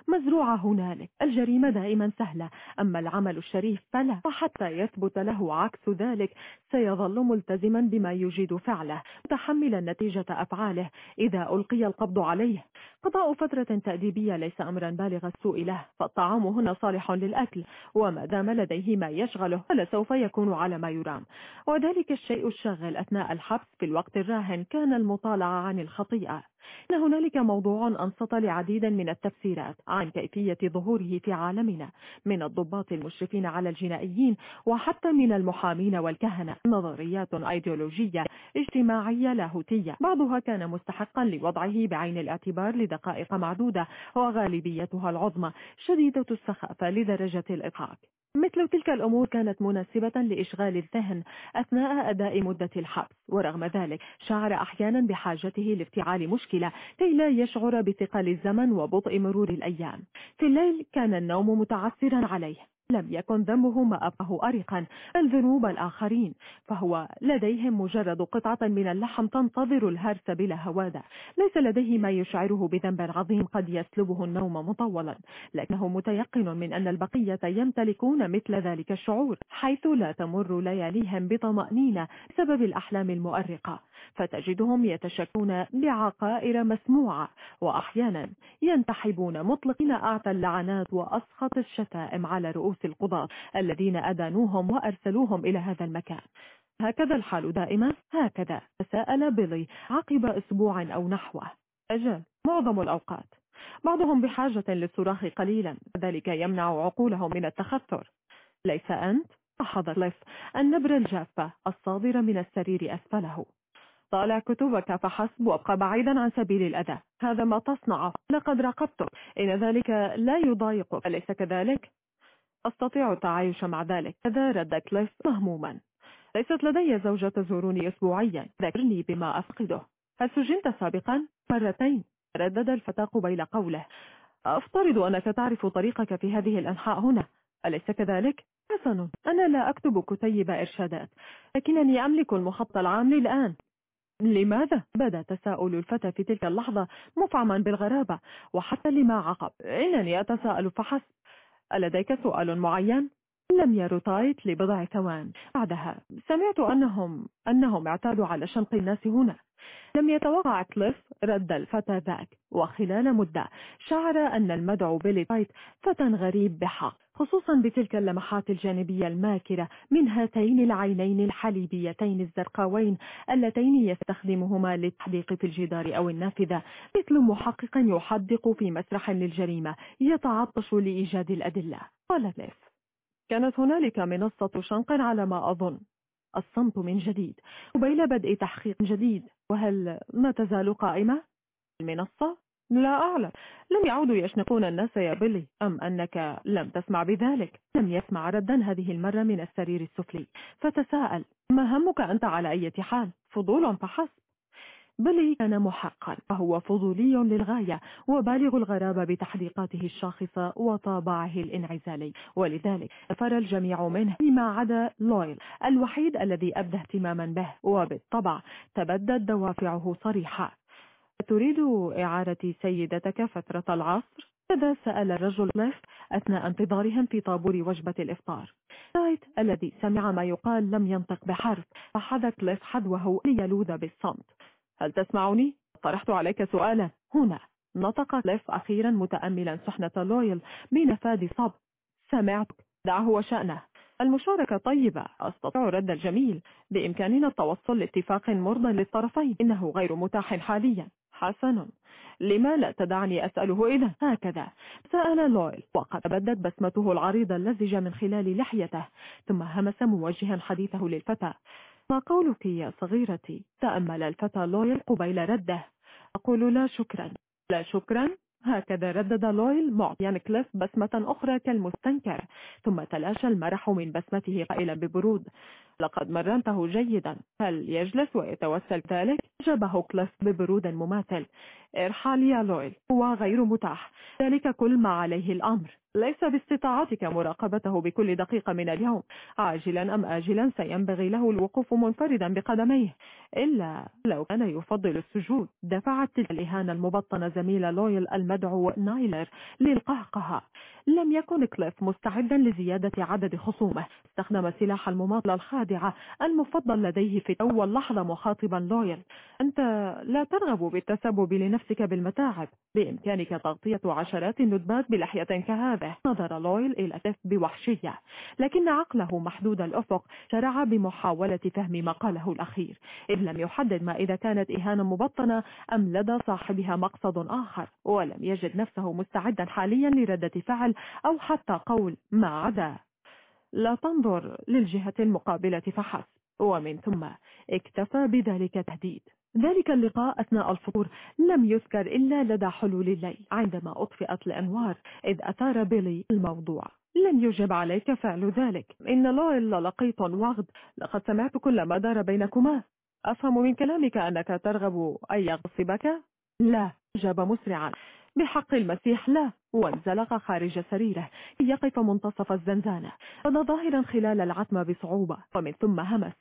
مزروعة هنالك الجريمة دائما سهلة أما العمل الشريف فلا وحتى يثبت له عكس ذلك سيظل ملتزما بما يجيد فعله متحملا نتيجة أفعاله إذا ألقي القبض عليه. قضاء فترة تأديبية ليس أمرا بالغ السوء له فالطعام هنا صالح للأكل وما دام لديه ما يشغله فلسوف يكون على ما يرام. وذلك الشيء الشاغل أثناء الحبس في الوقت الراهن كان المطالعة عن الخطيئة. إن هنالك موضوع أنصت لعديد من التفسيرات عن كيفية ظهوره في عالمنا من الضباط المشرفين على الجنائيين وحتى من المحامين والكهنة. نظريات أيديولوجية اجتماعية لاهوتية بعضها كان مستحقا لوضعه بعين الاعتبار لدقائق معدودة وغالبيتها العظمى شديدة السخافة لدرجة الإضحاك مثل تلك الأمور كانت مناسبة لإشغال الذهن أثناء أداء مدة الحبس ورغم ذلك شعر أحيانا بحاجته لافتعال مشكلة كي لا يشعر بثقل الزمن وبطء مرور الأيام. في الليل كان النوم متعثرا عليه. لم يكن ذنبه ما أبقه أرقا بل ذنوب الآخرين فهو لديهم مجرد قطعة من اللحم تنتظر الهرس بلا هوادة. ليس لديه ما يشعره بذنب عظيم قد يسلبه النوم مطولا لكنه متيقن من أن البقية يمتلكون مثل ذلك الشعور حيث لا تمر لياليهم بطمأنينة بسبب الأحلام المؤرقة. فتجدهم يتشكون بعقائر مسموعة وأحيانا ينتحبون مطلقين أعتى اللعنات وأسخط الشتائم على رؤوس القضاة الذين أدانوهم وأرسلوهم إلى هذا المكان. هكذا الحال دائما. هكذا تساءل بيلي عقب أسبوع أو نحوه. أجل معظم الأوقات. بعضهم بحاجة للصراخ قليلا. ذلك يمنع عقولهم من التخثر. ليس أنت لاحظ كليف النبرة الجافة الصادرة من السرير أسفله. طالع كتبك فحسب وابقى بعيدا عن سبيل الأذى. هذا ما تصنع. لقد راقبتك إن ذلك لا يضايقك. أليس كذلك؟ أستطيع التعايش مع ذلك. كذا رد كليف مهموما. ليست لدي زوجة تزورني أسبوعيا. ذكرني بما أفقده. هل سجنت سابقا؟ مرتين. ردد الفتى قبيل قوله. أفترض أنك تعرف طريقك في هذه الأنحاء هنا. أليس كذلك؟ حسن. أنا لا أكتب كتيب إرشادات. لكنني أملك المخطط العام للآن. لماذا؟ بدأ تساؤل الفتى في تلك اللحظة مفعما بالغرابة. وحتى لما عقب. إنني أتساءل فحسب. ألديك سؤال معين؟ لم يرد تايت لبضع ثوان. بعدها سمعت أنهم أنهم اعتادوا على شنق الناس هنا. لم يتوقع كليف رد الفتى ذاك. وخلال مدة شعر أن المدعو بيلي تايت فتى غريب بحق خصوصا بتلك اللمحات الجانبية الماكرة من هاتين العينين الحليبيتين الزرقاوين اللتين يستخدمهما للتحديق في الجدار أو النافذة. مثل محقق يحدق في مسرح للجريمة يتعطش لإيجاد الأدلة. قال كليف. كانت هنالك منصة شنق على ما أظن. الصمت من جديد. قبيل بدء تحقيق جديد. وهل ما تزال قائمة؟ المنصة؟ لا أعلم. لم يعودوا يشنقون الناس يا بيلي. أم أنك لم تسمع بذلك؟ لم يسمع ردا هذه المرة من السرير السفلي. فتساءل. ما همك أنت على أي حال؟ فضول فحسب. بل كان محقا. فهو فضولي للغاية وبالغ الغرابة بتحديقاته الشاخصة وطابعه الانعزالي. ولذلك سفر الجميع منه فيما عدا لويل الوحيد الذي أبدى اهتماما به. وبالطبع تبدت دوافعه صريحة. تريد إعارة سيدتك فترة العصر؟ كذا سأل الرجل ليف أثناء انتظارهم في طابور وجبة الإفطار. تايت الذي سمع ما يقال لم ينطق بحرف. فحذا كليف حذوه ليلوذ بالصمت. هل تسمعني؟ طرحت عليك سؤالا. هنا. نطق ليف أخيرا متأملا سحنة لويل بنفاد صبر. سمعتك دعه وشأنه المشاركة طيبة. أستطيع رد الجميل. بإمكاننا التوصل لاتفاق مرض للطرفين. إنه غير متاح حاليا. حسن لما لا تدعني أسأله إذا؟ هكذا. سأل لويل. وقد بدت بسمته العريضة اللزجة من خلال لحيته. ثم همس موجها حديثه للفتى. ما قولك يا صغيرتي؟ تأمل الفتى لويل قبيل رده. أقول لا شكرا. لا شكرا. هكذا ردد لويل معطيا كليف بسمة أخرى كالمستنكر ثم تلاشى المرح من بسمته قائلا ببرود. لقد مرنته جيدا. هل يجلس ويتوسل؟ ذلك؟ جابه كليف ببرود مماثل. ارحل يا لويل هو غير متاح. ذلك كل ما عليه الأمر. ليس باستطاعتك مراقبته بكل دقيقة من اليوم. عاجلا أم آجلا سينبغي له الوقوف منفردا بقدميه. إلا لو كان يفضل السجود. دفعت تلك الإهانة المبطنة زميل لويل المدعو نايلر للقهقهة لم يكن كليف مستعدا لزيادة عدد خصومه. استخدم سلاح المماطلة الخادعة المفضل لديه في أول لحظة مخاطبا لويل. أنت لا ترغب بالتسبب لنفسك بالمتاعب. بإمكانك تغطية عشرات الندبات بلحية كهذا. نظر لويل إلى كليف بوحشية لكن عقله محدود الأفق. شرع بمحاولة فهم ما قاله الأخير. إذ لم يحدد ما إذا كانت إهانة مبطنة أم لدى صاحبها مقصد آخر. ولم يجد نفسه مستعدا حاليا لردة فعل أو حتى قول ما عدا لا تنظر للجهة المقابلة فحسب. ومن ثم اكتفى بذلك تهديد. ذلك اللقاء أثناء الفطور لم يذكر إلا لدى حلول الليل. عندما أطفئت الأنوار إذ أثار بيلي الموضوع. لن يجب عليك فعل ذلك. إن لويل لقيط وغد لقد سمعت كل ما دار بينكما. أفهم من كلامك أنك ترغب أن يغصبك? لا. جاب مسرعا. بحق المسيح لا وانزلق خارج سريره يقف منتصف الزنزانة بدا ظاهرا خلال العتمة بصعوبة ومن ثم همس.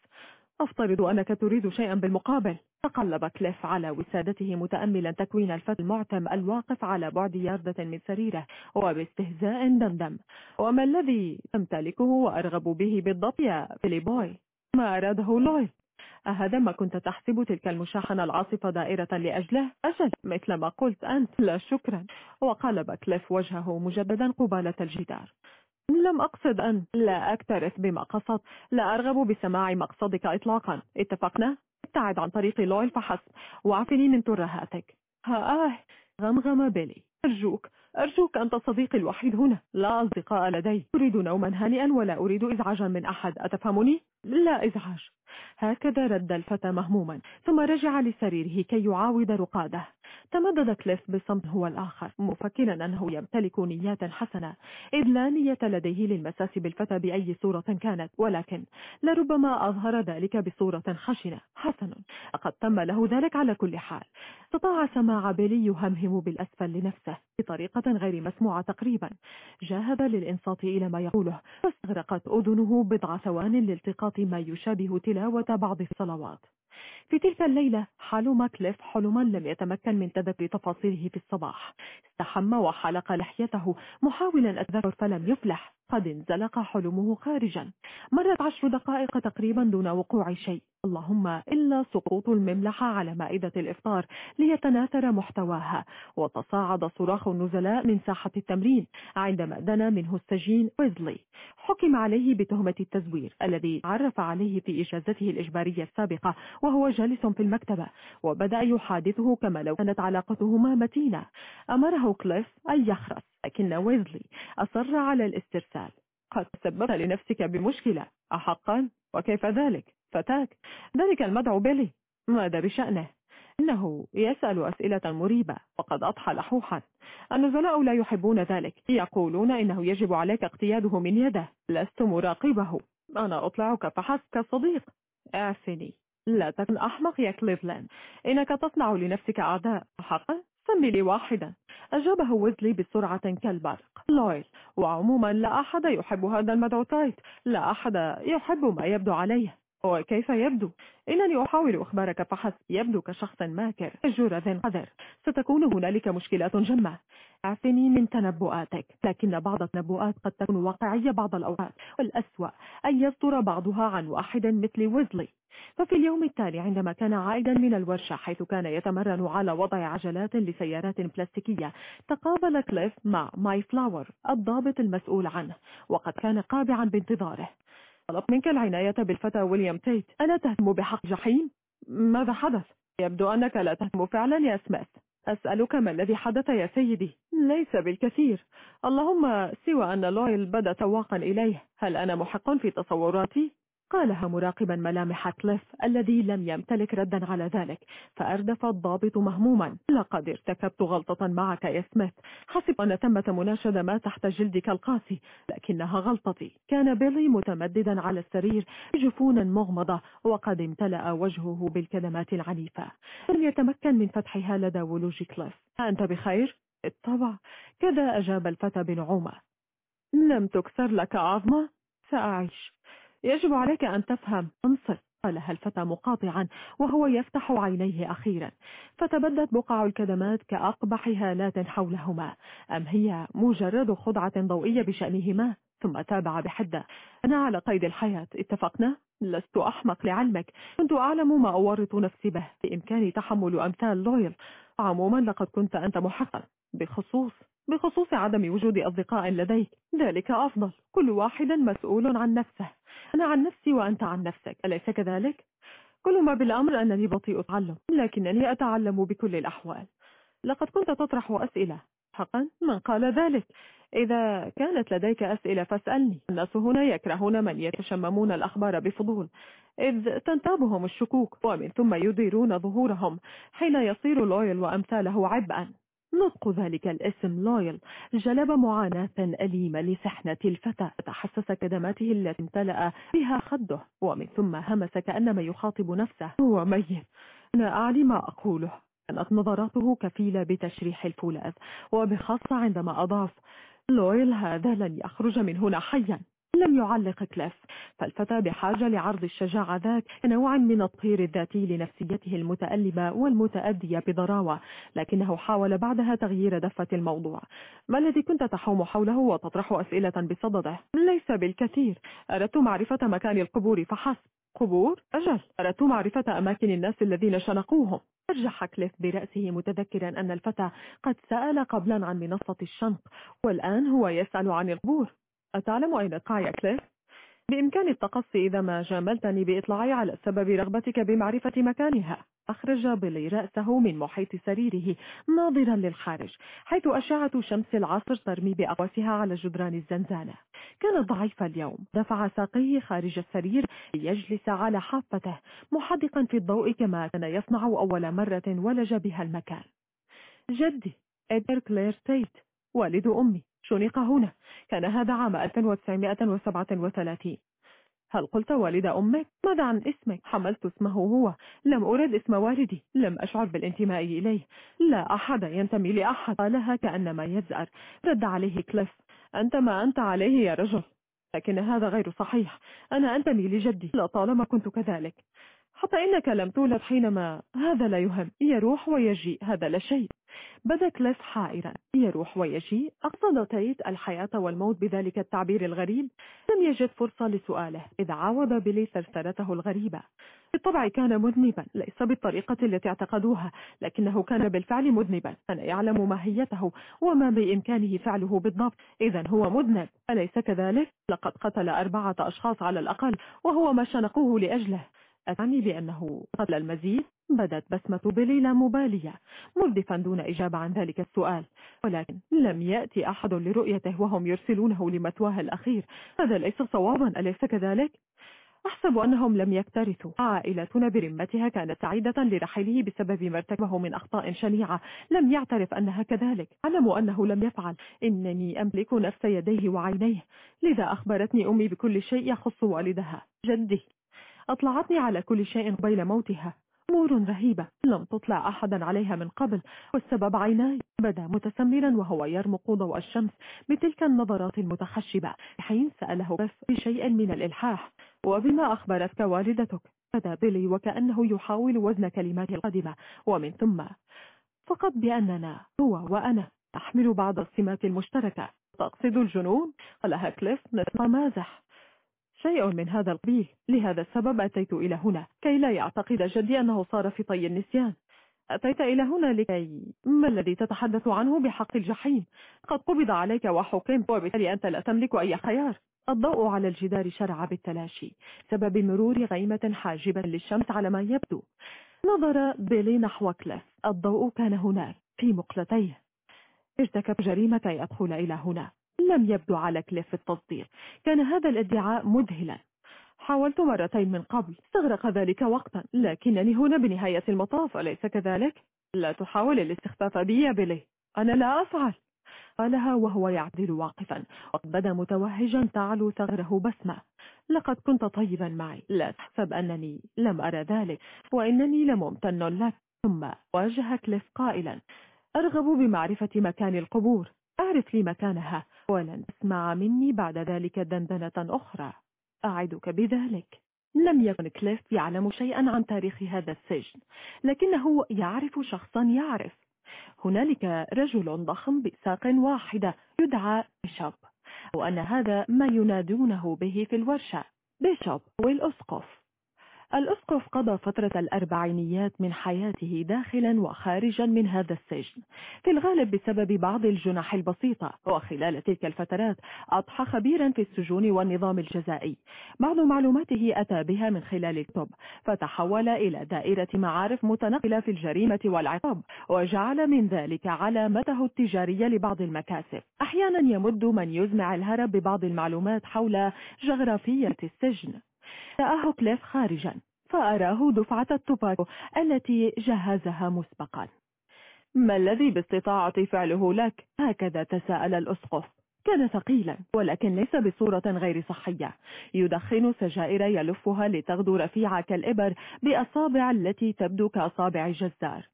أفترض أنك تريد شيئا بالمقابل. تقلب كليف على وسادته متأملا تكوين الفتى المعتم الواقف على بعد ياردة من سريره وباستهزاء دمدم. وما الذي تمتلكه وأرغب به بالضبط يا بيلي boy ما أراده لويل أهذا ما كنت تحسب تلك المشاحنة العاصفة دائرة لأجله؟ أجل مثل ما قلت أنت. لا شكرا. وقلب كليف وجهه مجددا قبالة الجدار. لم أقصد أن لا أكترث بما قصدت لا أرغب بسماع مقصدك إطلاقا. اتفقنا؟ ابتعد عن طريق لويل فحسب. وأعفني من ترهاتك. ها آه. غمغم بيلي أرجوك أرجوك أنت صديقي الوحيد هنا. لا أصدقاء لدي. أريد نوما هانئا ولا أريد إزعاجا من أحد. أتفهمني؟ لا إزعاج. هكذا رد الفتى مهموما ثم رجع لسريره كي يعاود رقادة. تمدد كليف بصمت هو الآخر مفكرا أنه يمتلك نيات حسنة إذ لا نية لديه للمساس بالفتى بأي صورة كانت ولكن لربما أظهر ذلك بصورة خشنة حسن لقد تم له ذلك على كل حال. استطاع سماع بيلي يهمهم بالأسفل لنفسه بطريقة غير مسموعة تقريبا. جاهد للإنصات إلى ما يقوله فاستغرقت أذنه بضع ثوان لالتقاط ما يشابه تلاوة بعض الصلوات. في تلك الليلة حلم كليف حلما لم يتمكن من تذكر تفاصيله في الصباح. استحمى وحلق لحيته محاولا الذكر فلم يفلح. قد انزلق حلمه خارجا. مرت عشر دقائق تقريبا دون وقوع شيء. اللهم إلا سقوط المملحة على مائدة الإفطار ليتناثر محتواها. وتصاعد صراخ النزلاء من ساحة التمرين عندما دنا منه السجين ويزلي حكم عليه بتهمة التزوير الذي عرف عليه في إجازته الإجبارية السابقة وهو جالس في المكتبة وبدأ يحادثه كما لو كانت علاقتهما متينة. أمره كليف أن يخرس لكن ويزلي أصر على الاسترسال. قد سببت لنفسك بمشكلة أحقا؟ وكيف ذلك؟ فتاك. ذلك المدعو بيلي ماذا بشأنه؟ إنه يسأل أسئلة مريبة وقد أضحى لحوحا النزلاء لا يحبون ذلك يقولون إنه يجب عليك اقتياده من يده لست مراقبه. أنا أطلعك فحسب كصديق. اعفني لا تكن أحمق يا كليفلاند. إنك تصنع لنفسك أعداء حقا سمي لي واحدا. أجابه ويزلي بسرعة كالبرق. لويل. وعموما لا أحد يحب هذا المدعو تايت. لا أحد يحب ما يبدو عليه. وكيف يبدو؟ إنني أحاول أخبارك فحسب يبدو كشخص ماكر جرذ قذر ستكون هنالك مشكلات جمة. أعفني من تنبؤاتك. لكن بعض التنبؤات قد تكون واقعية بعض الأوقات. والأسوأ أن يصدر بعضها عن واحد مثل ويزلي. ففي اليوم التالي عندما كان عائدا من الورشة حيث كان يتمرن على وضع عجلات لسيارات بلاستيكية تقابل كليف مع ماي فلاور الضابط المسؤول عنه وقد كان قابعا بانتظاره. طلب منك العناية بالفتى ويليام تيت ألا تهتم بحق الجحيم؟ ماذا حدث؟ يبدو أنك لا تهتم فعلا يا سميث أسألك ما الذي حدث يا سيدي ليس بالكثير اللهم سوى أن لويل بدأ تواقا إليه هل أنا محق في تصوراتي؟ قالها مراقبا ملامح كليف الذي لم يمتلك ردا على ذلك فأردف الضابط مهموما. لقد ارتكبت غلطة معك يا سميث. حسب أن ثمة مناشدة ما تحت جلدك القاسي لكنها غلطتي. كان بيلي متمددا على السرير بجفون مغمضة وقد امتلأ وجهه بالكلمات العنيفة. لم يتمكن من فتحها لدى ولوج كليف. أنت بخير؟ بالطبع. كذا أجاب الفتى بنعومة. لم تكسر لك عظمة؟ سأعيش. يجب عليك أن تفهم. انصت قالها الفتى مقاطعا وهو يفتح عينيه أخيرا. فتبدت بقع الكدمات كأقبح هالات حولهما. أم هي مجرد خدعة ضوئية بشأنهما؟ ثم تابع بحدة أنا على قيد الحياة. اتفقنا؟ لست أحمق لعلمك. كنت أعلم ما أورط نفسي به. بإمكاني تحمل أمثال لويل. عموما لقد كنت أنت محقا. بخصوص بخصوص عدم وجود أصدقاء لديك. ذلك أفضل. كل واحد مسؤول عن نفسه. أنا عن نفسي وأنت عن نفسك. أليس كذلك؟ كل ما بالأمر أنني بطيء أتعلم لكنني أتعلم بكل الأحوال. لقد كنت تطرح أسئلة. حقا من قال ذلك؟ إذا كانت لديك أسئلة فاسألني. الناس هنا يكرهون من يتشممون الأخبار بفضول إذ تنتابهم الشكوك ومن ثم يديرون ظهورهم حين يصير لويل وأمثاله عبئا. نطق ذلك الاسم لويل جلب معاناة أليمة لسحنة الفتى. تحسس كدماته التي امتلأ بها خده ومن ثم همس كأنما يخاطب نفسه. هو ميت. أنا أعلم ما أقوله. كانت نظراته كفيلة بتشريح الفولاذ. وبخاصة عندما أضاف لويل هذا لن يخرج من هنا حيا. لم يعلق كليف فالفتى بحاجة لعرض الشجاعة ذاك نوع من الطهير الذاتي لنفسيته المتألمة والمتأدية بضراوة لكنه حاول بعدها تغيير دفة الموضوع. ما الذي كنت تحوم حوله وتطرح أسئلة بصدده؟ ليس بالكثير. أردت معرفة مكان القبور فحسب. قبور؟ أجل. أردت معرفة أماكن الناس الذين شنقوهم. أرجح كليف برأسه متذكرا أن الفتى قد سأل قبلا عن منصة الشنق والآن هو يسأل عن القبور. أتعلم أين كليف؟ بإمكاني التقصي إذا ما جاملتني بإطلاعي على سبب رغبتك بمعرفة مكانها. أخرج بيلي رأسه من محيط سريره ناظرا للخارج حيث أشعة شمس العصر ترمي بأقواسها على جدران الزنزانة. كان ضعيف اليوم. دفع ساقيه خارج السرير ليجلس على حافته محدقا في الضوء كما كان يصنع أول مرة ولج بها المكان. جدي إدر كلير تيت والد أمي. شنق هنا. كان هذا عام 1937 هل قلت والد أمك؟ ماذا عن اسمك؟ حملت اسمه هو. لم أرد اسم والدي. لم أشعر بالانتماء إليه. لا أحد ينتمي لأحد. قالها كأنما يزأر رد عليه كليف أنت ما أنت عليه يا رجل. لكن هذا غير صحيح. أنا أنتمي لجدي. لطالما كنت كذلك. حتى إنك لم تولد حينما. هذا لا يهم. يروح ويجيء. هذا لا شيء. بدا كليف حائرا يروح ويجي. أقصد تيت الحياة والموت بذلك التعبير الغريب. لم يجد فرصة لسؤاله إذ عاود بيلي سلسلته الغريبة. بالطبع كان مذنبا ليس بالطريقة التي اعتقدوها لكنه كان بالفعل مذنبا. كان يعلم ماهيته وما بإمكانه فعله بالضبط. إذا هو مذنب. أليس كذلك؟ لقد قتل أربعة أشخاص على الأقل وهو ما شنقوه لأجله. أتعني بأنه قتل المزيد بدت بسمة بيلي لا مبالية مردفا دون إجابة عن ذلك السؤال ولكن لم يأتي أحد لرؤيته وهم يرسلونه لمثواه الأخير. هذا ليس صوابا أليس كذلك؟ أحسب أنهم لم يكترثوا. عائلتنا برمتها كانت سعيدة لرحيله بسبب ما ارتكبه من أخطاء شنيعة. لم يعترف أنها كذلك. علم أنه لم يفعل. إنني أملك نفس يديه وعينيه. لذا أخبرتني أمي بكل شيء يخص والدها. جدي. أطلعتني على كل شيء قبيل موتها. أمور رهيبة. لم تطلع أحدا عليها من قبل. والسبب عيناي. بدا متسمرا وهو يرمق ضوء الشمس بتلك النظرات المتخشبة حين سأله بس بشيء من الإلحاح. وبما أخبرتك والدتك. بدا بيلي وكأنه يحاول وزن كلماته القادمة. ومن ثم. فقط بأننا هو وأنا. نحمل بعض السمات المشتركة. تقصد الجنون؟ قالها كليف نصف مازح. شيء من هذا القبيل. لهذا السبب أتيت إلى هنا. كي لا يعتقد جدي أنه صار في طي النسيان. أتيت إلى هنا لكي ما الذي تتحدث عنه بحق الجحيم؟ قد قبض عليك وحكمت وبالتالي أنت لا تملك أي خيار. الضوء على الجدار شرع بالتلاشي. بسبب مرور غيمة حاجبة للشمس على ما يبدو. نظر بيلي نحو كليف الضوء كان هناك في مقلتيه. ارتكبت جريمة لأدخل إلى هنا. لم يبدو على كليف التصديق. كان هذا الادعاء مذهلا. حاولت مرتين من قبل. استغرق ذلك وقتا. لكنني هنا بنهاية المطاف. أليس كذلك؟ لا تحاول الاستخفاف بي يا بيلي. أنا لا أفعل. قالها وهو يعدل واقفا. وقد بدا متوهجا تعلو ثغره بسمة. لقد كنت طيبا معي. لا تحسب أنني لم أرى ذلك. وإنني لممتن لك. ثم واجه كليف قائلا. أرغب بمعرفة مكان القبور. أعرف لي مكانها. ولن تسمع مني بعد ذلك دندنة أخرى. أعدك بذلك. لم يكن كليف يعلم شيئا عن تاريخ هذا السجن لكنه يعرف شخصا يعرف. هنالك رجل ضخم بساق واحدة يدعى بيشوب وأن هذا ما ينادونه به في الورشة بيشوب والأسقف الأسقف قضى فترة الأربعينيات من حياته داخلا وخارجا من هذا السجن. في الغالب بسبب بعض الجنح البسيطة وخلال تلك الفترات أضحى خبيرا في السجون والنظام الجزائي. بعض معلوماته أتى بها من خلال الكتب فتحول إلى دائرة معارف متنقلة في الجريمة والعقاب وجعل من ذلك علامته التجارية لبعض المكاسب. أحيانا يمد من يزمع الهرب ببعض المعلومات حول جغرافية السجن. رآه كليف خارجا فأراه دفعة التوباكو التي جهزها مسبقا. ما الذي باستطاعة فعله لك؟ هكذا تساءل الأسقف. كان ثقيلا ولكن ليس بصورة غير صحية. يدخن سجائر يلفها لتغدو رفيعة كالإبر بأصابع التي تبدو كأصابع الجزار.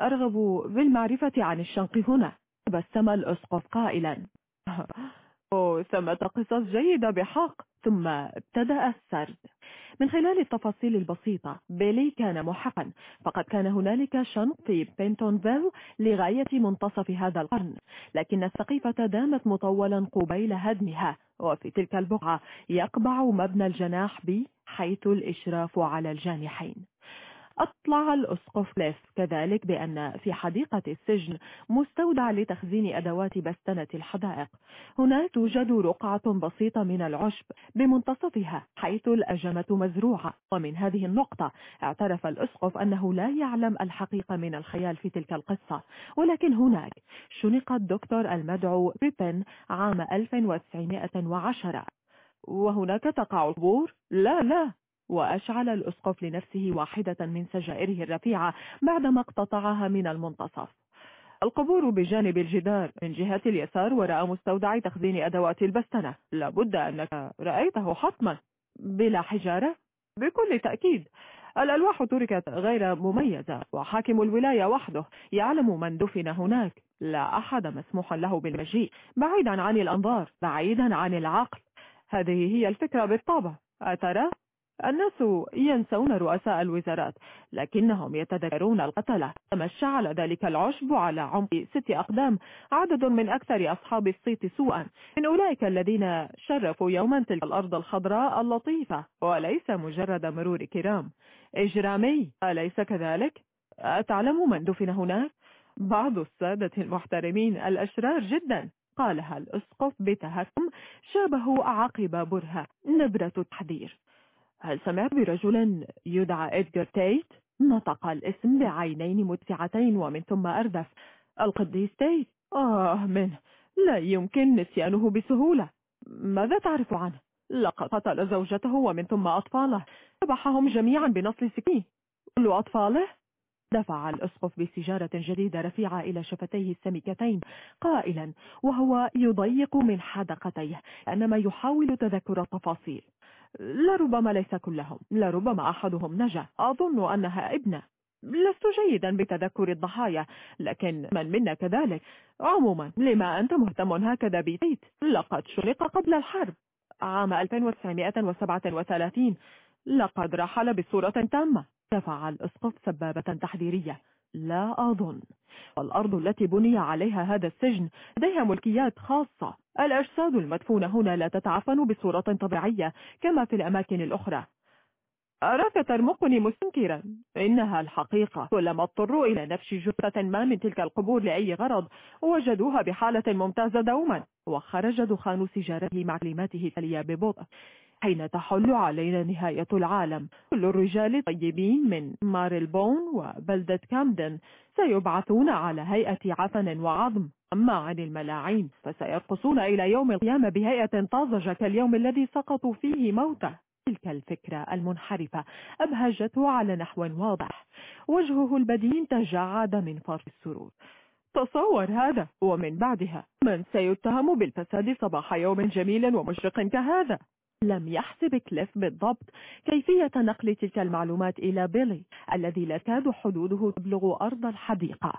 أرغب بالمعرفة عن الشنق هنا. تبسم الأسقف قائلا. أوه ثمة قصص جيدة بحق. ثم ابتدأ السرد. من خلال التفاصيل البسيطة بيلي كان محقا فقد كان هنالك شنق في بنتونفيل لغاية منتصف هذا القرن لكن السقيفة دامت مطولا قبيل هدمها وفي تلك البقعة يقبع مبنى الجناح بي حيث الإشراف على الجانحين. أطلع الأسقف ليف. كذلك بأن في حديقة السجن مستودع لتخزين أدوات بستنة الحدائق. هنا توجد رقعة بسيطة من العشب بمنتصفها حيث الأجمة مزروعة. ومن هذه النقطة اعترف الأسقف أنه لا يعلم الحقيقة من الخيال في تلك القصة. ولكن هناك شنق الدكتور المدعو بيبن عام 1910 وهناك تقع القبور لا لا. وأشعل الأسقف لنفسه واحدة من سجائره الرفيعة بعدما اقتطعها من المنتصف. القبور بجانب الجدار من جهة اليسار وراء مستودع تخزين أدوات البستنة. لابد أنك رأيته حتما بلا حجارة؟ بكل تأكيد. الألواح تركت غير مميزة وحاكم الولاية وحده يعلم من دفن هناك. لا أحد مسموح له بالمجيء بعيدا عن الأنظار بعيدا عن العقل. هذه هي الفكرة بالطبع. أترى؟ الناس ينسون رؤساء الوزارات لكنهم يتذكرون القتلة تمشى على ذلك العشب على عمق ست أقدام عدد من أكثر أصحاب الصيت سوءا. من أولئك الذين شرفوا يوما تلك الأرض الخضراء اللطيفة وليس مجرد مرور كرام. إجرامي أليس كذلك؟ أتعلم من دفن هناك؟ بعض السادة المحترمين الأشرار جدا. قالها الأسقف بتهكم؟ شابه عقب برهة. نبرة تحذير هل سمعت برجل يدعى إدغار تيت؟ نطق الاسم بعينين مدفعتين ومن ثم أردف. القديس تيت. آه منه. لا يمكن نسيانه بسهولة. ماذا تعرف عنه؟ لقد قتل زوجته ومن ثم أطفاله. ذبحهم جميعا بنصل سكين. كل أطفاله؟ دفع الأسقف بسجارة جديدة رفيعة إلى شفتيه السميكتين قائلا وهو يضيق من حدقتيه أنما يحاول تذكر التفاصيل. لربما ليس كلهم لربما أحدهم نجا. أظن أنها ابنة. لست جيدا بتذكر الضحايا لكن من منا كذلك؟ عموما لما أنت مهتم هكذا بيت لقد شرق قبل الحرب عام 1937 لقد رحل بصورة تامة. دفع الأسقف سبابة تحذيرية. لا أظن. والأرض التي بني عليها هذا السجن لديها ملكيات خاصة. الأجساد المدفونة هنا لا تتعفن بصورة طبيعية كما في الأماكن الأخرى. أراك ترمقني مستنكرا. إنها الحقيقة. كلما اضطروا إلى نفش جثة ما من تلك القبور لأي غرض وجدوها بحالة ممتازة دوما. وخرج دخان سجارته مع كلماته التالية ببطء. حين تحل علينا نهاية العالم؟ كل الرجال الطيبين من مارلبون وبلدة كامدن سيبعثون على هيئة عفن وعظم. أما عن الملاعين فسيرقصون إلى يوم القيامة بهيئة طازجة كاليوم الذي سقطوا فيه موته تلك الفكرة المنحرفة أبهجته على نحو واضح. وجهه البدين تجعد من فرط السرور. تصور هذا ومن بعدها. من سيتهم بالفساد صباح يوم جميل ومشرق كهذا؟ لم يحسب كليف بالضبط كيفية نقل تلك المعلومات إلى بيلي الذي لا تكاد حدوده تبلغ أرض الحديقة.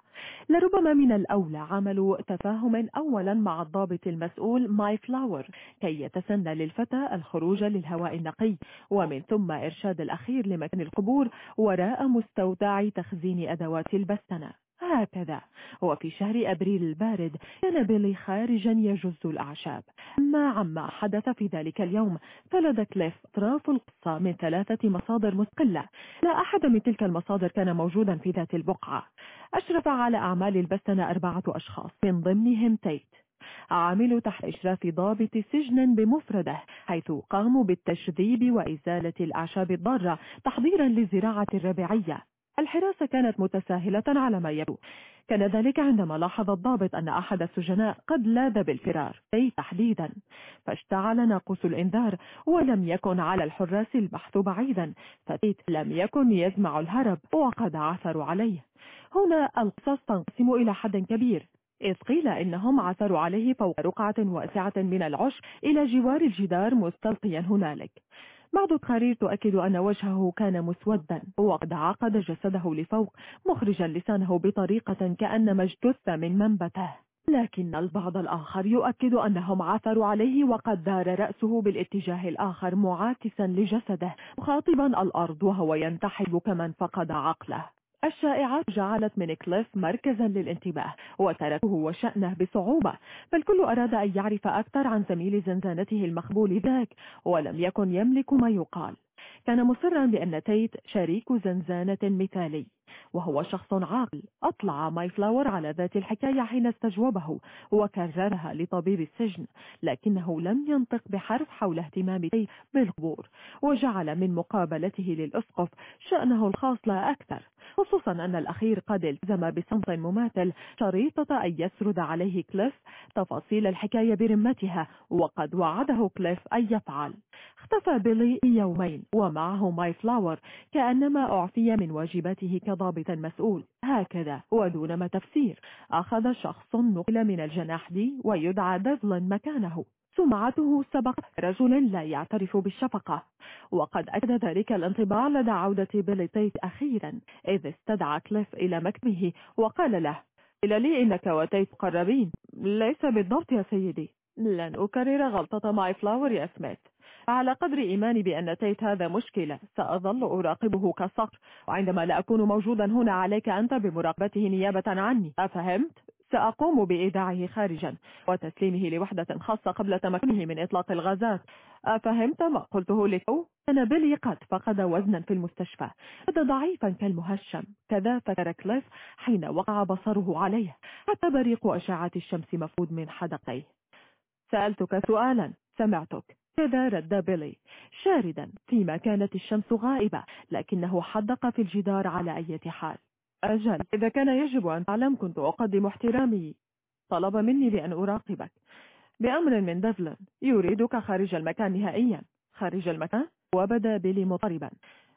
لربما من الأولى عمل تفاهم أولا مع الضابط المسؤول ماي فلاور كي يتسنى للفتى الخروج للهواء النقي. ومن ثم إرشاد الأخير لمكان القبور وراء مستودع تخزين أدوات البستنة. هكذا. وفي شهر أبريل البارد كان بيلي خارجا يجز الأعشاب. أما عما حدث في ذلك اليوم فلدى كليف أطراف القصة من ثلاثة مصادر مستقلة لا أحد من تلك المصادر كان موجودا في ذات البقعة. أشرف على أعمال البستنة أربعة أشخاص من ضمنهم تيت. عملوا تحت إشراف ضابط سجن بمفرده حيث قاموا بالتشذيب وإزالة الأعشاب الضارة تحضيرا للزراعة الربيعية. الحراسة كانت متساهلة على ما يبدو. كان ذلك عندما لاحظ الضابط أن أحد السجناء قد لاذ بالفرار. أي تحديدا. فاشتعل ناقوس الإنذار ولم يكن على الحراس البحث بعيدا فتيت لم يكن يزمع الهرب وقد عثروا عليه. هنا القصص تنقسم إلى حد كبير. إذ قيل إنهم عثروا عليه فوق رقعة واسعة من العشب إلى جوار الجدار مستلقيا هنالك. بعض التقارير تؤكد أن وجهه كان مسودا وقد عقد جسده لفوق مخرجا لسانه بطريقة كأنما اجتث من منبته. لكن البعض الآخر يؤكد أنهم عثروا عليه وقد دار رأسه بالاتجاه الآخر معاكسا لجسده مخاطبا الأرض وهو ينتحب كمن فقد عقله. الشائعات جعلت من كليف مركزا للانتباه وتركه وشأنه بصعوبة فالكل أراد أن يعرف أكثر عن زميل زنزانته المخبول ذاك ولم يكن يملك ما يقال. كان مصرا بأن تيت شريك زنزانة مثالي. وهو شخص عاقل أطلع ماي فلاور على ذات الحكاية حين استجوبه وكررها لطبيب السجن لكنه لم ينطق بحرف حول اهتمام بالقبور وجعل من مقابلته للأسقف شأنه الخاص لا أكثر خصوصا أن الأخير قد التزم بصمت مماثل شريطة أن يسرد عليه كليف تفاصيل الحكاية برمتها وقد وعده كليف أن يفعل. اختفى بيلي يومين ومعه ماي فلاور كأنما أعفي من واجباته كضابط مسؤول. هكذا ودون ما تفسير. أخذ شخص نقل من الجناح دي ويدعى ديفلن مكانه. سمعته سبق رجل لا يعترف بالشفقة. وقد أكد ذلك الانطباع لدى عودة بيلي أخيرا. إذ استدعى كليف إلى مكتبه وقال له قيل لي إنك وتيت مقربين ليس بالضبط يا سيدي. لن أكرر غلطة ماي فلاور يا سميث. على قدر إيماني بأن تيت هذا مشكلة. سأظل أراقبه كالصقر. وعندما لا أكون موجودا هنا عليك أنت بمراقبته نيابة عني. أفهمت؟ سأقوم بإيداعه خارجا وتسليمه لوحدة خاصة قبل تمكنه من إطلاق الغازات. أفهمت ما قلته لك؟ أنا بلي قد فقد وزنا في المستشفى. بدا ضعيفا كالمهشم. كذا فكر كليف حين وقع بصره عليه. حتى بريق أشعة الشمس مفقود من حدقيه. سألتك سؤالا. سمعتك. كذا رد بيلي شاردا فيما كانت الشمس غائبة لكنه حدق في الجدار على أي حال. أجل إذا كان يجب أن تعلم كنت أقدم احترامي. طلب مني بأن أراقبك. بأمر من دفلن يريدك خارج المكان نهائيا. خارج المكان؟ وبدأ بيلي مضطربا.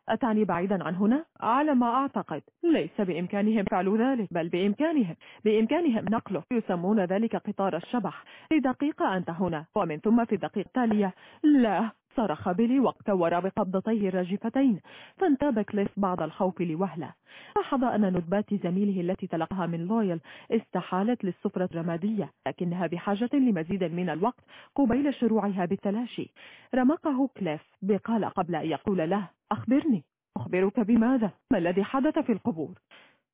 أتعني بعيدا عن هنا؟ على ما أعتقد ليس بإمكانهم فعل ذلك بل بإمكانهم بإمكانهم نقله. يسمون ذلك قطار الشبح. في دقيقة أنت هنا ومن ثم في الدقيقة التالية لا صرخ بيلي وقت ورى بقبضتيه الراجفتين فانتاب كليف بعض الخوف لوهلة. لاحظ أن ندبات زميله التي تلقاها من لويل استحالت للصفرة الرمادية لكنها بحاجة لمزيد من الوقت قبيل شروعها بالتلاشي. رمقه كليف بقلق قبل أن يقول له أخبرني. أخبرك بماذا؟ ما الذي حدث في القبور؟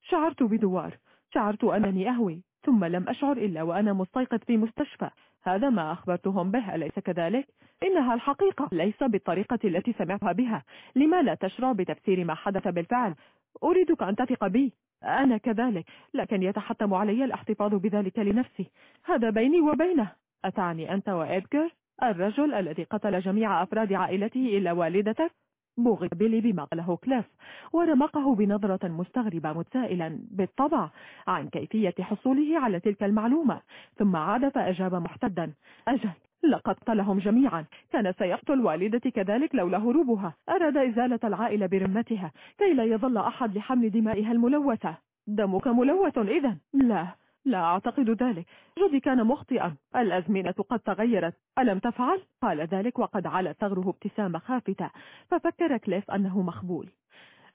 شعرت بدوار. شعرت أنني أهوي ثم لم أشعر إلا وأنا مستيقظ في مستشفى. هذا ما أخبرتهم به أليس كذلك؟ إنها الحقيقة. ليس بالطريقة التي سمعتها بها. لما لا تشرع بتفسير ما حدث بالفعل؟ أريدك أن تثق بي. أنا كذلك. لكن يتحتم علي الاحتفاظ بذلك لنفسي. هذا بيني وبينه. أتعني أنت وإدغر الرجل الذي قتل جميع أفراد عائلته إلا والدتك بغض بيلي بما قاله كليف ورمقه بنظرة مستغربة متسائلا بالطبع عن كيفية حصوله على تلك المعلومة ثم عاد فأجاب محتدا أجل لقد قتلهم جميعا. كان سيقتل والدتي كذلك لولا هروبها. أراد إزالة العائلة برمتها كي لا يظل أحد لحمل دمائها الملوثة. دمك ملوث إذا لا. لا أعتقد ذلك. جودي كان مخطئا. الأزمنة قد تغيرت. ألم تفعل؟ قال ذلك وقد على ثغره ابتسامة خافتة. ففكر كليف أنه مخبول.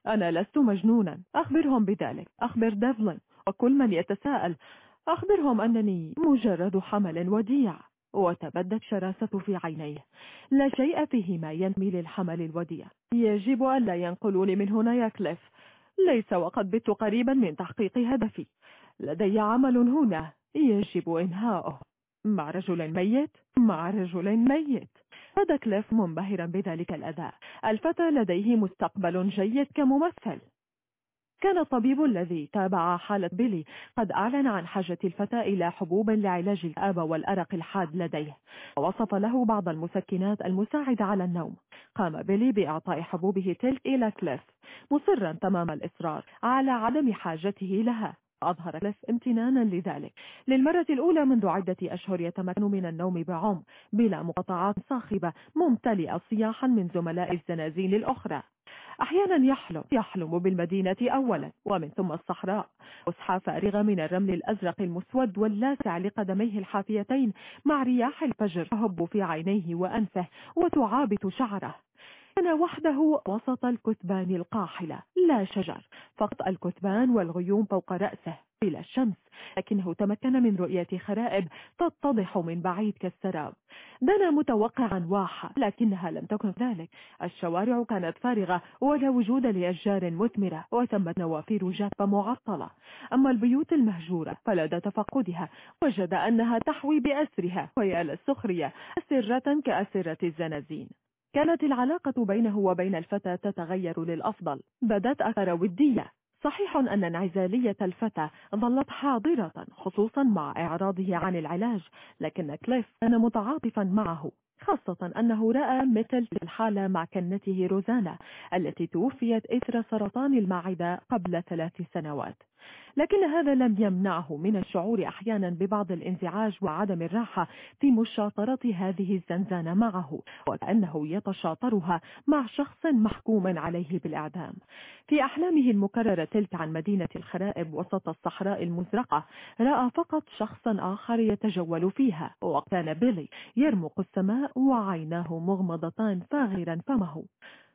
أنا لست مجنونا. أخبرهم بذلك. أخبر ديفلن وكل من يتساءل. أخبرهم أنني مجرد حمل وديع. وتبدت شراسة في عينيه. لا شيء فيه ما ينتمي للحمل الوديع. يجب أن لا ينقلوني من هنا يا كليف. ليس وقد بت قريبا من تحقيق هدفي. لدي عمل هنا يجب إنهاؤه. مع رجل ميت؟ مع رجل ميت. بدا كليف منبهرا بذلك الأداء. الفتى لديه مستقبل جيد كممثل. كان الطبيب الذي تابع حالة بيلي قد أعلن عن حاجة الفتى إلى حبوب لعلاج الكآبة والأرق الحاد لديه. ووصف له بعض المسكنات المساعدة على النوم. قام بيلي بإعطاء حبوبه تلك إلى كليف مصرا تمام الإصرار على عدم حاجته لها. أظهر كليف امتنانا لذلك. للمرة الأولى منذ عدة أشهر يتمكن من النوم بعمق بلا مقاطعات صاخبة ممتلئة صياحا من زملاء الزنازين الأخرى. أحيانا يحلم يحلم بالمدينة أولا ومن ثم الصحراء. أسحى فارغة من الرمل الأزرق المسود واللاسع لقدميه الحافيتين مع رياح الفجر تهب في عينيه وأنفه وتعابت شعره. كان وحده وسط الكثبان القاحلة لا شجر فقط الكثبان والغيوم فوق رأسه إلى الشمس لكنه تمكن من رؤية خرائب تتضح من بعيد كالسراب. دنا متوقعا واحة لكنها لم تكن ذلك. الشوارع كانت فارغة ولا وجود لأشجار مثمرة وتمت نوافير جافة معطلة. أما البيوت المهجورة فلدى تفقدها وجد أنها تحوي بأسرها ويا للسخرية أسرة كأسرة الزنازين. كانت العلاقة بينه وبين الفتى تتغير للأفضل. بدت أثر ودية. صحيح أن انعزالية الفتى ظلت حاضرة خصوصا مع إعراضه عن العلاج لكن كليف كان متعاطفا معه. خاصة أنه رأى مثل الحالة مع كنته روزانا التي توفيت إثر سرطان المعدة قبل ثلاث سنوات. لكن هذا لم يمنعه من الشعور أحيانا ببعض الانزعاج وعدم الراحة في مشاطرة هذه الزنزانة معه وكأنه يتشاطرها مع شخص محكوم عليه بالإعدام. في أحلامه المكررة تلك عن مدينة الخرائب وسط الصحراء المزرقة رأى فقط شخصا آخر يتجول فيها وكان بيلي يرمق السماء وعيناه مغمضتان فاغرا فمه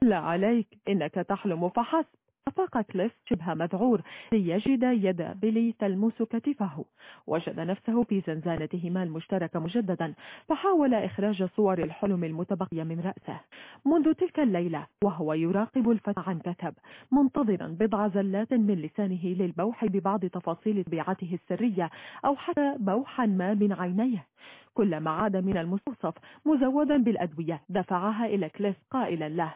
لا عليك إنك تحلم فحسب. أفاق كليف شبه مذعور ليجد يد بيلي تلمس كتفه وجد نفسه في زنزانتهما المشتركة مجددا فحاول إخراج صور الحلم المتبقية من رأسه. منذ تلك الليلة وهو يراقب الفتى عن كتب منتظرا بضع زلات من لسانه للبوح ببعض تفاصيل طبيعته السرية أو حتى بوحا ما من عينيه. كلما عاد من المستوصف مزودا بالأدوية دفعها إلى كليف قائلا له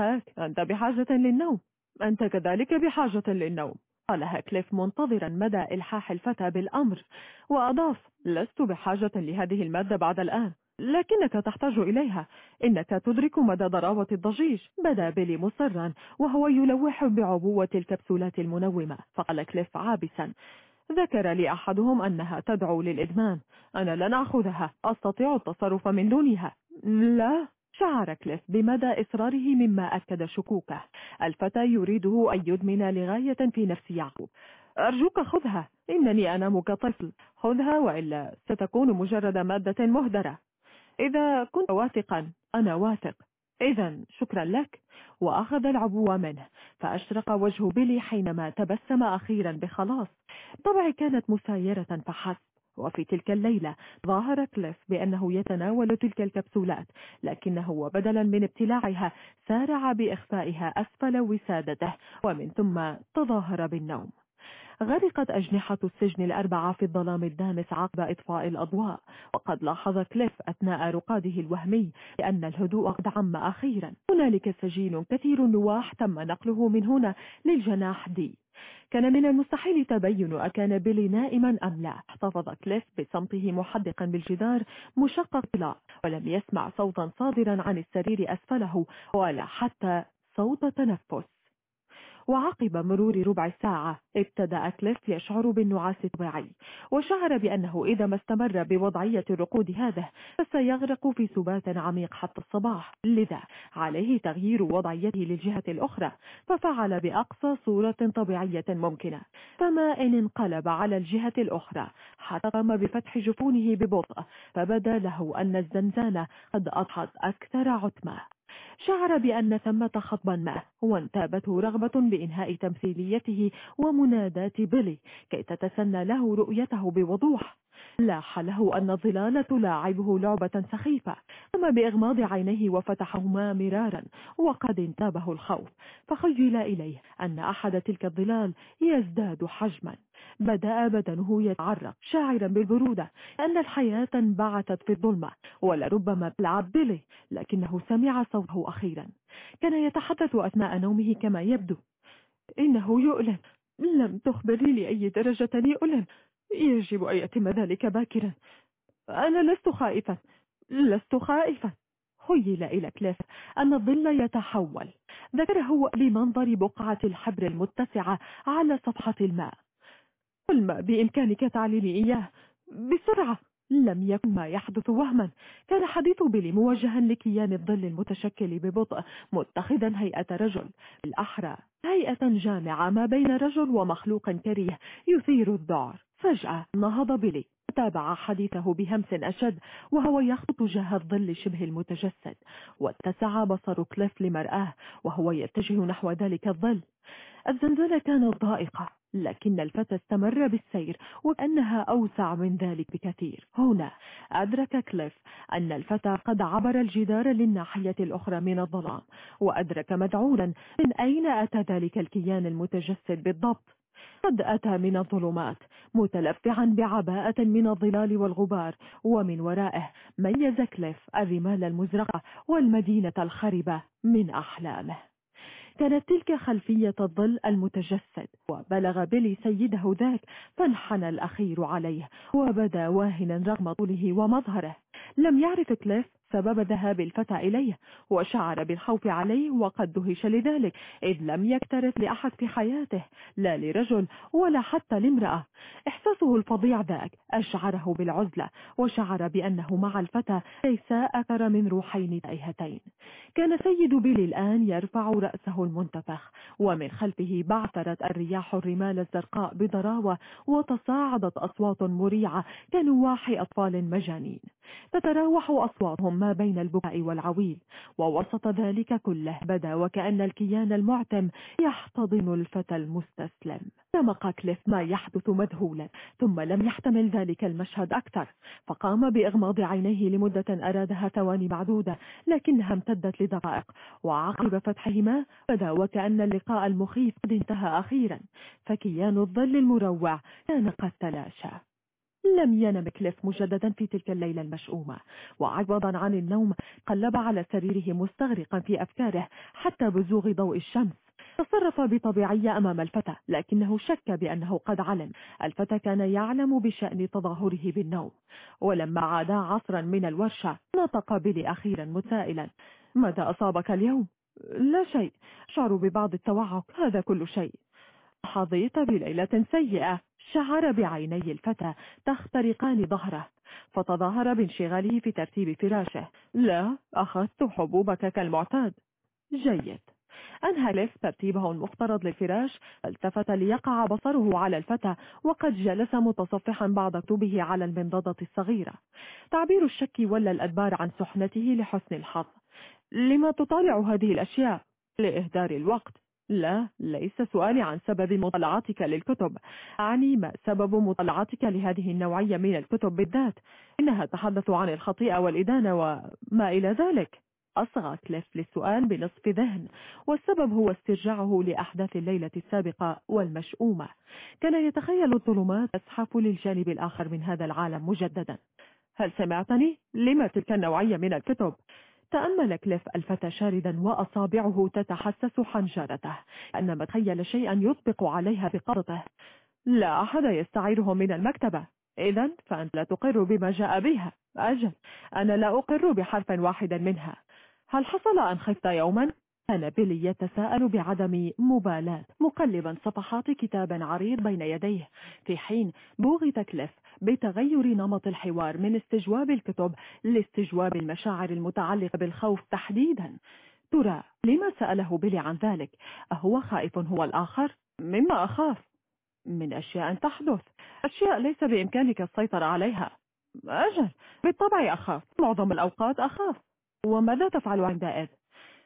هاك أنت بحاجة للنوم؟ أنت كذلك بحاجة للنوم. قالها كليف منتظرا مدى إلحاح الفتى بالأمر وأضاف لست بحاجة لهذه المادة بعد الآن لكنك تحتاج إليها. إنك تدرك مدى ضراوة الضجيج. بدا بيلي مصرا وهو يلوح بعبوة الكبسولات المنومة. فقال كليف عابسا ذكر لي أحدهم أنها تدعو للإدمان. أنا لن أخذها. أستطيع التصرف من دونها. لا؟ شعر كليف بمدى إصراره مما أكد شكوكه. الفتى يريده أن يدمن لغاية في نفس يعقوب. أرجوك خذها إنني أنام كطفل خذها وإلا ستكون مجرد مادة مهدرة. إذا كنت واثقا أنا واثق. إذا شكرا لك. وأخذ العبو منه. فأشرق وجه بيلي حينما تبسم أخيرا بخلاص. طبعا كانت مسايرة فحسب. وفي تلك الليلة ظاهر كليف بأنه يتناول تلك الكبسولات لكنه وبدلا من ابتلاعها سارع بإخفائها أسفل وسادته ومن ثم تظاهر بالنوم. غرقت أجنحة السجن الأربعة في الظلام الدامس عقب إطفاء الأضواء. وقد لاحظ كليف أثناء رقاده الوهمي بأن الهدوء قد عم أخيرا. هنالك سجين كثير النواح تم نقله من هنا للجناح دي. كان من المستحيل تبين أكان بيلي نائما أم لا. احتفظ كليف بصمته محدقا بالجدار المشقق أعلاه ولم يسمع صوتا صادرا عن السرير أسفله ولا حتى صوت تنفس. وعقب مرور ربع ساعة ابتدأ كليف يشعر بالنعاس الطبيعي وشعر بأنه إذا ما استمر بوضعية الرقود هذه فسيغرق في سبات عميق حتى الصباح. لذا عليه تغيير وضعيته للجهة الأخرى ففعل بأقصى صورة طبيعية ممكنة. فما إن انقلب على الجهة الأخرى حتى قام بفتح جفونه ببطء فبدأ له أن الزنزانة قد أضحت أكثر عتمة. شعر بأن ثمة خطبا ما وانتابته رغبة بإنهاء تمثيليته ومنادات بيلي كي تتسنى له رؤيته بوضوح. لاح له أن الظلال تلاعبه لعبة سخيفة قام بإغماض عينيه وفتحهما مرارا وقد انتابه الخوف. فخيل إليه أن أحد تلك الظلال يزداد حجما. بدأ بدنه يتعرق شاعرا بالبرودة أن الحياة انبعثت في الظلمة ولربما بلعب بيلي لكنه سمع صوته أخيرا. كان يتحدث أثناء نومه كما يبدو. إنه يؤلم. لم تخبري لأي درجة يؤلم. يجب أن يتم ذلك باكرا. أنا لست خائفا. لست خائفا. خيل إلى كليف أن الظل يتحول. ذكره بمنظر بقعة الحبر المتسعة على صفحة الماء. كل ما بإمكانك تعليمي إياه. بسرعة. لم يكن ما يحدث وهما. كان حديث بيلي موجها لكيان الظل المتشكل ببطء متخذا هيئة رجل. بالأحرى هيئة جامعة ما بين رجل ومخلوق كريه يثير الذعر فجأة نهض بيلي تابع حديثه بهمس أشد وهو يخطط جهة الظل شبه المتجسد واتسع بصر كليف لمرآه وهو يتجه نحو ذلك الظل. الزنزانة كانت ضائقة لكن الفتى استمر بالسير وكأنها أوسع من ذلك بكثير. هنا أدرك كليف أن الفتى قد عبر الجدار للناحية الأخرى من الظلام وأدرك مذعورا من أين أتى ذلك الكيان المتجسد بالضبط. قد أتى من الظلمات متلفعا بعباءة من الظلال والغبار ومن ورائه ميز كليف الرمال المزرقة والمدينة الخربة من أحلامه. كانت تلك خلفية الظل المتجسد وبلغ بيلي سيده ذاك فانحنى الأخير عليه وبدا واهنا رغم طوله ومظهره. لم يعرف كليف سبب ذهاب الفتى إليه وشعر بالخوف عليه وقد دهش لذلك إذ لم يكترث لأحد في حياته لا لرجل ولا حتى لامرأة. إحساسه الفظيع ذاك أشعره بالعزلة وشعر بأنه مع الفتى ليس أكثر من روحين تائهتين. كان سيد بيلي الآن يرفع رأسه المنتفخ ومن خلفه بعثرت الرياح الرمال الزرقاء بضراوة وتصاعدت أصوات مريعة كنواح أطفال مجانين. تتراوح أصواتهم ما بين البكاء والعويل ووسط ذلك كله بدا وكأن الكيان المعتم يحتضن الفتى المستسلم. تمق كليف ما يحدث مذهولا ثم لم يحتمل ذلك المشهد أكثر فقام بإغماض عينيه لمدة أرادها ثواني معدودة لكنها امتدت لدقائق وعقب فتحهما بدا وكأن اللقاء المخيف قد انتهى أخيرا فكيان الظل المروع كان قد تلاشى. لم ينم كليف مجددا في تلك الليلة المشؤومة. وعوضا عن النوم قلب على سريره مستغرقا في أفكاره حتى بزوغ ضوء الشمس. تصرف بطبيعية أمام الفتى لكنه شك بأنه قد علم. الفتى كان يعلم بشأن تظاهره بالنوم. ولما عادا عصرا من الورشة نطق بلي أخيرا متسائلا. ماذا أصابك اليوم؟ لا شيء. شعر ببعض التوعك. هذا كل شيء. حظيت بليلة سيئة شعر بعيني الفتى تخترقان ظهره فتظاهر بانشغاله في ترتيب فراشه. لا أخذت حبوبك كالمعتاد. جيد. أنهى ليف ترتيبه المفترض للفراش التفت ليقع بصره على الفتى وقد جلس متصفحا بعض كتبه على المنضدة الصغيرة. تعبير الشك ولا الأدبار عن سحنته لحسن الحظ. لما تطالع هذه الأشياء؟ لإهدار الوقت. لا ليس سؤالي عن سبب مطالعتك للكتب. أعني ما سبب مطالعتك لهذه النوعية من الكتب بالذات. إنها تحدث عن الخطيئة والإدانة وما إلى ذلك. أصغى كليف للسؤال بنصف ذهن. والسبب هو استرجاعه لأحداث الليلة السابقة والمشؤومة. كان يتخيل الظلمات تزحف للجانب الآخر من هذا العالم مجددا. هل سمعتني؟ لما تلك النوعية من الكتب؟ تأمل كليف الفتى شاردا وأصابعه تتحسس حنجرته أنما تخيل شيئا يطبق عليها بقبضته لا أحد يستعيره من المكتبة. إذا فأنت لا تقر بما جاء بها. أجل أنا لا أقر بحرف واحد منها. هل حصل أن خفت يوما؟ كان بيلي يتساءل بعدم مبالاة. مقلبا صفحات كتاب عريض بين يديه. في حين بوغت كليف بتغير نمط الحوار من استجواب الكتب لاستجواب المشاعر المتعلقة بالخوف تحديدا. ترى لما سأله بيلي عن ذلك؟ أهو خائف هو الآخر؟ مما أخاف؟ من أشياء تحدث. أشياء ليس بإمكانك السيطرة عليها. أجل. بالطبع أخاف. معظم الأوقات أخاف. وماذا تفعل عندئذ؟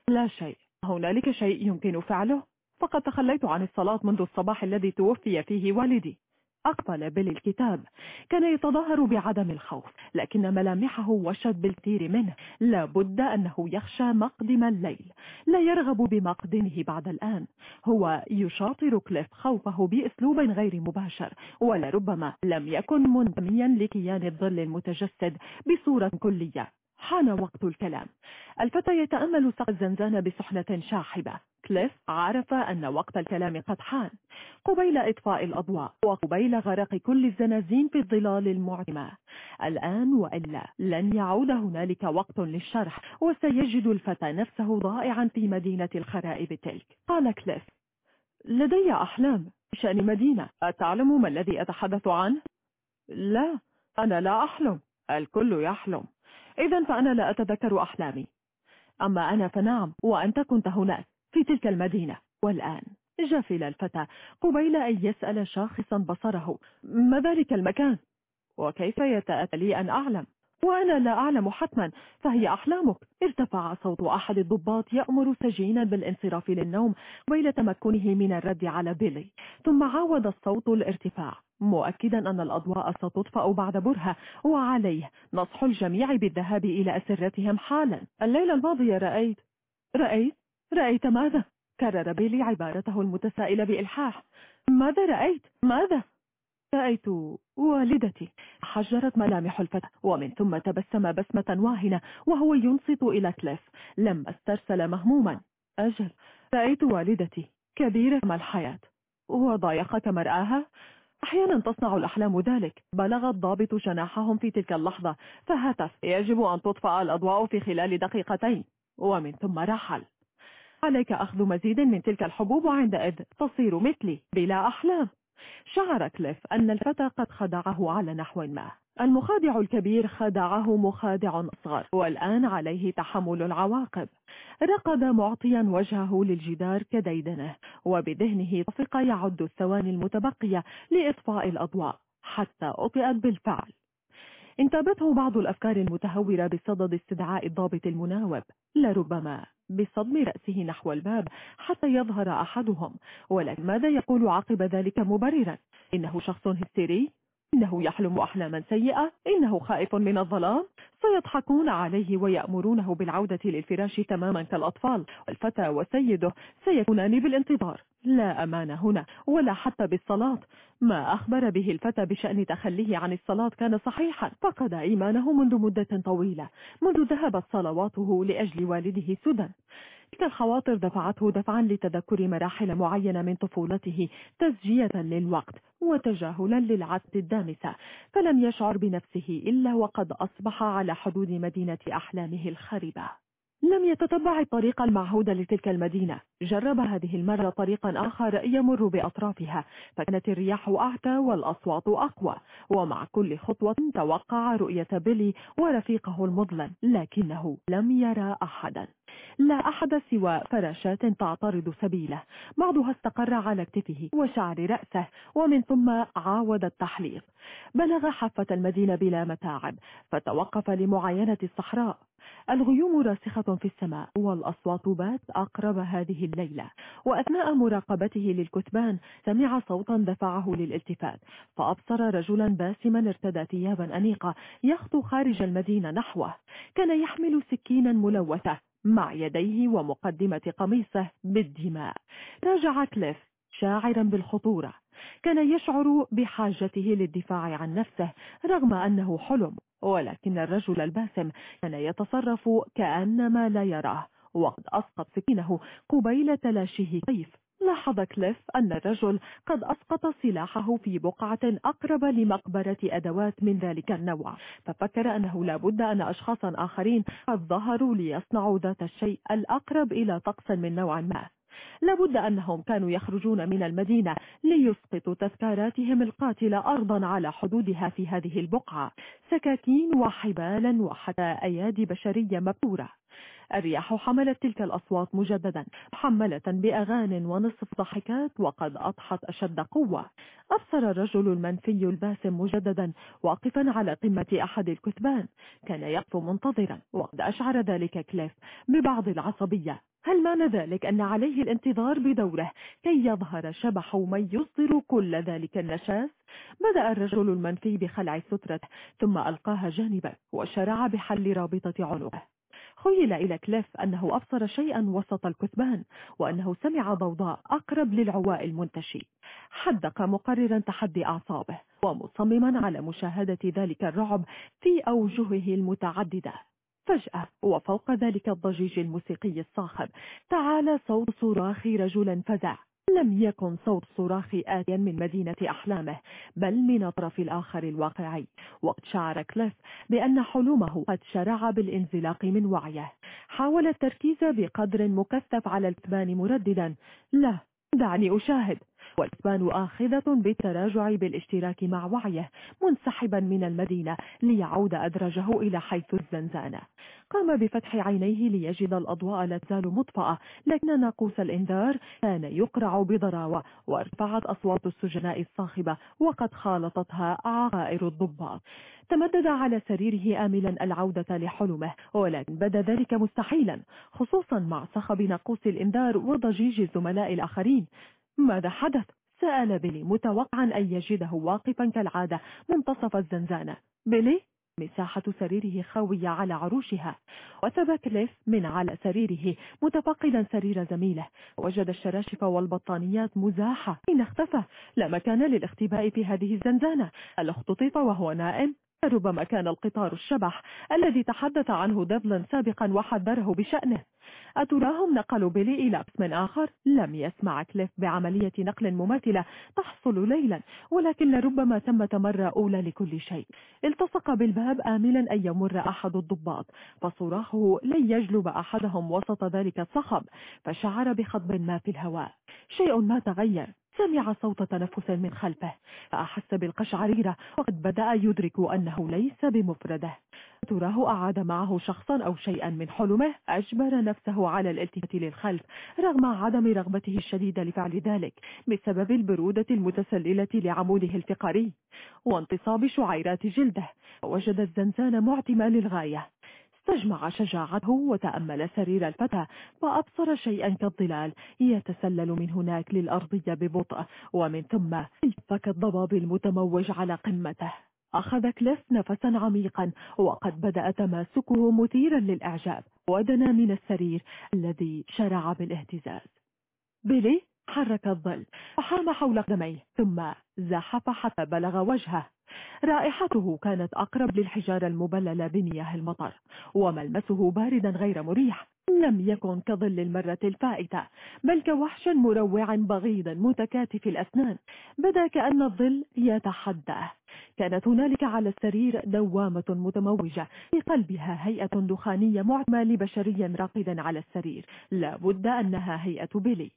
لا شيء. هنالك شيء يمكن فعله؟ فقد تخليت عن الصلاة منذ الصباح الذي توفي فيه والدي. أقبل بيل الكتاب كان يتظاهر بعدم الخوف لكن ملامحه وشت بالكثير منه. لا بد أنه يخشى مقدم الليل. لا يرغب بمقدمه بعد الآن. هو يشاطر كليف خوفه بأسلوب غير مباشر. ولربما لم يكن منتميا لكيان الظل المتجسد بصورة كلية. حان وقت الكلام. الفتى يتأمل سقف الزنزانة بسحنة شاحبة. كليف عرف أن وقت الكلام قد حان. قبيل إطفاء الأضواء وقبيل غرق كل الزنازين في الظلال المعتمة. الآن وإلا لن يعود هنالك وقت للشرح وسيجد الفتى نفسه ضائعا في مدينة الخرائب تلك. قال كليف لدي أحلام بشأن مدينة. أتعلم ما الذي أتحدث عنه؟ لا أنا لا أحلم. الكل يحلم. إذا فأنا لا أتذكر أحلامي. أما أنا فنعم وأنت كنت هناك في تلك المدينة. والآن جفل الفتى. قبيل أن يسأل شاخصا بصره ما ذلك المكان؟ وكيف يتأتى لي أن أعلم؟ وأنا لا أعلم حتما فهي أحلامك. ارتفع صوت أحد الضباط يأمر سجينا بالانصراف للنوم قبيل تمكنه من الرد على بيلي. ثم عاود الصوت الارتفاع مؤكدا أن الأضواء ستطفأ بعد برهة وعليه نصح الجميع بالذهاب إلى أسرتهم حالا. الليلة الماضية رأيت. رأيت؟ رأيت ماذا؟ كرر بيلي عبارته المتسائلة بإلحاح. ماذا رأيت؟ ماذا؟ رأيت والدتي حجرت ملامح الفتى ومن ثم تبسم بسمة واهنة وهو ينصت إلى كليف لما أسترسل مهموما. أجل رأيت والدتي كبيرة ما الحياة. وضايقك مرآها. أحيانا تصنع الأحلام ذلك. بلغ الضابط جناحهم في تلك اللحظة. فهتف. يجب أن تطفأ الأضواء في خلال دقيقتين. ومن ثم رحل. عليك أخذ مزيد من تلك الحبوب وعندئذ تصير مثلي بلا أحلام. شعر كليف أن الفتى قد خدعه على نحو ما. المخادع الكبير خدعه مخادع أصغر. والآن عليه تحمل العواقب. رقد معطيا وجهه للجدار كديدنه. وبذهنه طفق يعد الثواني المتبقية لإطفاء الأضواء. حتى أطئت بالفعل. انتابته بعض الأفكار المتهورة بصدد استدعاء الضابط المناوب. لربما بصدم رأسه نحو الباب حتى يظهر أحدهم ولكن ماذا يقول عقب ذلك مبررا؟ إنه شخص هستيري. إنه يحلم أحلاما سيئة إنه خائف من الظلام. سيضحكون عليه ويأمرونه بالعودة للفراش تماما كالأطفال. والفتى وسيده سيكونان بالانتظار. لا أمان هنا ولا حتى بالصلاة. ما أخبر به الفتى بشأن تخليه عن الصلاة كان صحيحا. فقد إيمانه منذ مدة طويلة. منذ ذهبت صلواته لأجل والده سدى. تلك الخواطر دفعته دفعا لتذكر مراحل معينة من طفولته تسجية للوقت وتجاهلا للعدد الدامسة فلم يشعر بنفسه إلا وقد أصبح على حدود مدينة أحلامه الخربة لم يتتبع الطريق المعهود لتلك المدينة. جرب هذه المرة طريقا آخر يمر بأطرافها فكانت الرياح أعتى والأصوات أقوى ومع كل خطوة توقع رؤية بيلي ورفيقه المظلم لكنه لم يرى أحدا. لا أحد سوى فراشات تعترض سبيله. بعضها استقر على كتفه وشعر رأسه ومن ثم عاود التحليق. بلغ حافة المدينة بلا متاعب فتوقف لمعاينة الصحراء. الغيوم راسخة في السماء والأصوات بات أقرب هذه الليلة. وأثناء مراقبته للكتبان سمع صوتا دفعه للالتفات. فأبصر رجلا باسما ارتدى ثيابا أنيقة يخطو خارج المدينة نحوه. كان يحمل سكينا ملوثة مع يديه ومقدمة قميصه بالدماء. راجع كليف شاعرا بالخطورة. كان يشعر بحاجته للدفاع عن نفسه رغم أنه حلم ولكن الرجل الباسم كان يتصرف كأنما لا يراه. وقد أسقط سكينه قبيل تلاشيه كيف. لاحظ كليف أن الرجل قد أسقط سلاحه في بقعة أقرب لمقبرة أدوات من ذلك النوع. ففكر أنه لابد أن أشخاصا آخرين قد ظهروا ليصنعوا ذات الشيء الأقرب إلى طقس من نوع ما. لابد أنهم كانوا يخرجون من المدينة ليسقطوا تذكاراتهم القاتلة أرضا على حدودها في هذه البقعة. سكاكين وحبالا وحتى أيادي بشرية مبتورة. الرياح حملت تلك الأصوات مجددا محملة بأغان ونصف ضحكات وقد أضحت أشد قوة. أبصر الرجل المنفي الباسم مجددا واقفا على قمة أحد الكثبان كان يقف منتظرا وقد أشعر ذلك كليف ببعض العصبية. هل معنى ذلك أن عليه الانتظار بدوره كي يظهر شبح من يصدر كل ذلك النشاس؟ بدأ الرجل المنفي بخلع سترته ثم ألقاها جانبا وشرع بحل رابطة عنقه. خيل إلى كليف أنه أبصر شيئا وسط الكثبان وأنه سمع ضوضاء أقرب للعواء المنتشي. حدق مقررا تحدي أعصابه ومصمما على مشاهدة ذلك الرعب في أوجهه المتعددة. فجأة وفوق ذلك الضجيج الموسيقي الصاخب تعالى صوت صراخ رجل فزع. لم يكن صوت صراخ آتيا من مدينة أحلامه بل من الطرف الآخر الواقعي وقد شعر كليف بأن حلمه قد شرع بالانزلاق من وعيه. حاول التركيز بقدر مكثف على الكتبان مرددا. لا دعني أشاهد. والإسبان آخذة بالتراجع بالاشتراك مع وعيه منسحبا من المدينة ليعود أدرجه إلى حيث الزنزانة. قام بفتح عينيه ليجد الأضواء لا تزال مطفأة لكن ناقوس الإنذار كان يقرع بضراوة وارتفعت أصوات السجناء الصاخبة وقد خالطتها عقائر الضباط. تمدد على سريره آملا العودة لحلمه ولكن بدا ذلك مستحيلا خصوصا مع صخب ناقوس الإنذار وضجيج الزملاء الآخرين. ماذا حدث؟ سأل بيلي متوقعا أن يجده واقفا كالعادة منتصف الزنزانة. بيلي؟ مساحة سريره خاوية على عروشها. وثب كليف من على سريره متفقدا سرير زميله. وجد الشراشف والبطانيات مزاحة. إن اختفى لا مكان للاختباء في هذه الزنزانة. هل اختطف وهو نائم. ربما كان القطار الشبح الذي تحدث عنه دبلن سابقا وحذره بشأنه. أتراهم نقلوا بيلي إلى قسم آخر؟ لم يسمع كليف بعملية نقل مماثلة تحصل ليلا ولكن ربما ثمة مرة أولى لكل شيء. التصق بالباب آملا أن يمر أحد الضباط فصراخه لن يجلب أحدهم وسط ذلك الصخب فشعر بخطب ما في الهواء. شيء ما تغير. سمع صوت تنفس من خلفه فأحس بالقشعريرة وقد بدأ يدرك أنه ليس بمفرده. تراه أعاد معه شخصا أو شيئا من حلمه أجبر نفسه على الالتفات للخلف رغم عدم رغبته الشديدة لفعل ذلك بسبب البرودة المتسللة لعموده الفقري وانتصاب شعيرات جلده وجد الزنزان معتمة للغاية. استجمع شجاعته وتأمل سرير الفتى فأبصر شيئا كالظلال يتسلل من هناك للأرضية ببطء ومن ثم فك الضباب المتموج على قمته. أخذ كليف نفسا عميقا وقد بدأ تماسكه مثيرا للإعجاب ودنا من السرير الذي شرع بالإهتزاز. بيلي حرك الظل وحام حول قدميه ثم زحف حتى بلغ وجهه. رائحته كانت أقرب للحجارة المبللة بمياه المطر وملمسه باردا غير مريح. لم يكن كظل المرة الفائتة بل كوحش مروع بغيض متكاتف الأسنان. بدا كأن الظل يتحداه. كانت هنالك على السرير دوامة متموجة في قلبها هيئة دخانية معتمة لبشري راقدا على السرير. لا بد أنها هيئة بيلي.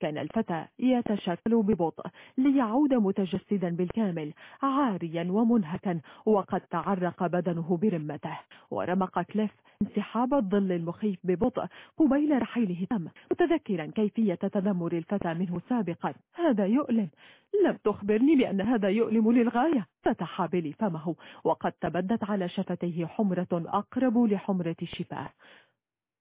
كان الفتى يتشكل ببطء ليعود متجسدا بالكامل عاريا ومنهكا وقد تعرق بدنه برمته. ورمق كليف انسحاب الظل المخيف ببطء قبيل رحيله تم متذكرا كيفية تذمر الفتى منه سابقا. هذا يؤلم. لم تخبرني بأن هذا يؤلم للغاية. فتح بلي فمه وقد تبدت على شفتيه حمرة أقرب لحمرة الشفاه.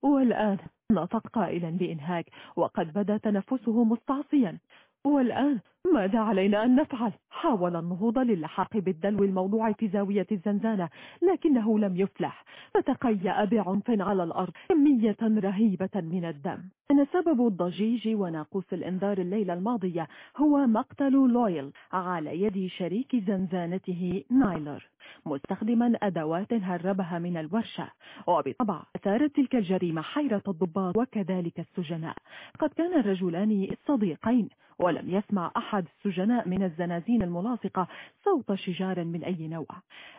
والآن نطق قائلا بإنهاك وقد بدا تنفسه مستعصيا. والآن ماذا علينا أن نفعل؟ حاول النهوض للحاق بالدلو الموضوع في زاوية الزنزانة لكنه لم يفلح. فتقيأ بعنف على الأرض كمية رهيبة من الدم. أن سبب الضجيج وناقوس الإنذار الليلة الماضية هو مقتل لويل على يد شريك زنزانته نايلر مستخدما أدوات هربها من الورشة. وبطبع أثارت تلك الجريمة حيرة الضباط وكذلك السجناء. قد كان الرجلان صديقين ولم يسمع أحد السجناء من الزنازين الملاصقة صوت شجار من أي نوع.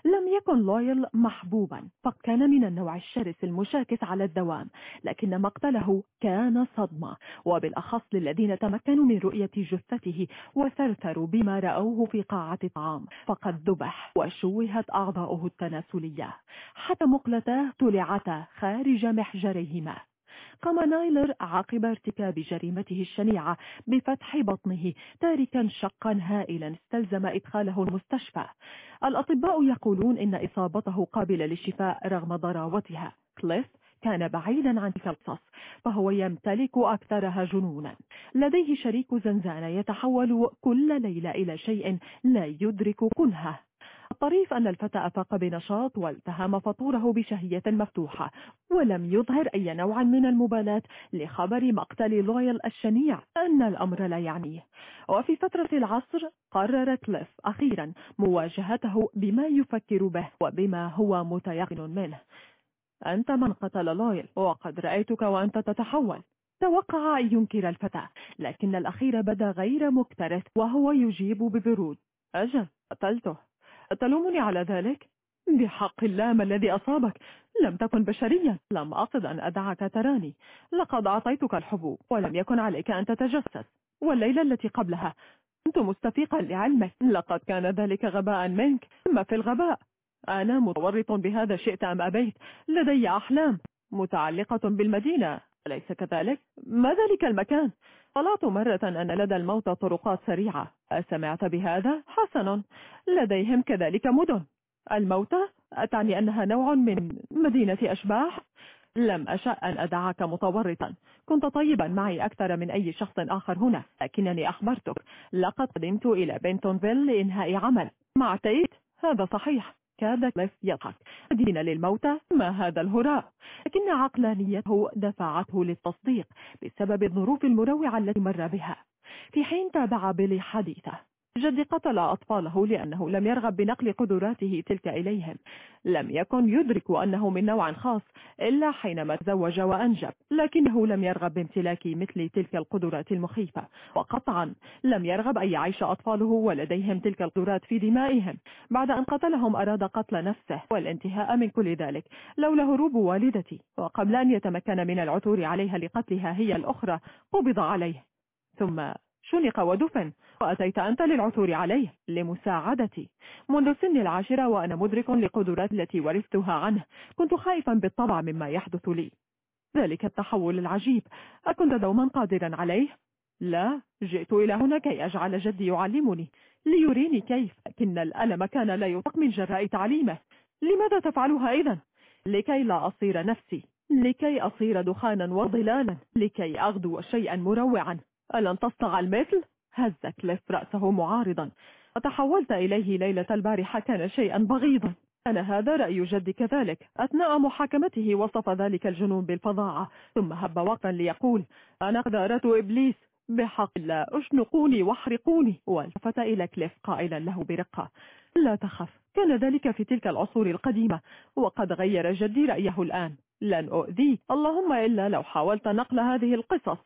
لم يكن لويل محبوبا فقد كان من النوع الشرس المشاكس على الدوام لكن مقتله كان صدمة. وبالأخص للذين تمكنوا من رؤية جثته وثرثروا بما رأوه في قاعة الطعام فقد ذبح وشوهت أعضاؤه التناسلية. حتى مقلتاه تلعتا خارج محجريهما. قام نايلر عقب ارتكاب جريمته الشنيعة بفتح بطنه تاركا شقا هائلا استلزم إدخاله المستشفى. الأطباء يقولون إن إصابته قابلة للشفاء رغم ضراوتها. كليف كان بعيدا عن تلك فهو يمتلك أكثرها جنونا. لديه شريك زنزانة يتحول كل ليلة إلى شيء لا يدرك كنهه الطريف أن الفتى أفاق بنشاط والتهم فطوره بشهية مفتوحة ولم يظهر أي نوع من المبالاة لخبر مقتل لويل الشنيع أن الأمر لا يعنيه. وفي فترة العصر قرر كليف أخيرا مواجهته بما يفكر به وبما هو متيقن منه. أنت من قتل لويل وقد رأيتك وأنت تتحول. توقع أن ينكر الفتى لكن الأخير بدا غير مكترث وهو يجيب ببرود أجل قتلته. تلومني على ذلك؟ بحق الله ما الذي أصابك. لم تكن بشريا. لم أقصد أن أدعك تراني. لقد أعطيتك الحبوب ولم يكن عليك أن تتجسس. والليلة التي قبلها. كنت مستفيقا لعلمك. لقد كان ذلك غباء منك. ثم في الغباء؟ أنا متورط بهذا شئت أم أبيت؟ لدي أحلام. متعلقة بالمدينة. أليس كذلك؟ ما ذلك المكان؟ طلعت مرة أن لدى الموت طرقات سريعة. أسمعت بهذا؟ حسن. لديهم كذلك مدن الموتى أتعني أنها نوع من مدينة أشباح. لم أشأ أن أدعك متورطا. كنت طيبا معي أكثر من أي شخص آخر هنا. لكنني أخبرتك. لقد قدمت إلى بنتونفيل لإنهاء عمل. مع تيت هذا صحيح. كاد يضحك مدينة للموتى ما هذا الهراء. لكن عقلانيته دفعته للتصديق بسبب الظروف المروعة التي مر بها. في حين تابع بلي حديثه جدي قتل أطفاله لأنه لم يرغب بنقل قدراته تلك إليهم. لم يكن يدرك أنه من نوع خاص إلا حينما تزوج وأنجب لكنه لم يرغب بامتلاك مثل تلك القدرات المخيفة. وقطعا لم يرغب أن يعيش أطفاله ولديهم تلك القدرات في دمائهم. بعد أن قتلهم أراد قتل نفسه والانتهاء من كل ذلك. لولا هروب والدتي وقبل أن يتمكن من العثور عليها لقتلها هي الأخرى قبض عليه. ثم شنق ودفن. وأتيت أنت للعثور عليه لمساعدتي منذ سن العاشرة وأنا مدرك لقدرات التي ورثتها عنه كنت خائفا بالطبع مما يحدث لي ذلك التحول العجيب أكنت دوما قادرا عليه؟ لا جئت إلى هنا كي أجعل جدي يعلمني ليريني كيف لكن الألم كان لا يطق من جراء تعليمه لماذا تفعلها إذا؟ لكي لا أصير نفسي لكي أصير دخانا وظلالا لكي أغدو شيئا مروعا ألن تصنع المثل؟ هز كليف رأسه معارضا. وتحولت إليه ليلة البارحة كان شيئا بغيضا. أنا هذا رأي جدي كذلك. أثناء محاكمته وصف ذلك الجنون بالفظاعة. ثم هب وقتا ليقول أنا قدارة إبليس. بحق الله أشنقوني وأحرقوني. والتفت إلى كليف قائلا له برقة. لا تخف. كان ذلك في تلك العصور القديمة. وقد غير جدي رأيه الآن. لن أؤذيك. اللهم إلا لو حاولت نقل هذه القصص.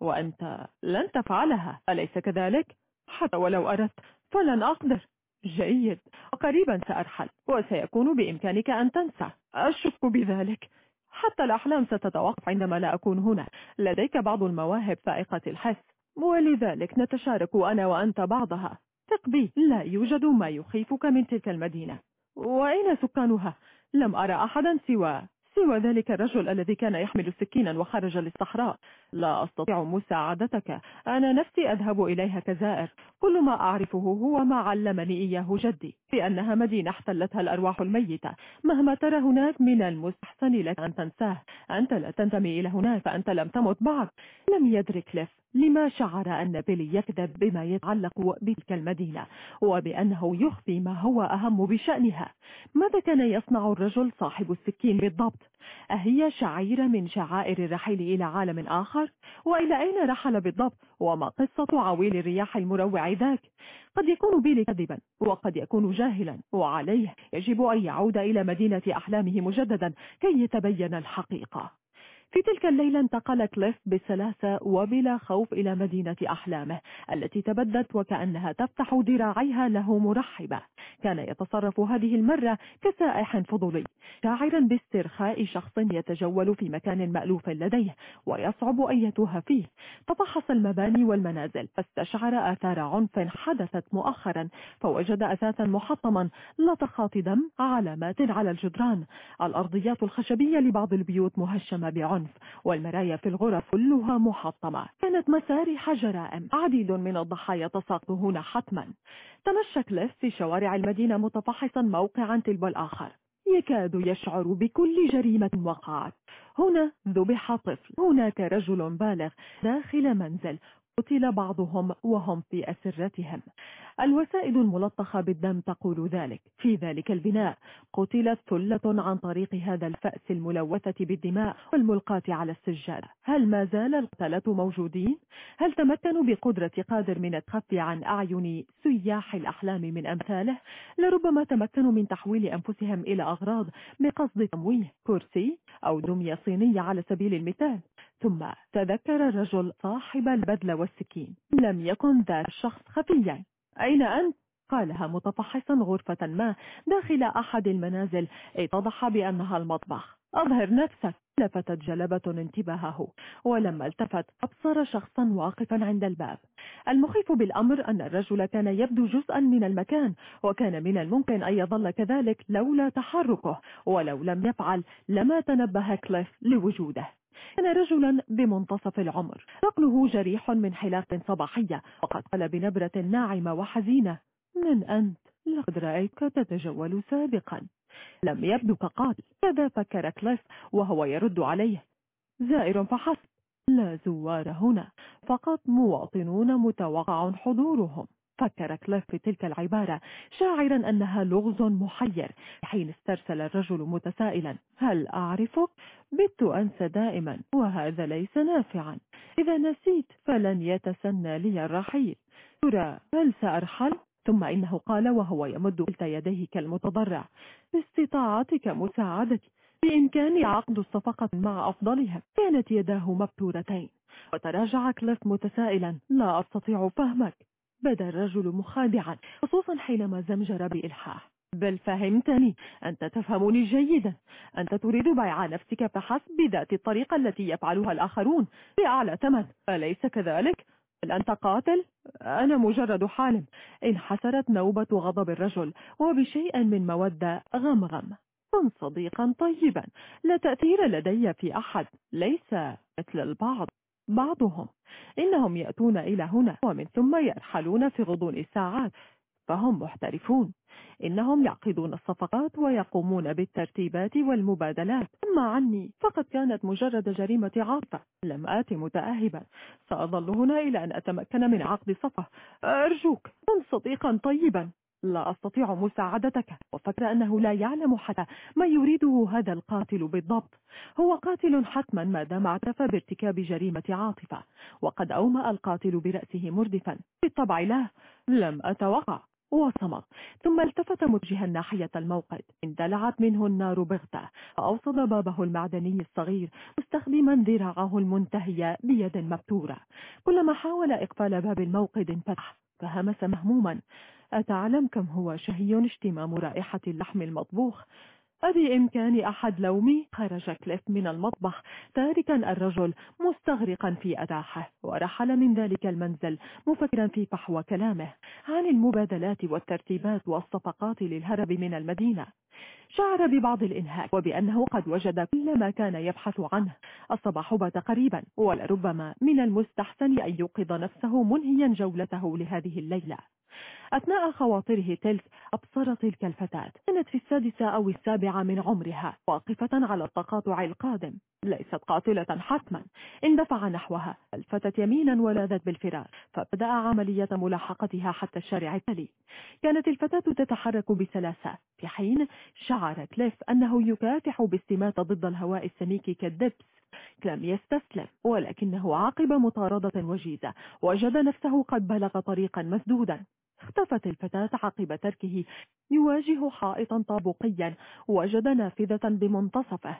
وأنت لن تفعلها. أليس كذلك؟ حتى ولو أردت فلن أقدر. جيد. وقريبا سأرحل وسيكون بإمكانك أن تنسى. أشك بذلك. حتى الأحلام ستتوقف عندما لا أكون هنا. لديك بعض المواهب فائقة الحس. ولذلك نتشارك أنا وأنت بعضها. ثق بي لا يوجد ما يخيفك من تلك المدينة. وأين سكانها؟ لم أرى أحدا سوى سوى ذلك الرجل الذي كان يحمل سكينا وخرج للصحراء. لا أستطيع مساعدتك. أنا نفسي أذهب إليها كزائر. كل ما أعرفه هو ما علمني إياه جدي. بأنها مدينة احتلتها الأرواح الميتة. مهما ترى هناك من المستحسن لك أن تنساه. أنت لا تنتمي إلى هناك فأنت لم تمت بعد. لم يدرك لف. لما شعر أن بيلي يكذب بما يتعلق بتلك المدينة؟ وبأنه يخفي ما هو أهم بشأنها. ماذا كان يصنع الرجل صاحب السكين بالضبط؟ أهي شعيرة من شعائر الرحيل إلى عالم آخر؟ وإلى أين رحل بالضبط؟ وما قصة عويل الرياح المروع ذاك؟ قد يكون بيلي كذبا وقد يكون جاهلا وعليه يجب أن يعود إلى مدينة أحلامه مجددا كي يتبين الحقيقة. في تلك الليلة انتقل كليف بسلاسة وبلا خوف إلى مدينة أحلامه التي تبدت وكأنها تفتح ذراعيها له مرحبة كان يتصرف هذه المرة كسائح فضولي شاعرا باسترخاء شخص يتجول في مكان مألوف لديه ويصعب أن يتوه فيه. تفحص المباني والمنازل فاستشعر آثار عنف حدثت مؤخرا فوجد أثاثا محطما لطخات دم علامات على الجدران. الأرضيات الخشبية لبعض البيوت مهشمة بعنف والمرايا في الغرف كلها محطمة. كانت مسارح جرائم. عديد من الضحايا تساقط هنا حتما. تمشى كليف في شوارع المدينة متفحصا موقعا تلو الآخر. يكاد يشعر بكل جريمة وقعت. هنا ذبح طفل. هناك رجل بالغ داخل منزل. قتل بعضهم وهم في أسرتهم الوسائد الملطخة بالدم تقول ذلك في ذلك البناء قتلت ثلة عن طريق هذا الفأس الملوثة بالدماء والملقاة على السجادة هل ما زال القتلة موجودين؟ هل تمكنوا بقدرة قادر من التخفي عن أعين سياح الأحلام من أمثاله؟ لربما تمكنوا من تحويل أنفسهم إلى أغراض بقصد تمويه كرسي أو دمية صينية على سبيل المثال ثم تذكر الرجل صاحب البدلة والسكين لم يكن ذا الشخص خفيا أين أنت؟ قالها متفحصا غرفة ما داخل أحد المنازل اتضح بأنها المطبخ. أظهر نفسك. لفتت جلبة انتباهه ولما التفت أبصر شخصا واقفا عند الباب. المخيف بالأمر أن الرجل كان يبدو جزءا من المكان وكان من الممكن أن يظل كذلك لولا تحركه ولو لم يفعل لما تنبه كليف لوجوده. كان رجلا بمنتصف العمر. رقله جريح من حلاق صباحية وقد قال بنبرة ناعمة وحزينة. من أنت؟ لقد رأيتك تتجول سابقا. لم يبدو كقاتل كذا فكر كليف وهو يرد عليه. زائر فحسب. لا زوار هنا. فقط مواطنون متوقع حضورهم. فكر كليف في تلك العبارة شاعرا أنها لغز محير. حين استرسل الرجل متسائلا. هل أعرفك؟ بت أنسى دائما. وهذا ليس نافعا. إذا نسيت فلن يتسنى لي الرحيل. ترى هل سأرحل؟ ثم إنه قال وهو يمد كلتا يديه كالمتضرع باستطاعتك مساعدتي بإمكاني عقد الصفقة مع أفضلها. كانت يداه مبتورتين. وتراجع كليف متسائلا لا أستطيع فهمك. بدا الرجل مخادعا خصوصا حينما زمجر بإلحاح. بل فهمتني أنت تفهمني جيدا. أنت تريد بيع نفسك فحسب بذات الطريقة التي يفعلها الآخرون بأعلى ثمن. أليس كذلك؟ أنت قاتل؟ أنا مجرد حالم انحسرت نوبة غضب الرجل وبشيء من مودة غمغم. كن صديقا طيبا. لا تأثير لدي في أحد. ليس مثل البعض. بعضهم. إنهم يأتون إلى هنا. ومن ثم يرحلون في غضون ساعات فهم محترفون إنهم يعقدون الصفقات ويقومون بالترتيبات والمبادلات. أما عني فقد كانت مجرد جريمة عاطفة لم آت متأهبا. سأظل هنا إلى أن أتمكن من عقد صفقة. أرجوك كن صديقا طيبا. لا أستطيع مساعدتك. وفكر أنه لا يعلم حتى ما يريده هذا القاتل بالضبط. هو قاتل حتما ما دام اعترف بارتكاب جريمة عاطفة. وقد أومأ القاتل برأسه مردفا. بالطبع لا. لم أتوقع. وصمت ثم التفت متجها ناحية الموقد اندلعت منه النار بغتة فأوصد بابه المعدني الصغير مستخدما ذراعه المنتهية بيد مبتورة. كلما حاول إقفال باب الموقد انفتح فهمس مهموما. أتعلم كم هو شهي اشتمام رائحة اللحم المطبوخ. أبإمكان أحد لومي خرج كليف من المطبخ تاركا الرجل مستغرقا في أداحه ورحل من ذلك المنزل مفكرا في فحوى كلامه عن المبادلات والترتيبات والصفقات للهرب من المدينة. شعر ببعض الإنهاك وبأنه قد وجد كل ما كان يبحث عنه. الصباح بات قريبا ولربما من المستحسن أن يوقظ نفسه منهيا جولته لهذه الليلة. أثناء خواطره تلك أبصر تلك الفتاة كانت في السادسة أو السابعة من عمرها واقفة على التقاطع القادم ليست قاتلة حتما اندفع نحوها. الفتت يمينا ولاذت بالفرار فبدأ عملية ملاحقتها حتى الشارع التالي. كانت الفتاة تتحرك بسلاسة في حين شعر كليف أنه يكافح باستماتة ضد الهواء السميك كالدبس. لم يستسلم ولكنه عقب مطاردة وجيزة وجد نفسه قد بلغ طريقا مسدودا. اختفت الفتاة عقب تركه. يواجه حائطا طابقيا وجد نافذة بمنتصفه.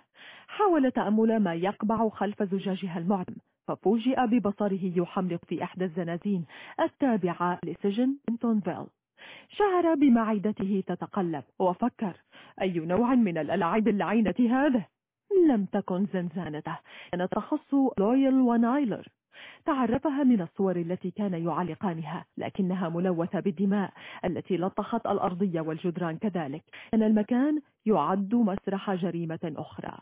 حاول تأمل ما يقبع خلف زجاجها المعدم ففوجئ ببصره يحملق في إحدى الزنازين التابعة لسجن إنتونفيل. شعر بمعدته تتقلب وفكر أي نوع من الألعاب اللعينة هذا؟ لم تكن زنزانته. كانت تخص لويل ونايلر. تعرفها من الصور التي كان يعلقانها لكنها ملوثة بالدماء التي لطخت الأرضية والجدران كذلك. كان المكان يعد مسرح جريمة أخرى.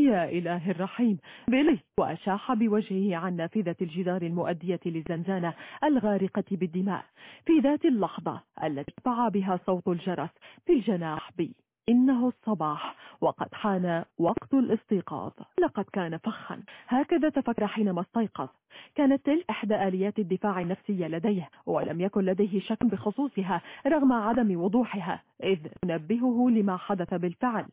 يا إله الرحيم. بيلي. وأشاح بوجهه عن نافذة الجدار المؤدية للزنزانة الغارقة بالدماء في ذات اللحظة التي ارتفع بها صوت الجرس في الجناح بي. إنه الصباح وقد حان وقت الاستيقاظ. لقد كان فخا. هكذا تفكر حينما استيقظ. كانت تلك إحدى آليات الدفاع النفسية لديه ولم يكن لديه شك بخصوصها رغم عدم وضوحها إذ نبهه لما حدث بالفعل.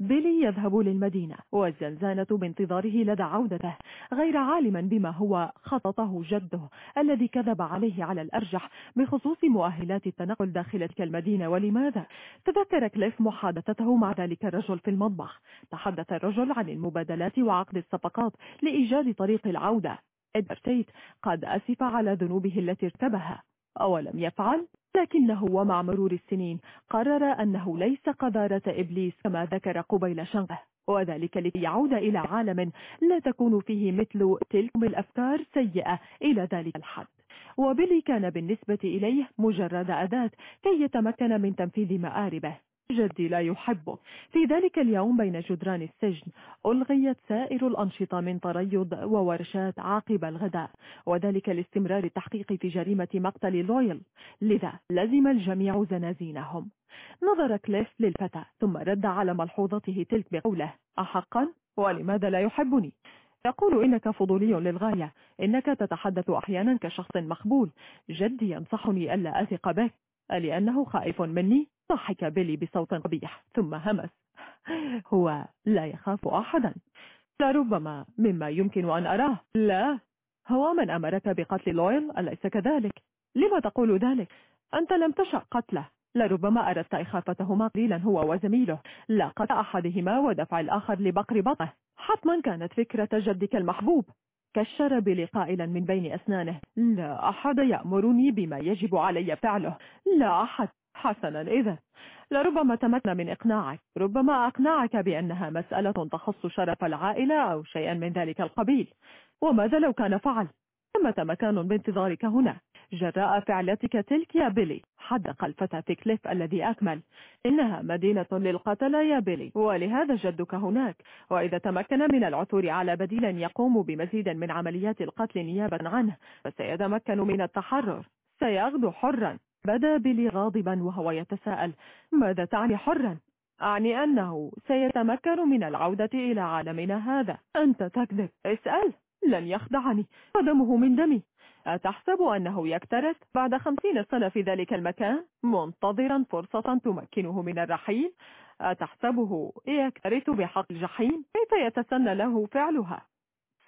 بيلي يذهب للمدينة والزنزانة بانتظاره لدى عودته غير عالما بما هو خططه جده الذي كذب عليه على الأرجح بخصوص مؤهلات التنقل داخل تلك المدينة. ولماذا؟ تذكر كليف محادثته مع ذلك الرجل في المطبخ. تحدث الرجل عن المبادلات وعقد الصفقات لإيجاد طريق العودة. إدوارد قد أسف على ذنوبه التي ارتبها. أولم يفعل؟ لكنه ومع مرور السنين قرر أنه ليس قذارة إبليس كما ذكر قبيل شنقه. وذلك لكي يعود إلى عالم لا تكون فيه مثل تلك الأفكار سيئة إلى ذلك الحد. وبيلي كان بالنسبة إليه مجرد أداة كي يتمكن من تنفيذ مآربه. جدي لا يحبه. في ذلك اليوم بين جدران السجن ألغيت سائر الأنشطة من تريض وورشات عقب الغداء وذلك لاستمرار التحقيق في جريمة مقتل لويل. لذا لزم الجميع زنازينهم. نظر كليف للفتى ثم رد على ملحوظته تلك بقوله أحقا؟ ولماذا لا يحبني؟ يقول إنك فضولي للغاية إنك تتحدث أحيانا كشخص مخبول جدي ينصحني ألا أثق بك لأنه خائف مني؟ ضحك بيلي بصوت قبيح ثم همس. هو لا يخاف أحدا. لربما مما يمكن أن أراه. لا. هو من أمرك بقتل لويل؟ أليس كذلك؟ لما تقول ذلك؟ أنت لم تشأ قتله. لربما أردت إخافتهما قليلا هو وزميله. لا قتل أحدهما ودفع الآخر لبقر بطه حتما كانت فكرة جدك المحبوب. كشر بلي قائلا من بين أسنانه. لا أحد يأمرني بما يجب علي فعله. لا أحد. حسنا. إذا لربما تمكن من إقناعك ربما أقنعك بأنها مسألة تخص شرف العائلة أو شيئا من ذلك القبيل. وماذا لو كان فعلا ثمة مكان بانتظارك هنا. جراء فعلتك تلك يا بيلي. حدق الفتى في كليف الذي أكمل. إنها مدينة للقتلى يا بيلي. ولهذا جدك هناك. وإذا تمكن من العثور على بديل يقوم بمزيد من عمليات القتل نيابا عنه فسيتمكن من التحرر. سيغدو حرا. بدا بيلي غاضبا وهو يتساءل ماذا تعني حرا؟ أعني أنه سيتمكن من العودة إلى عالمنا هذا. أنت تكذب. اسأل. لن يخدعني. قدمه من دمي. أتحسب أنه يكترث بعد خمسين سنة في ذلك المكان؟ منتظرا فرصة تمكنه من الرحيل؟ أتحسبه يكترث بحق الجحيم؟ كيف يتسنى له فعلها؟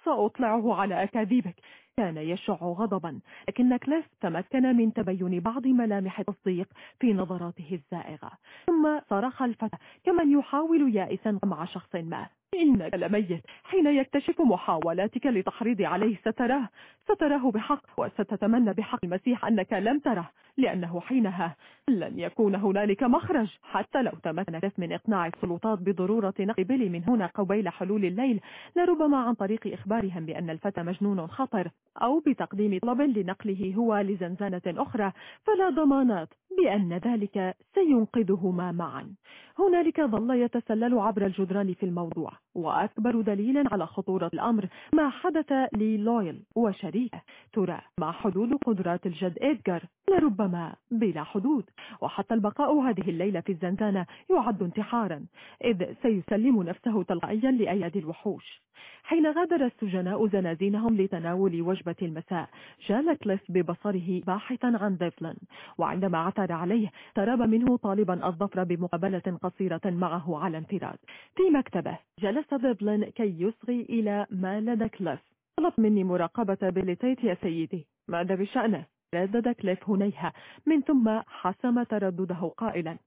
سأطلعه على أكاذيبك. كان يشع غضبا لكن كليف تمكن من تبين بعض ملامح التصديق في نظراته الزائغة. ثم صرخ الفتى كمن يحاول يائسا مع شخص ما. إنك لميت حين يكتشف محاولاتك لتحريض عليه ستراه. ستراه بحق وستتمنى بحق المسيح أنك لم تره لأنه حينها لن يكون هنالك مخرج. حتى لو تمكنت من إقناع السلطات بضرورة نقل بيلي من هنا قبيل حلول الليل لربما عن طريق إخبارهم بأن الفتى مجنون خطر أو بتقديم طلب لنقله هو لزنزانة أخرى. فلا ضمانات بأن ذلك سينقذهما معا. هنالك ظل يتسلل عبر الجدران في الموضوع. وأكبر دليل على خطورة الأمر ما حدث للويل وشريكه ترى ما حدود قدرات الجد إدغار؟ لربما بلا حدود. وحتى البقاء هذه الليلة في الزنزانة يعد انتحارا إذ سيسلم نفسه تلقائيا لأيادي الوحوش. حين غادر السجناء زنازينهم لتناول وجبة المساء جال كليف ببصره باحثا عن ديفلن وعندما عثر عليه اقترب منه طالبا الظفر بمقابلة قصيرة معه على انفراد. في مكتبه جلس ديفلن كي يصغي إلى ما لدى كليف. طلب مني مراقبة بيلي تيت يا سيدي ماذا بشأنه؟ ردد كليف هنيهة. من ثم حسم تردده قائلا.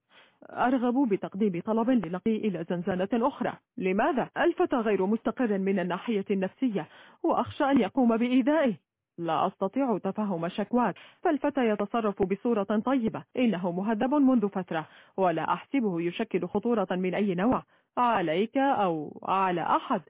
أرغب بتقديم طلب لنقلي إلى زنزانة أخرى. لماذا؟ الفتى غير مستقر من الناحية النفسية وأخشى أن يقوم بإيذائه. لا أستطيع تفهم شكواك فالفتى يتصرف بصورة طيبة. إنه مهذب منذ فترة ولا أحسبه يشكل خطورة من أي نوع. عليك أو على أحد.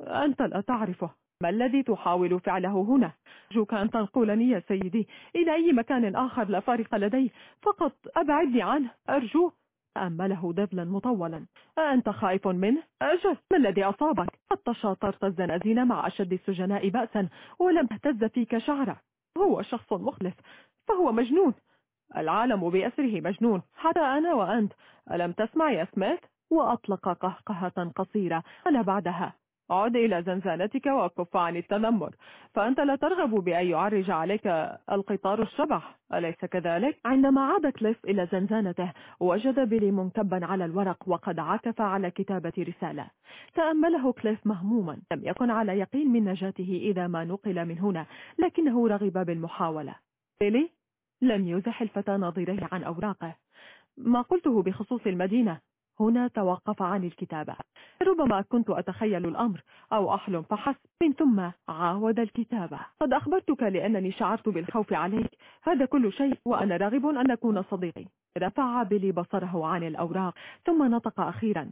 أنت لا تعرفه. ما الذي تحاول فعله هنا؟ أرجوك أن تنقلني يا سيدي إلى أي مكان آخر لا فارق لدي فقط أبعدني عنه. أرجوك. تأمله دبلا مطولا. أنت خائف منه؟ أجل ما الذي أصابك؟ قد تشاطرت الزنازين مع أشد السجناء بأسا ولم تهتز فيك شعرة هو شخص مخلف فهو مجنون. العالم بأسره مجنون حتى أنا وأنت. ألم تسمع يا سميث؟ وأطلق قهقهة قصيرة. أنا بعدها. عد إلى زنزانتك وكف عن التنمر. فأنت لا ترغب بأن يعرج عليك القطار الشبح أليس كذلك؟ عندما عاد كليف إلى زنزانته وجد بيلي منكبا على الورق وقد عكف على كتابة رسالة. تأمله كليف مهموما. لم يكن على يقين من نجاته إذا ما نقل من هنا لكنه رغب بالمحاولة. بيلي لم يزح الفتى نظيره عن أوراقه. ما قلته بخصوص المدينة؟ هنا توقف عن الكتابة. ربما كنت أتخيل الأمر أو أحلم فحسب من ثم عاود الكتابة. قد أخبرتك لأنني شعرت بالخوف عليك. هذا كل شيء وأنا راغب أن أكون صديقي. رفع بلي بصره عن الأوراق. ثم نطق أخيرا.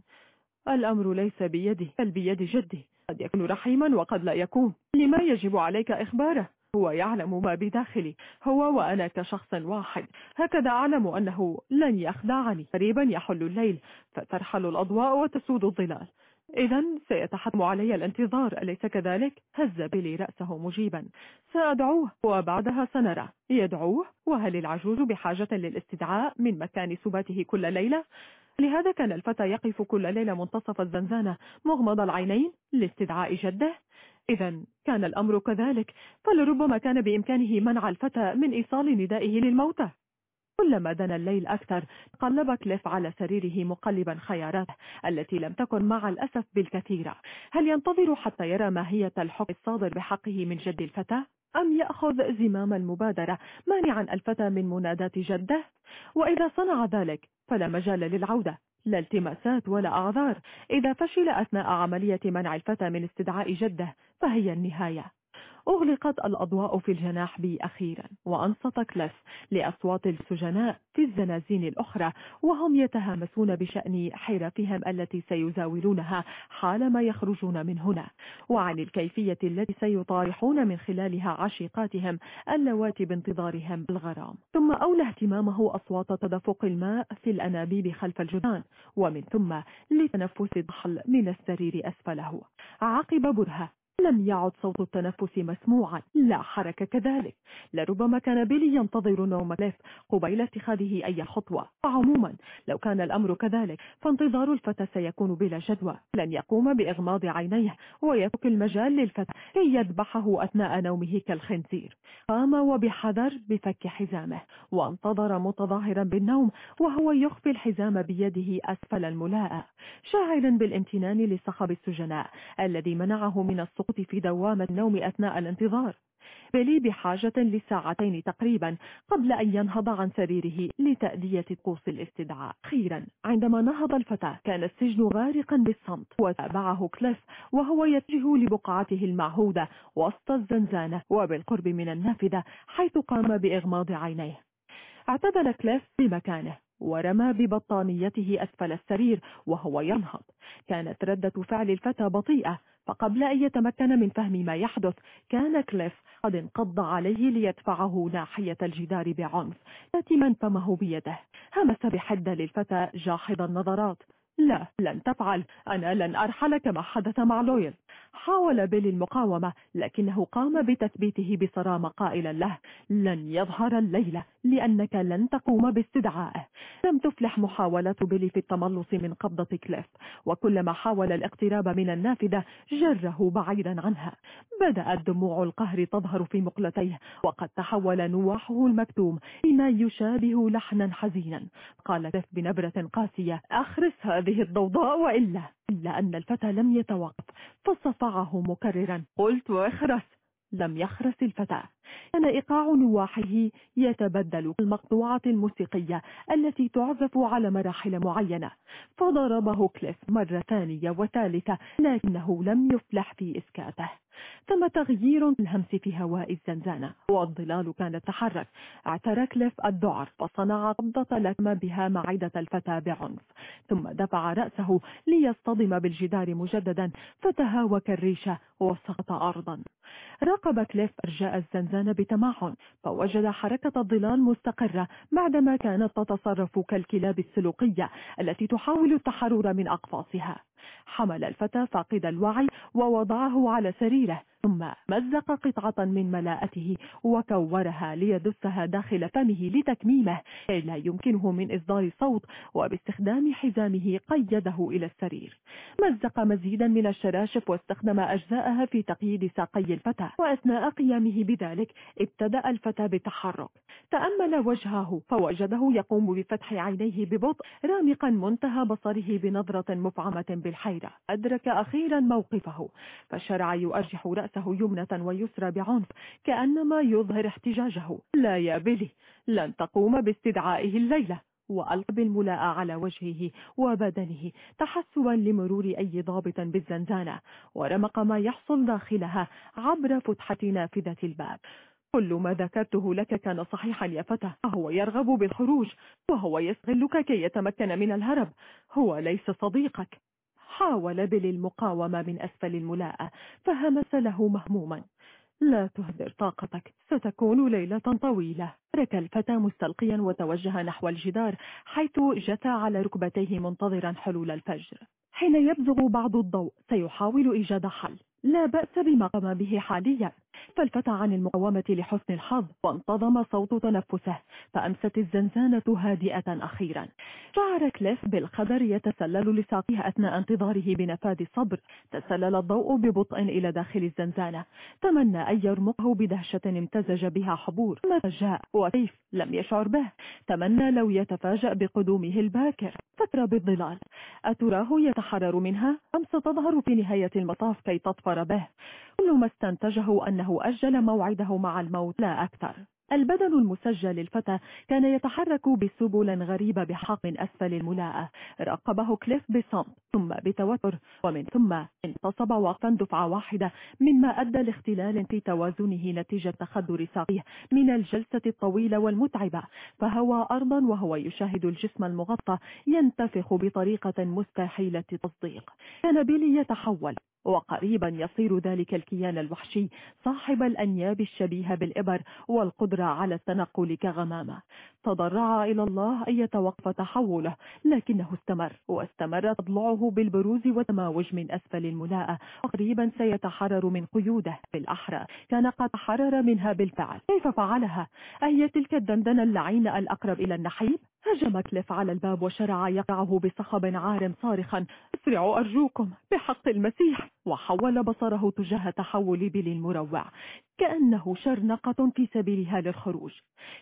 الأمر ليس بيدي بل بيد جدي. قد يكون رحيما وقد لا يكون. لما يجب عليك إخباره؟ هو يعلم ما بداخلي هو وأنا كشخص واحد. هكذا أعلم أنه لن يخدعني. قريبا يحل الليل فترحل الأضواء وتسود الظلال. إذا سيتحتم علي الانتظار أليس كذلك؟ هز بلي رأسه مجيبا. سأدعوه وبعدها سنرى. يدعوه؟ وهل العجوز بحاجة للاستدعاء من مكان سباته كل ليلة؟ لهذا كان الفتى يقف كل ليلة منتصف الزنزانة مغمض العينين لاستدعاء جده. إذا كان الأمر كذلك فلربما كان بإمكانه منع الفتى من إيصال ندائه للموتى. كلما دنا الليل أكثر قلب كليف على سريره مقلبا خياراته التي لم تكن مع الأسف بالكثير. هل ينتظر حتى يرى ماهية الحكم الصادر بحقه من جد الفتى؟ أم يأخذ زمام المبادرة مانعا الفتى من منادات جده؟ وإذا صنع ذلك فلا مجال للعودة لا التماسات ولا أعذار. إذا فشل أثناء عملية منع الفتى من استدعاء جده فهي النهاية. أغلقت الأضواء في الجناح بي أخيرا وأنصت كليف لأصوات السجناء في الزنازين الأخرى وهم يتهامسون بشأن حرفهم التي سيزاولونها حالما يخرجون من هنا. وعن الكيفية التي سيطارحون من خلالها عشيقاتهم اللواتي بانتظارهم الغرام ثم أولى اهتمامه أصوات تدفق الماء في الأنابيب خلف الجدران ومن ثم لتنفس الضحل من السرير أسفله. عقب برهة لم يعد صوت التنفس مسموعا. لا حركة كذلك. لربما كان بيلي ينتظر نوم كليف قبيل اتخاذه أي خطوة. وعموما لو كان الأمر كذلك فانتظار الفتى سيكون بلا جدوى. لن يقوم بإغماض عينيه ويترك المجال للفتى كي يذبحه أثناء نومه كالخنزير. قام وبحذر بفك حزامه وانتظر متظاهرا بالنوم وهو يخفي الحزام بيده أسفل الملاءة شاعرا بالامتنان لصخب السجناء الذي منعه من السقوط في دوامة النوم أثناء الانتظار. بلي بحاجة لساعتين تقريبا قبل أن ينهض عن سريره لتأدية طقوس الاستدعاء. أخيرا عندما نهض الفتى كان السجن غارقا بالصمت وتابعه كليف وهو يتجه لبقعته المعهودة وسط الزنزانة وبالقرب من النافذة حيث قام بإغماض عينيه. اعتدل كليف بمكانه ورمى ببطانيته أسفل السرير وهو ينهض. كانت ردة فعل الفتى بطيئة فقبل أن يتمكن من فهم ما يحدث كان كليف قد انقض عليه ليدفعه ناحية الجدار بعنف كاتما فمه بيده. همس بحدة للفتى جاحظ النظرات. لا لن تفعل. أنا لن أرحل كما حدث مع لويل. حاول بيل المقاومة لكنه قام بتثبيته بصرامة قائلا له لن يظهر الليلة لأنك لن تقوم باستدعائه لم تفلح محاولة بيلي في التملص من قبضة كليف وكلما حاول الاقتراب من النافذة جره بعيدا عنها. بدأت دموع القهر تظهر في مقلتيه وقد تحول نواحه المكتوم لما يشابه لحنا حزينا. قال كليف بنبرة قاسية أخرس هذه الضوضاء وإلا إلا أن الفتى لم يتوقف فصفعه مكررا. قلت اخرس. لم يخرس الفتى. كان إيقاع نواحه يتبدل المقطوعة الموسيقية التي تعزف على مراحل معينة. فضربه كليف مرة ثانية وثالثة لكنه لم يفلح في إسكاته ثم تغيير الهمس في هواء الزنزانة. والظلال كان تحرك اعترى كليف الذعر فصنع قبضة لكم بها معدة الفتى بعنف. ثم دفع رأسه ليصطدم بالجدار مجددا فتهاوك الريشة وسقط أرضا. راقب كليف أرجاء الزنزانة بتمعن فوجد حركة الظلال مستقرة بعدما كانت تتصرف كالكلاب السلوقية التي تحاول التحرر من أقفاصها. حمل الفتى فاقد الوعي ووضعه على سريره. ثم مزق قطعة من ملاءته وكورها ليدسها داخل فمه لتكميمه. لا يمكنه من إصدار صوت وباستخدام حزامه قيده إلى السرير. مزق مزيدا من الشراشف واستخدم أجزاءها في تقييد ساقي الفتى وأثناء قيامه بذلك ابتدأ الفتى بالتحرك. تأمل وجهه فوجده يقوم بفتح عينيه ببطء رامقا منتهى بصره بنظرة مفعمة بالحيرة. أدرك أخيرا موقفه فشرع يؤرجح رأسه رأسه يمنة ويسرى بعنف كأنما يظهر احتجاجه. لا يا بيلي لن تقوم باستدعائه الليلة. وألقى بالملاء على وجهه وبدنه تحسبا لمرور أي ضابط بالزنزانة. ورمق ما يحصل داخلها عبر فتحة نافذة الباب. كل ما ذكرته لك كان صحيحا يا فتى. هو يرغب بالخروج. وهو يستغلك كي يتمكن من الهرب. هو ليس صديقك. حاول بل المقاومة من أسفل الملاءة فهمس له مهموما. لا تهدر طاقتك ستكون ليلة طويلة. ترك الفتى مستلقيا وتوجه نحو الجدار حيث جثى على ركبتيه منتظرا حلول الفجر. حين يبزغ بعض الضوء سيحاول إيجاد حل. لا بأس بما قام به حاليا. فالفتى عن المقاومة لحسن الحظ وانتظم صوت تنفسه فأمست الزنزانة هادئة أخيرا. شعر كليف بالخبر يتسلل لساقيه أثناء انتظاره بنفاذ الصبر. تسلل الضوء ببطء إلى داخل الزنزانة. تمنى أن يرمقه بدهشة امتزج بها حبور. ماذا جاء؟ وكيف؟ لم يشعر به. تمنى لو يتفاجأ بقدومه الباكر. فترة بالظلال. أتراه يتحرر منها؟ أم ستظهر في نهاية المطاف كي تطفر به؟ كل ما استنتجه أنه أجل موعده مع الموت لا أكثر. البدن المسجل للفتى كان يتحرك بسبل غريبة بحق من أسفل الملاءة. راقبه كليف بصمت ثم بتوتر ومن ثم انتصب وقفا دفعة واحدة مما أدى لاختلال في توازنه نتيجة تخدر ساقيه من الجلسة الطويلة والمتعبة. فهوى أرضا وهو يشاهد الجسم المغطى ينتفخ بطريقة مستحيلة تصديق. كان بيلي يتحول. وقريبا يصير ذلك الكيان الوحشي صاحب الأنياب الشبيهة بالإبر والقدرة على التنقل كغمامة. تضرع إلى الله أن يتوقف تحوله لكنه استمر واستمر تضلعه بالبروز والتماوج من أسفل الملاءة. وقريبا سيتحرر من قيوده بالأحرى كان قد تحرر منها بالفعل. كيف فعلها؟ أهي تلك الدندنة اللعينة الأقرب إلى النحيب؟ هجم كليف على الباب وشرع يقعه بصخب عار صارخا. اسرعوا أرجوكم بحق المسيح. وحول بصره تجاه تحول بيلي المروع. كأنه شرنقة في سبيلها للخروج.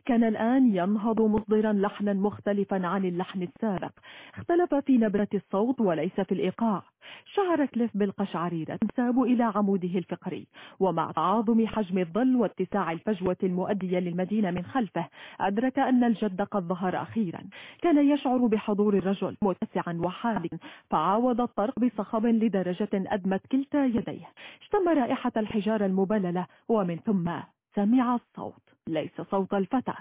كان الآن ينهض مصدرا لحنا مختلفا عن اللحن السابق. اختلف في نبرة الصوت وليس في الإيقاع. شعر كليف بالقشعريرة تنساب إلى عموده الفقري ومع تعاظم حجم الظل واتساع الفجوة المؤدية للمدينة من خلفه أدرك أن الجد قد ظهر أخيرا. كان يشعر بحضور الرجل متسعا وحاد فعاود الطرق بصخب لدرجة أدمت كلتا يديه. اشتم رائحة الحجارة المبللة ومن ثم سمع الصوت. ليس صوت الفتى.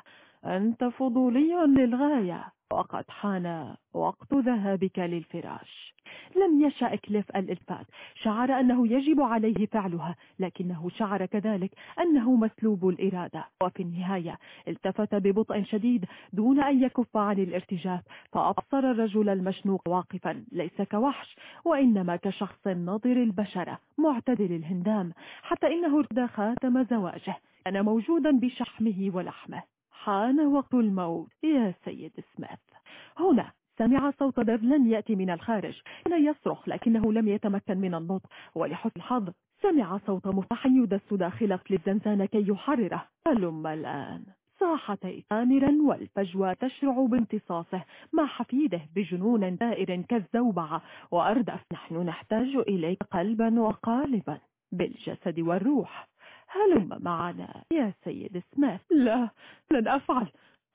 أنت فضولي للغاية. وقد حان وقت ذهابك للفراش. لم يشأ كليف الإلفات. شعر أنه يجب عليه فعلها لكنه شعر كذلك أنه مسلوب الإرادة. وفي النهاية التفت ببطء شديد دون أن يكف عن الارتجاف فأبصر الرجل المشنوق واقفا. ليس كوحش وإنما كشخص ناظر البشرة معتدل الهندام حتى إنه ارتدى خاتم زواجه. كان موجودا بشحمه ولحمه. حان وقت الموت. يا سيد سميث. هنا سمع صوت ديفلن يأتي من الخارج. كان يصرخ لكنه لم يتمكن من النطق. ولحسن الحظ سمع صوت مفتاح يدس داخل قفل الزنزانة كي يحرره. هلم الآن؟ صاح آمرا والفجوة تشرع بامتصاصه مع حفيده بجنون دائر كالزوبعة. وأردف نحن نحتاج إليك قلبا وقالبا بالجسد والروح. هلم معنا. يا سيد سميث. لا لن أفعل.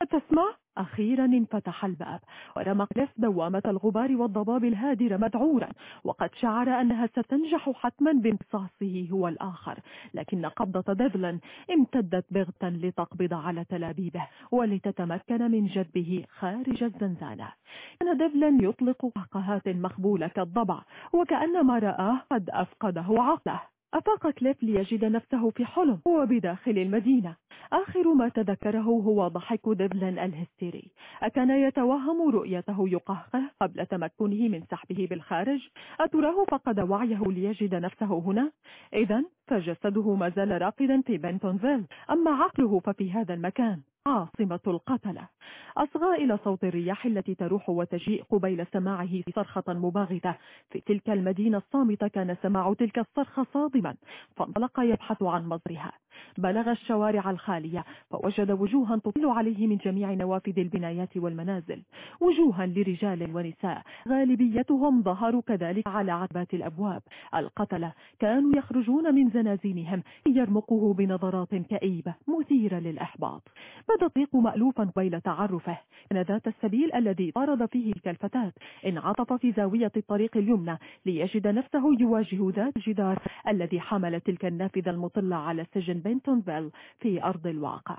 أتسمع؟ أخيرا انفتح الباب. ورمى كليف دوامة الغبار والضباب الهادر مدعورا. وقد شعر أنها ستنجح حتما بامتصاصه هو الآخر. لكن قبضة ديفلن امتدت بغتا لتقبض على تلابيبه. ولتتمكن من جذبه خارج الزنزانة. كان ديفلن يطلق قهقهات مخبولة كالضبع. وكأن ما رآه قد أفقده عقله. أفاق كليف ليجد نفسه في حلم وبداخل المدينة. آخر ما تذكره هو ضحك ديفلن الهستيري. أكان يتوهم رؤيته يقهقه قبل تمكنه من سحبه بالخارج. أتراه فقد وعيه ليجد نفسه هنا. إذا فجسده ما زال راقدا في بنتونفيل. أما عقله ففي هذا المكان. عاصمة القتلة. أصغى إلى صوت الرياح التي تروح وتجيء قبيل سماعه صرخة مباغتة. في تلك المدينة الصامتة كان سماع تلك الصرخة صادما فانطلق يبحث عن مصرها. بلغ الشوارع الخالية فوجد وجوها تطل عليه من جميع نوافذ البنايات والمنازل. وجوها لرجال ونساء غالبيتهم ظهروا كذلك على عتبات الأبواب. القتلة كانوا يخرجون من زنازينهم يرمقه بنظرات كئيبة مثيرة للإحباط. بدا الطريق مألوفا قبيل تعرفه. كان ذات السبيل الذي طارد فيه تلك الفتاة. انعطف في زاوية الطريق اليمنى ليجد نفسه يواجه ذات الجدار الذي حمل تلك النافذة المطلة على سجن بنتونفيل في أرض الواقع.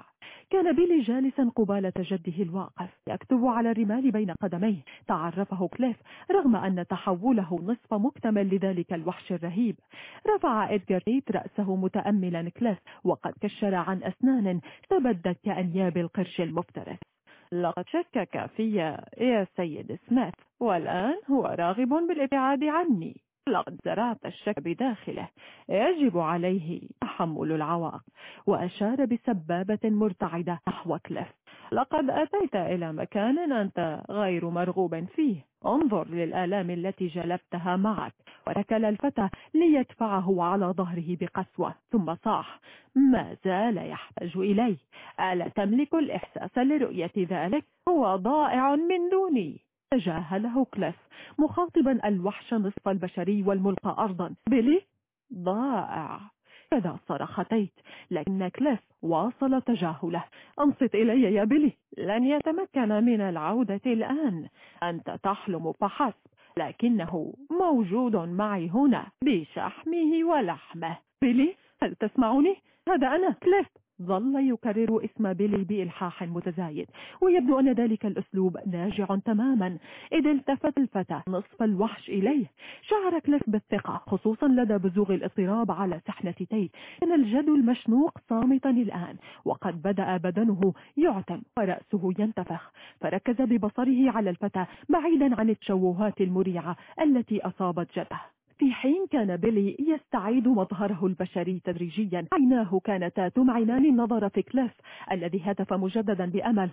كان بيلي جالسا قبالة جده الواقف يكتب على الرمال بين قدميه. تعرفه كليف رغم أن تحوله نصف مكتمل لذلك الوحش الرهيب. رفع إدغار تيت رأسه متأملا كليف وقد كشر عن أسنان تبدت كأنياب القرش المفترس. لقد شكك في يا سيد سميث والآن هو راغب بالابتعاد عني. لقد زرعت الشك بداخله. يجب عليه تحمل العواقب وأشار بسبابة مرتعدة نحو كليف لقد أتيت إلى مكان أنت غير مرغوب فيه. انظر للآلام التي جلبتها معك. وركل الفتى ليدفعه على ظهره بقسوة. ثم صاح ما زال يحتاج إلي ألا تملك الإحساس لرؤية ذلك؟ هو ضائع من دوني. تجاهله كليف مخاطبا الوحش نصف البشري والملقى أرضا. بيلي ضائع. كذا صرخ تيت لكن كليف واصل تجاهله. أنصت إلي يا بيلي لن يتمكن من العودة الآن. أنت تحلم فحسب لكنه موجود معي هنا بشحمه ولحمه. بيلي هل تسمعني؟ هذا أنا كليف ظل يكرر اسم بيلي بإلحاح متزايد ويبدو أن ذلك الأسلوب ناجع تماما. إذ التفت الفتى نصف الوحش إليه. شعر كليف بالثقة خصوصا لدى بزوغ الاضطراب على سحنة تيت كان الجد المشنوق صامتا الآن وقد بدأ بدنه يعتم ورأسه ينتفخ. فركز ببصره على الفتى بعيدا عن التشوهات المريعة التي أصابت جده. في حين كان بيلي يستعيد مظهره البشري تدريجيا عيناه كانتا تمعنان النظر في كليف الذي هتف مجددا بأمل.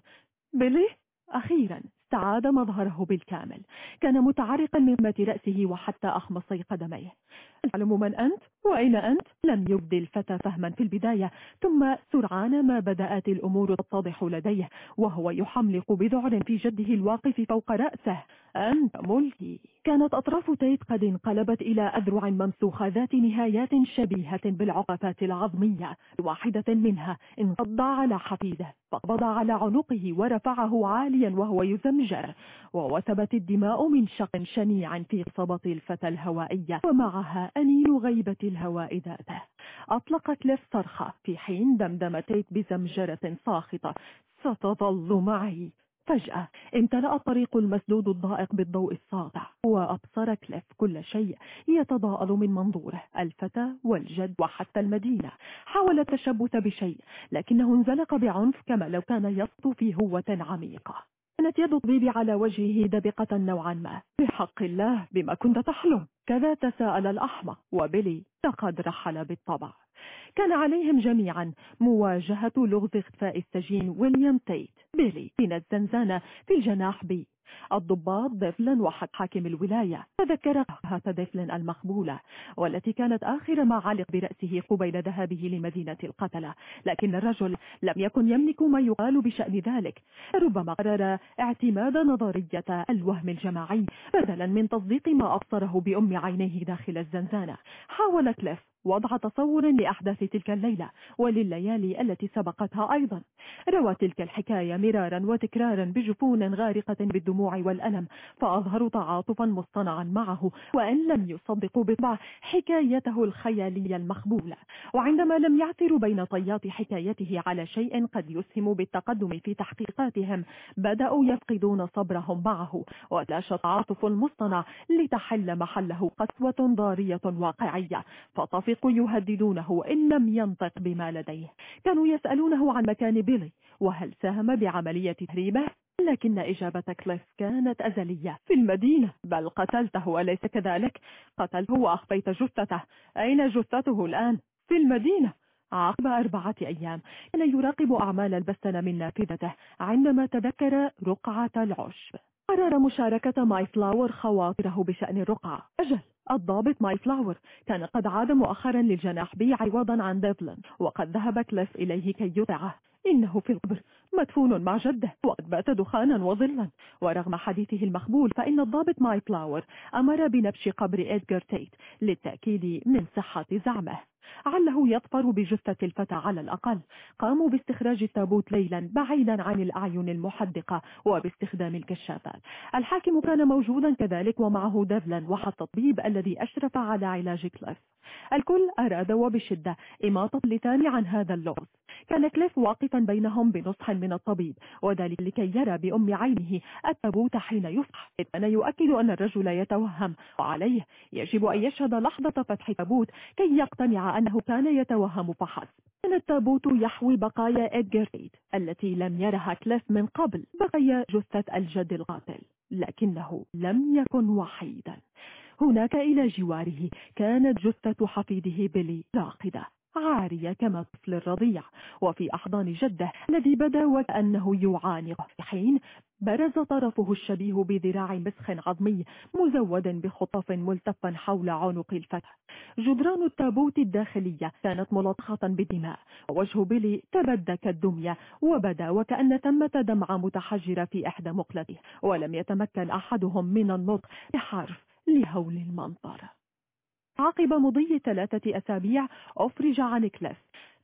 بيلي؟ أخيرا استعاد مظهره بالكامل. كان متعرقا من قمة رأسه وحتى أخمصي قدميه. تعلم من أنت؟ وأين أنت؟ لم يبدي الفتى فهما في البداية ثم سرعان ما بدأت الأمور تتضح لديه وهو يحملق بذعر في جده الواقف فوق رأسه. أنت ملكي. كانت أطراف تيت قد انقلبت إلى أذرع ممسوخة ذات نهايات شبيهة بالعقفات العظمية واحدة منها. انقض على حفيده. فقبض على عنقه ورفعه عاليا وهو يزمجر. ووثبت الدماء من شق شنيع في صبط الفتى الهوائية. ومعها أنين غيبة الهواء ذاته. أطلق كليف صرخة في حين دمدم تيت بزمجرة ساخطة. ستظل معي. فجأة امتلأ الطريق المسدود الضائق بالضوء الساطع وأبصر كليف كل شيء. يتضاءل من منظوره. الفتى والجد وحتى المدينة. حاول التشبث بشيء لكنه انزلق بعنف كما لو كان يسطو في هوة عميقة. كانت يد الطبيب على وجهه دبقة نوعا ما. بحق الله بما كنت تحلم. كذا تساءل الأحمق. وبيلي لقد رحل بالطبع. كان عليهم جميعا مواجهة لغز اختفاء السجين ويليام تيت بيلي من الزنزانة في الجناح بي. الضابط ديفلن وحتى حاكم الولاية. تذكر قهقهات ديفلن المخبولة والتي كانت آخر ما علق برأسه قبيل ذهابه لمدينة القتلى. لكن الرجل لم يكن يملك ما يقال بشأن ذلك. ربما قرر اعتماد نظرية الوهم الجماعي بدلا من تصديق ما أبصره بأم عينيه داخل الزنزانة. حاول كليف وضع تصور لأحداث تلك الليلة ولليالي التي سبقتها أيضا. روى تلك الحكاية مرارا وتكرارا بجفون غارقة بالدموع والألم فأظهروا تعاطفا مصطنعا معه وأن لم يصدقوا بطبع حكايته الخيالية المخبولة. وعندما لم يعثروا بين طيات حكايته على شيء قد يسهم بالتقدم في تحقيقاتهم بدأوا يفقدون صبرهم معه وتلاش تعاطف مصطنع لتحل محله قسوة ضارية واقعية. فطفق الرفيق يهددونه إن لم ينطق بما لديه. كانوا يسألونه عن مكان بيلي وهل ساهم بعملية تهريبه؟ لكن إجابة كليف كانت أزلية. في المدينة. بل قتلته أليس كذلك. قتلته وأخفيت جثته. أين جثته الآن؟ في المدينة. عقب أربعة أيام. كان يراقب أعمال البستن من نافذته. عندما تذكر رقعة العشب. قرر مشاركة ماي فلاور خواطره بشأن الرقعة. أجل الضابط ماي فلاور كان قد عاد مؤخرا للجناح بي عوضا عن ديفلن وقد ذهب كليف إليه كي يطلعه إنه في القبر مدفون مع جده وقد بات دخانا وظلا. ورغم حديثه المخبول فإن الضابط ماي فلاور أمر بنبش قبر إدغار تيت للتأكد من صحة زعمه. عله يظفر بجثة الفتى على الأقل. قاموا باستخراج التابوت ليلا بعيدا عن الأعين المحدقة وباستخدام الكشافات. الحاكم كان موجودا كذلك ومعه ديفلن وحتى الطبيب الذي أشرف على علاج كليف. الكل أراد وبشدة إماطة اللثام عن هذا اللغز. كان كليف واقفا بينهم بنصح من الطبيب وذلك لكي يرى بأم عينه التابوت حين يفتح كان يؤكد أن الرجل يتوهم وعليه يجب أن يشهد لحظة فتح التابوت كي يقتنع أنه كان يتوهم فحسب كان التابوت يحوي بقايا إدغار ريد التي لم يرها كليف من قبل بقايا جثة الجد القاتل. لكنه لم يكن وحيدا. هناك إلى جواره كانت جثة حفيده بيلي راقدة. عارية كما الطفل الرضيع وفي أحضان جده الذي بدا وكأنه يعانقه في حين برز طرفه الشبيه بذراع مسخ عظمي مزود بخطف ملتفا حول عنق الفتى. جدران التابوت الداخلية كانت ملطخة بالدماء ووجه بيلي تبدى كالدمية وبدا وكأن ثمة دمعة متحجرة في إحدى مقلتيه. ولم يتمكن أحدهم من النطق بحرف لهول المنظر. عقب مضي ثلاثة أسابيع أفرج عن كليف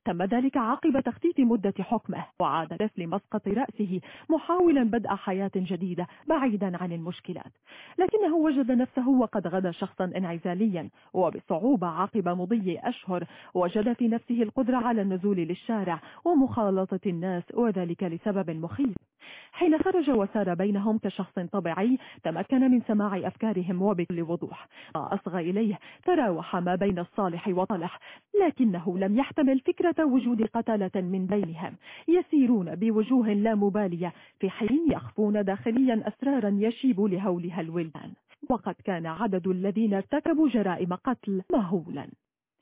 تم ذلك عقب تخفيض مدة حكمه وعاد كليف لمسقط رأسه محاولا بدء حياة جديدة بعيدا عن المشكلات. لكنه وجد نفسه وقد غدا شخصا انعزاليا وبصعوبة عقب مضي أشهر وجد في نفسه القدرة على النزول للشارع ومخالطة الناس وذلك لسبب مخيف. حين خرج وسار بينهم كشخص طبيعي تمكن من سماع أفكارهم وبكل وضوح. ما أصغى إليه تراوح ما بين الصالح وطلح لكنه لم يحتمل فكرة وجود قتلة من بينهم يسيرون بوجوه لا مبالية في حين يخفون داخليا أسرارا يشيب لهولها الولدان. وقد كان عدد الذين ارتكبوا جرائم قتل مهولا.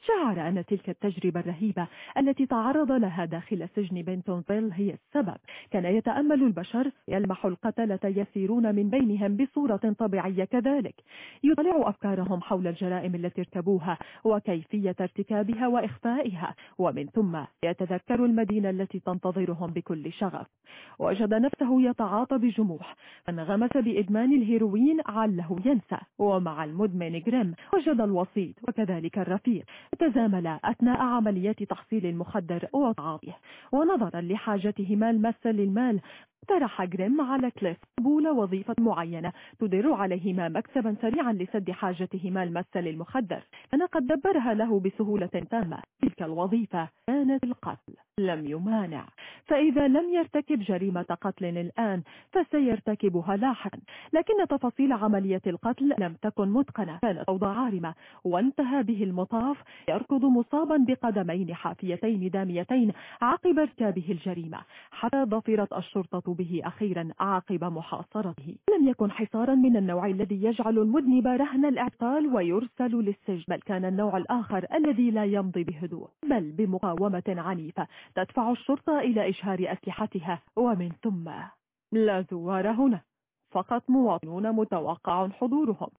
شعر أن تلك التجربة الرهيبة التي تعرض لها داخل سجن بنتونفيل هي السبب. كان يتأمل البشر يلمح القتلة يسيرون من بينهم بصورة طبيعية كذلك. يطلع أفكارهم حول الجرائم التي ارتبوها وكيفية ارتكابها وإخفائها. ومن ثم يتذكر المدينة التي تنتظرهم بكل شغف. وجد نفسه يتعاطى بجموح. انغمس بإدمان الهيروين عله ينسى. ومع المدمن جريم وجد الوسيط وكذلك الرفيق. تزاملا أثناء عمليات تحصيل المخدر وتعاطيه ونظرا لحاجتهما الماسة للمال اقترح جريم على كليف. قبول وظيفة معينة. تدر عليهما مكسبا سريعا لسد حاجتهما الماسة للمخدر. أنا قد دبرها له بسهولة تامة. تلك الوظيفة كانت القتل. لم يمانع. فإذا لم يرتكب جريمة قتل الآن فسيرتكبها لاحقا. لكن تفاصيل عملية القتل لم تكن متقنة. كانت أوضاع عارمة. وانتهى به المطاف. يركض مصابا بقدمين حافيتين داميتين عقب ارتكابه الجريمة. حتى ظفرت الشرطة به أخيرا عقب محاصرته. لم يكن حصارا من النوع الذي يجعل المذنب رهن الاعتقال ويرسل للسجن بل كان النوع الآخر الذي لا يمضي بهدوء بل بمقاومة عنيفة تدفع الشرطة إلى إشهار أسلحتها. ومن ثم لا زوار هنا فقط مواطنون متوقع حضورهم.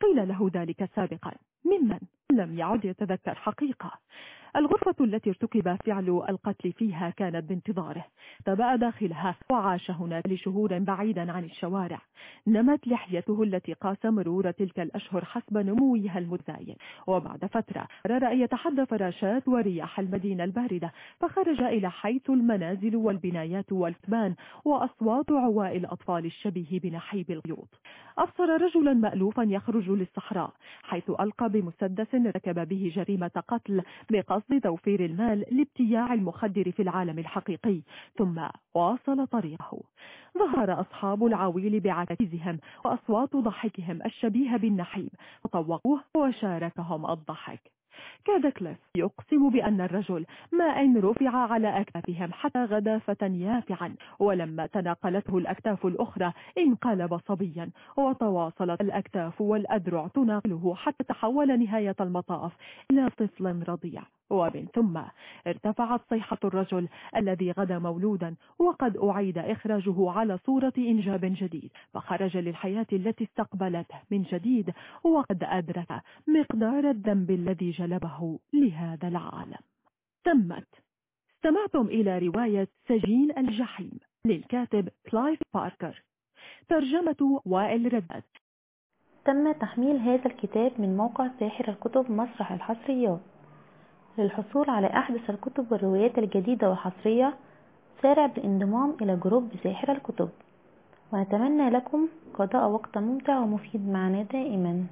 قيل له ذلك سابقا ممن لم يعد يتذكر حقيقة. الغرفة التي ارتكب فعل القتل فيها كانت بانتظاره. تبأ داخلها وعاش هناك لشهور بعيدا عن الشوارع. نمت لحيته التي قاس مرور تلك الأشهر حسب نموها المتزايد. وبعد فترة قرر أن يتحدى فراشات ورياح المدينة الباردة فخرج إلى حيث المنازل والبنايات والكبان وأصوات عواء الأطفال الشبيه بنحيب الغيوط أبصر رجلا مألوفا يخرج للصحراء حيث ألقى بمسدس ارتكب به جريمة قتل بقصد توفير المال لابتياع المخدر في العالم الحقيقي. ثم واصل طريقه. ظهر أصحاب العويل بعكازهم وأصوات ضحكهم الشبيه بالنحيب فطوقوه وشاركهم الضحك. كاد كليف يقسم بأن الرجل ما إن رفع على أكتافهم حتى غدا فتى يافعا. ولما تناقلته الأكتاف الأخرى انقلب صبيا. وتواصلت الأكتاف والأدرع تناقله حتى تحول نهاية المطاف إلى طفل رضيع. ومن ثم ارتفعت صيحة الرجل الذي غدا مولودا وقد أعيد إخراجه على صورة إنجاب جديد فخرج للحياة التي استقبلته من جديد وقد أدرك مقدار الذنب الذي جلبه لهذا العالم. تمت. استمعتم إلى رواية سجين الجحيم للكاتب كلايف باركر. ترجمة وائل ردت تم تحميل هذا الكتاب من موقع ساحر الكتب مسرح الحصريات. للحصول على أحدث الكتب والروايات الجديدة والحصرية سارع بالانضمام إلى جروب ساحر الكتب. ونتمنى لكم قضاء وقت ممتع ومفيد معنا دائما.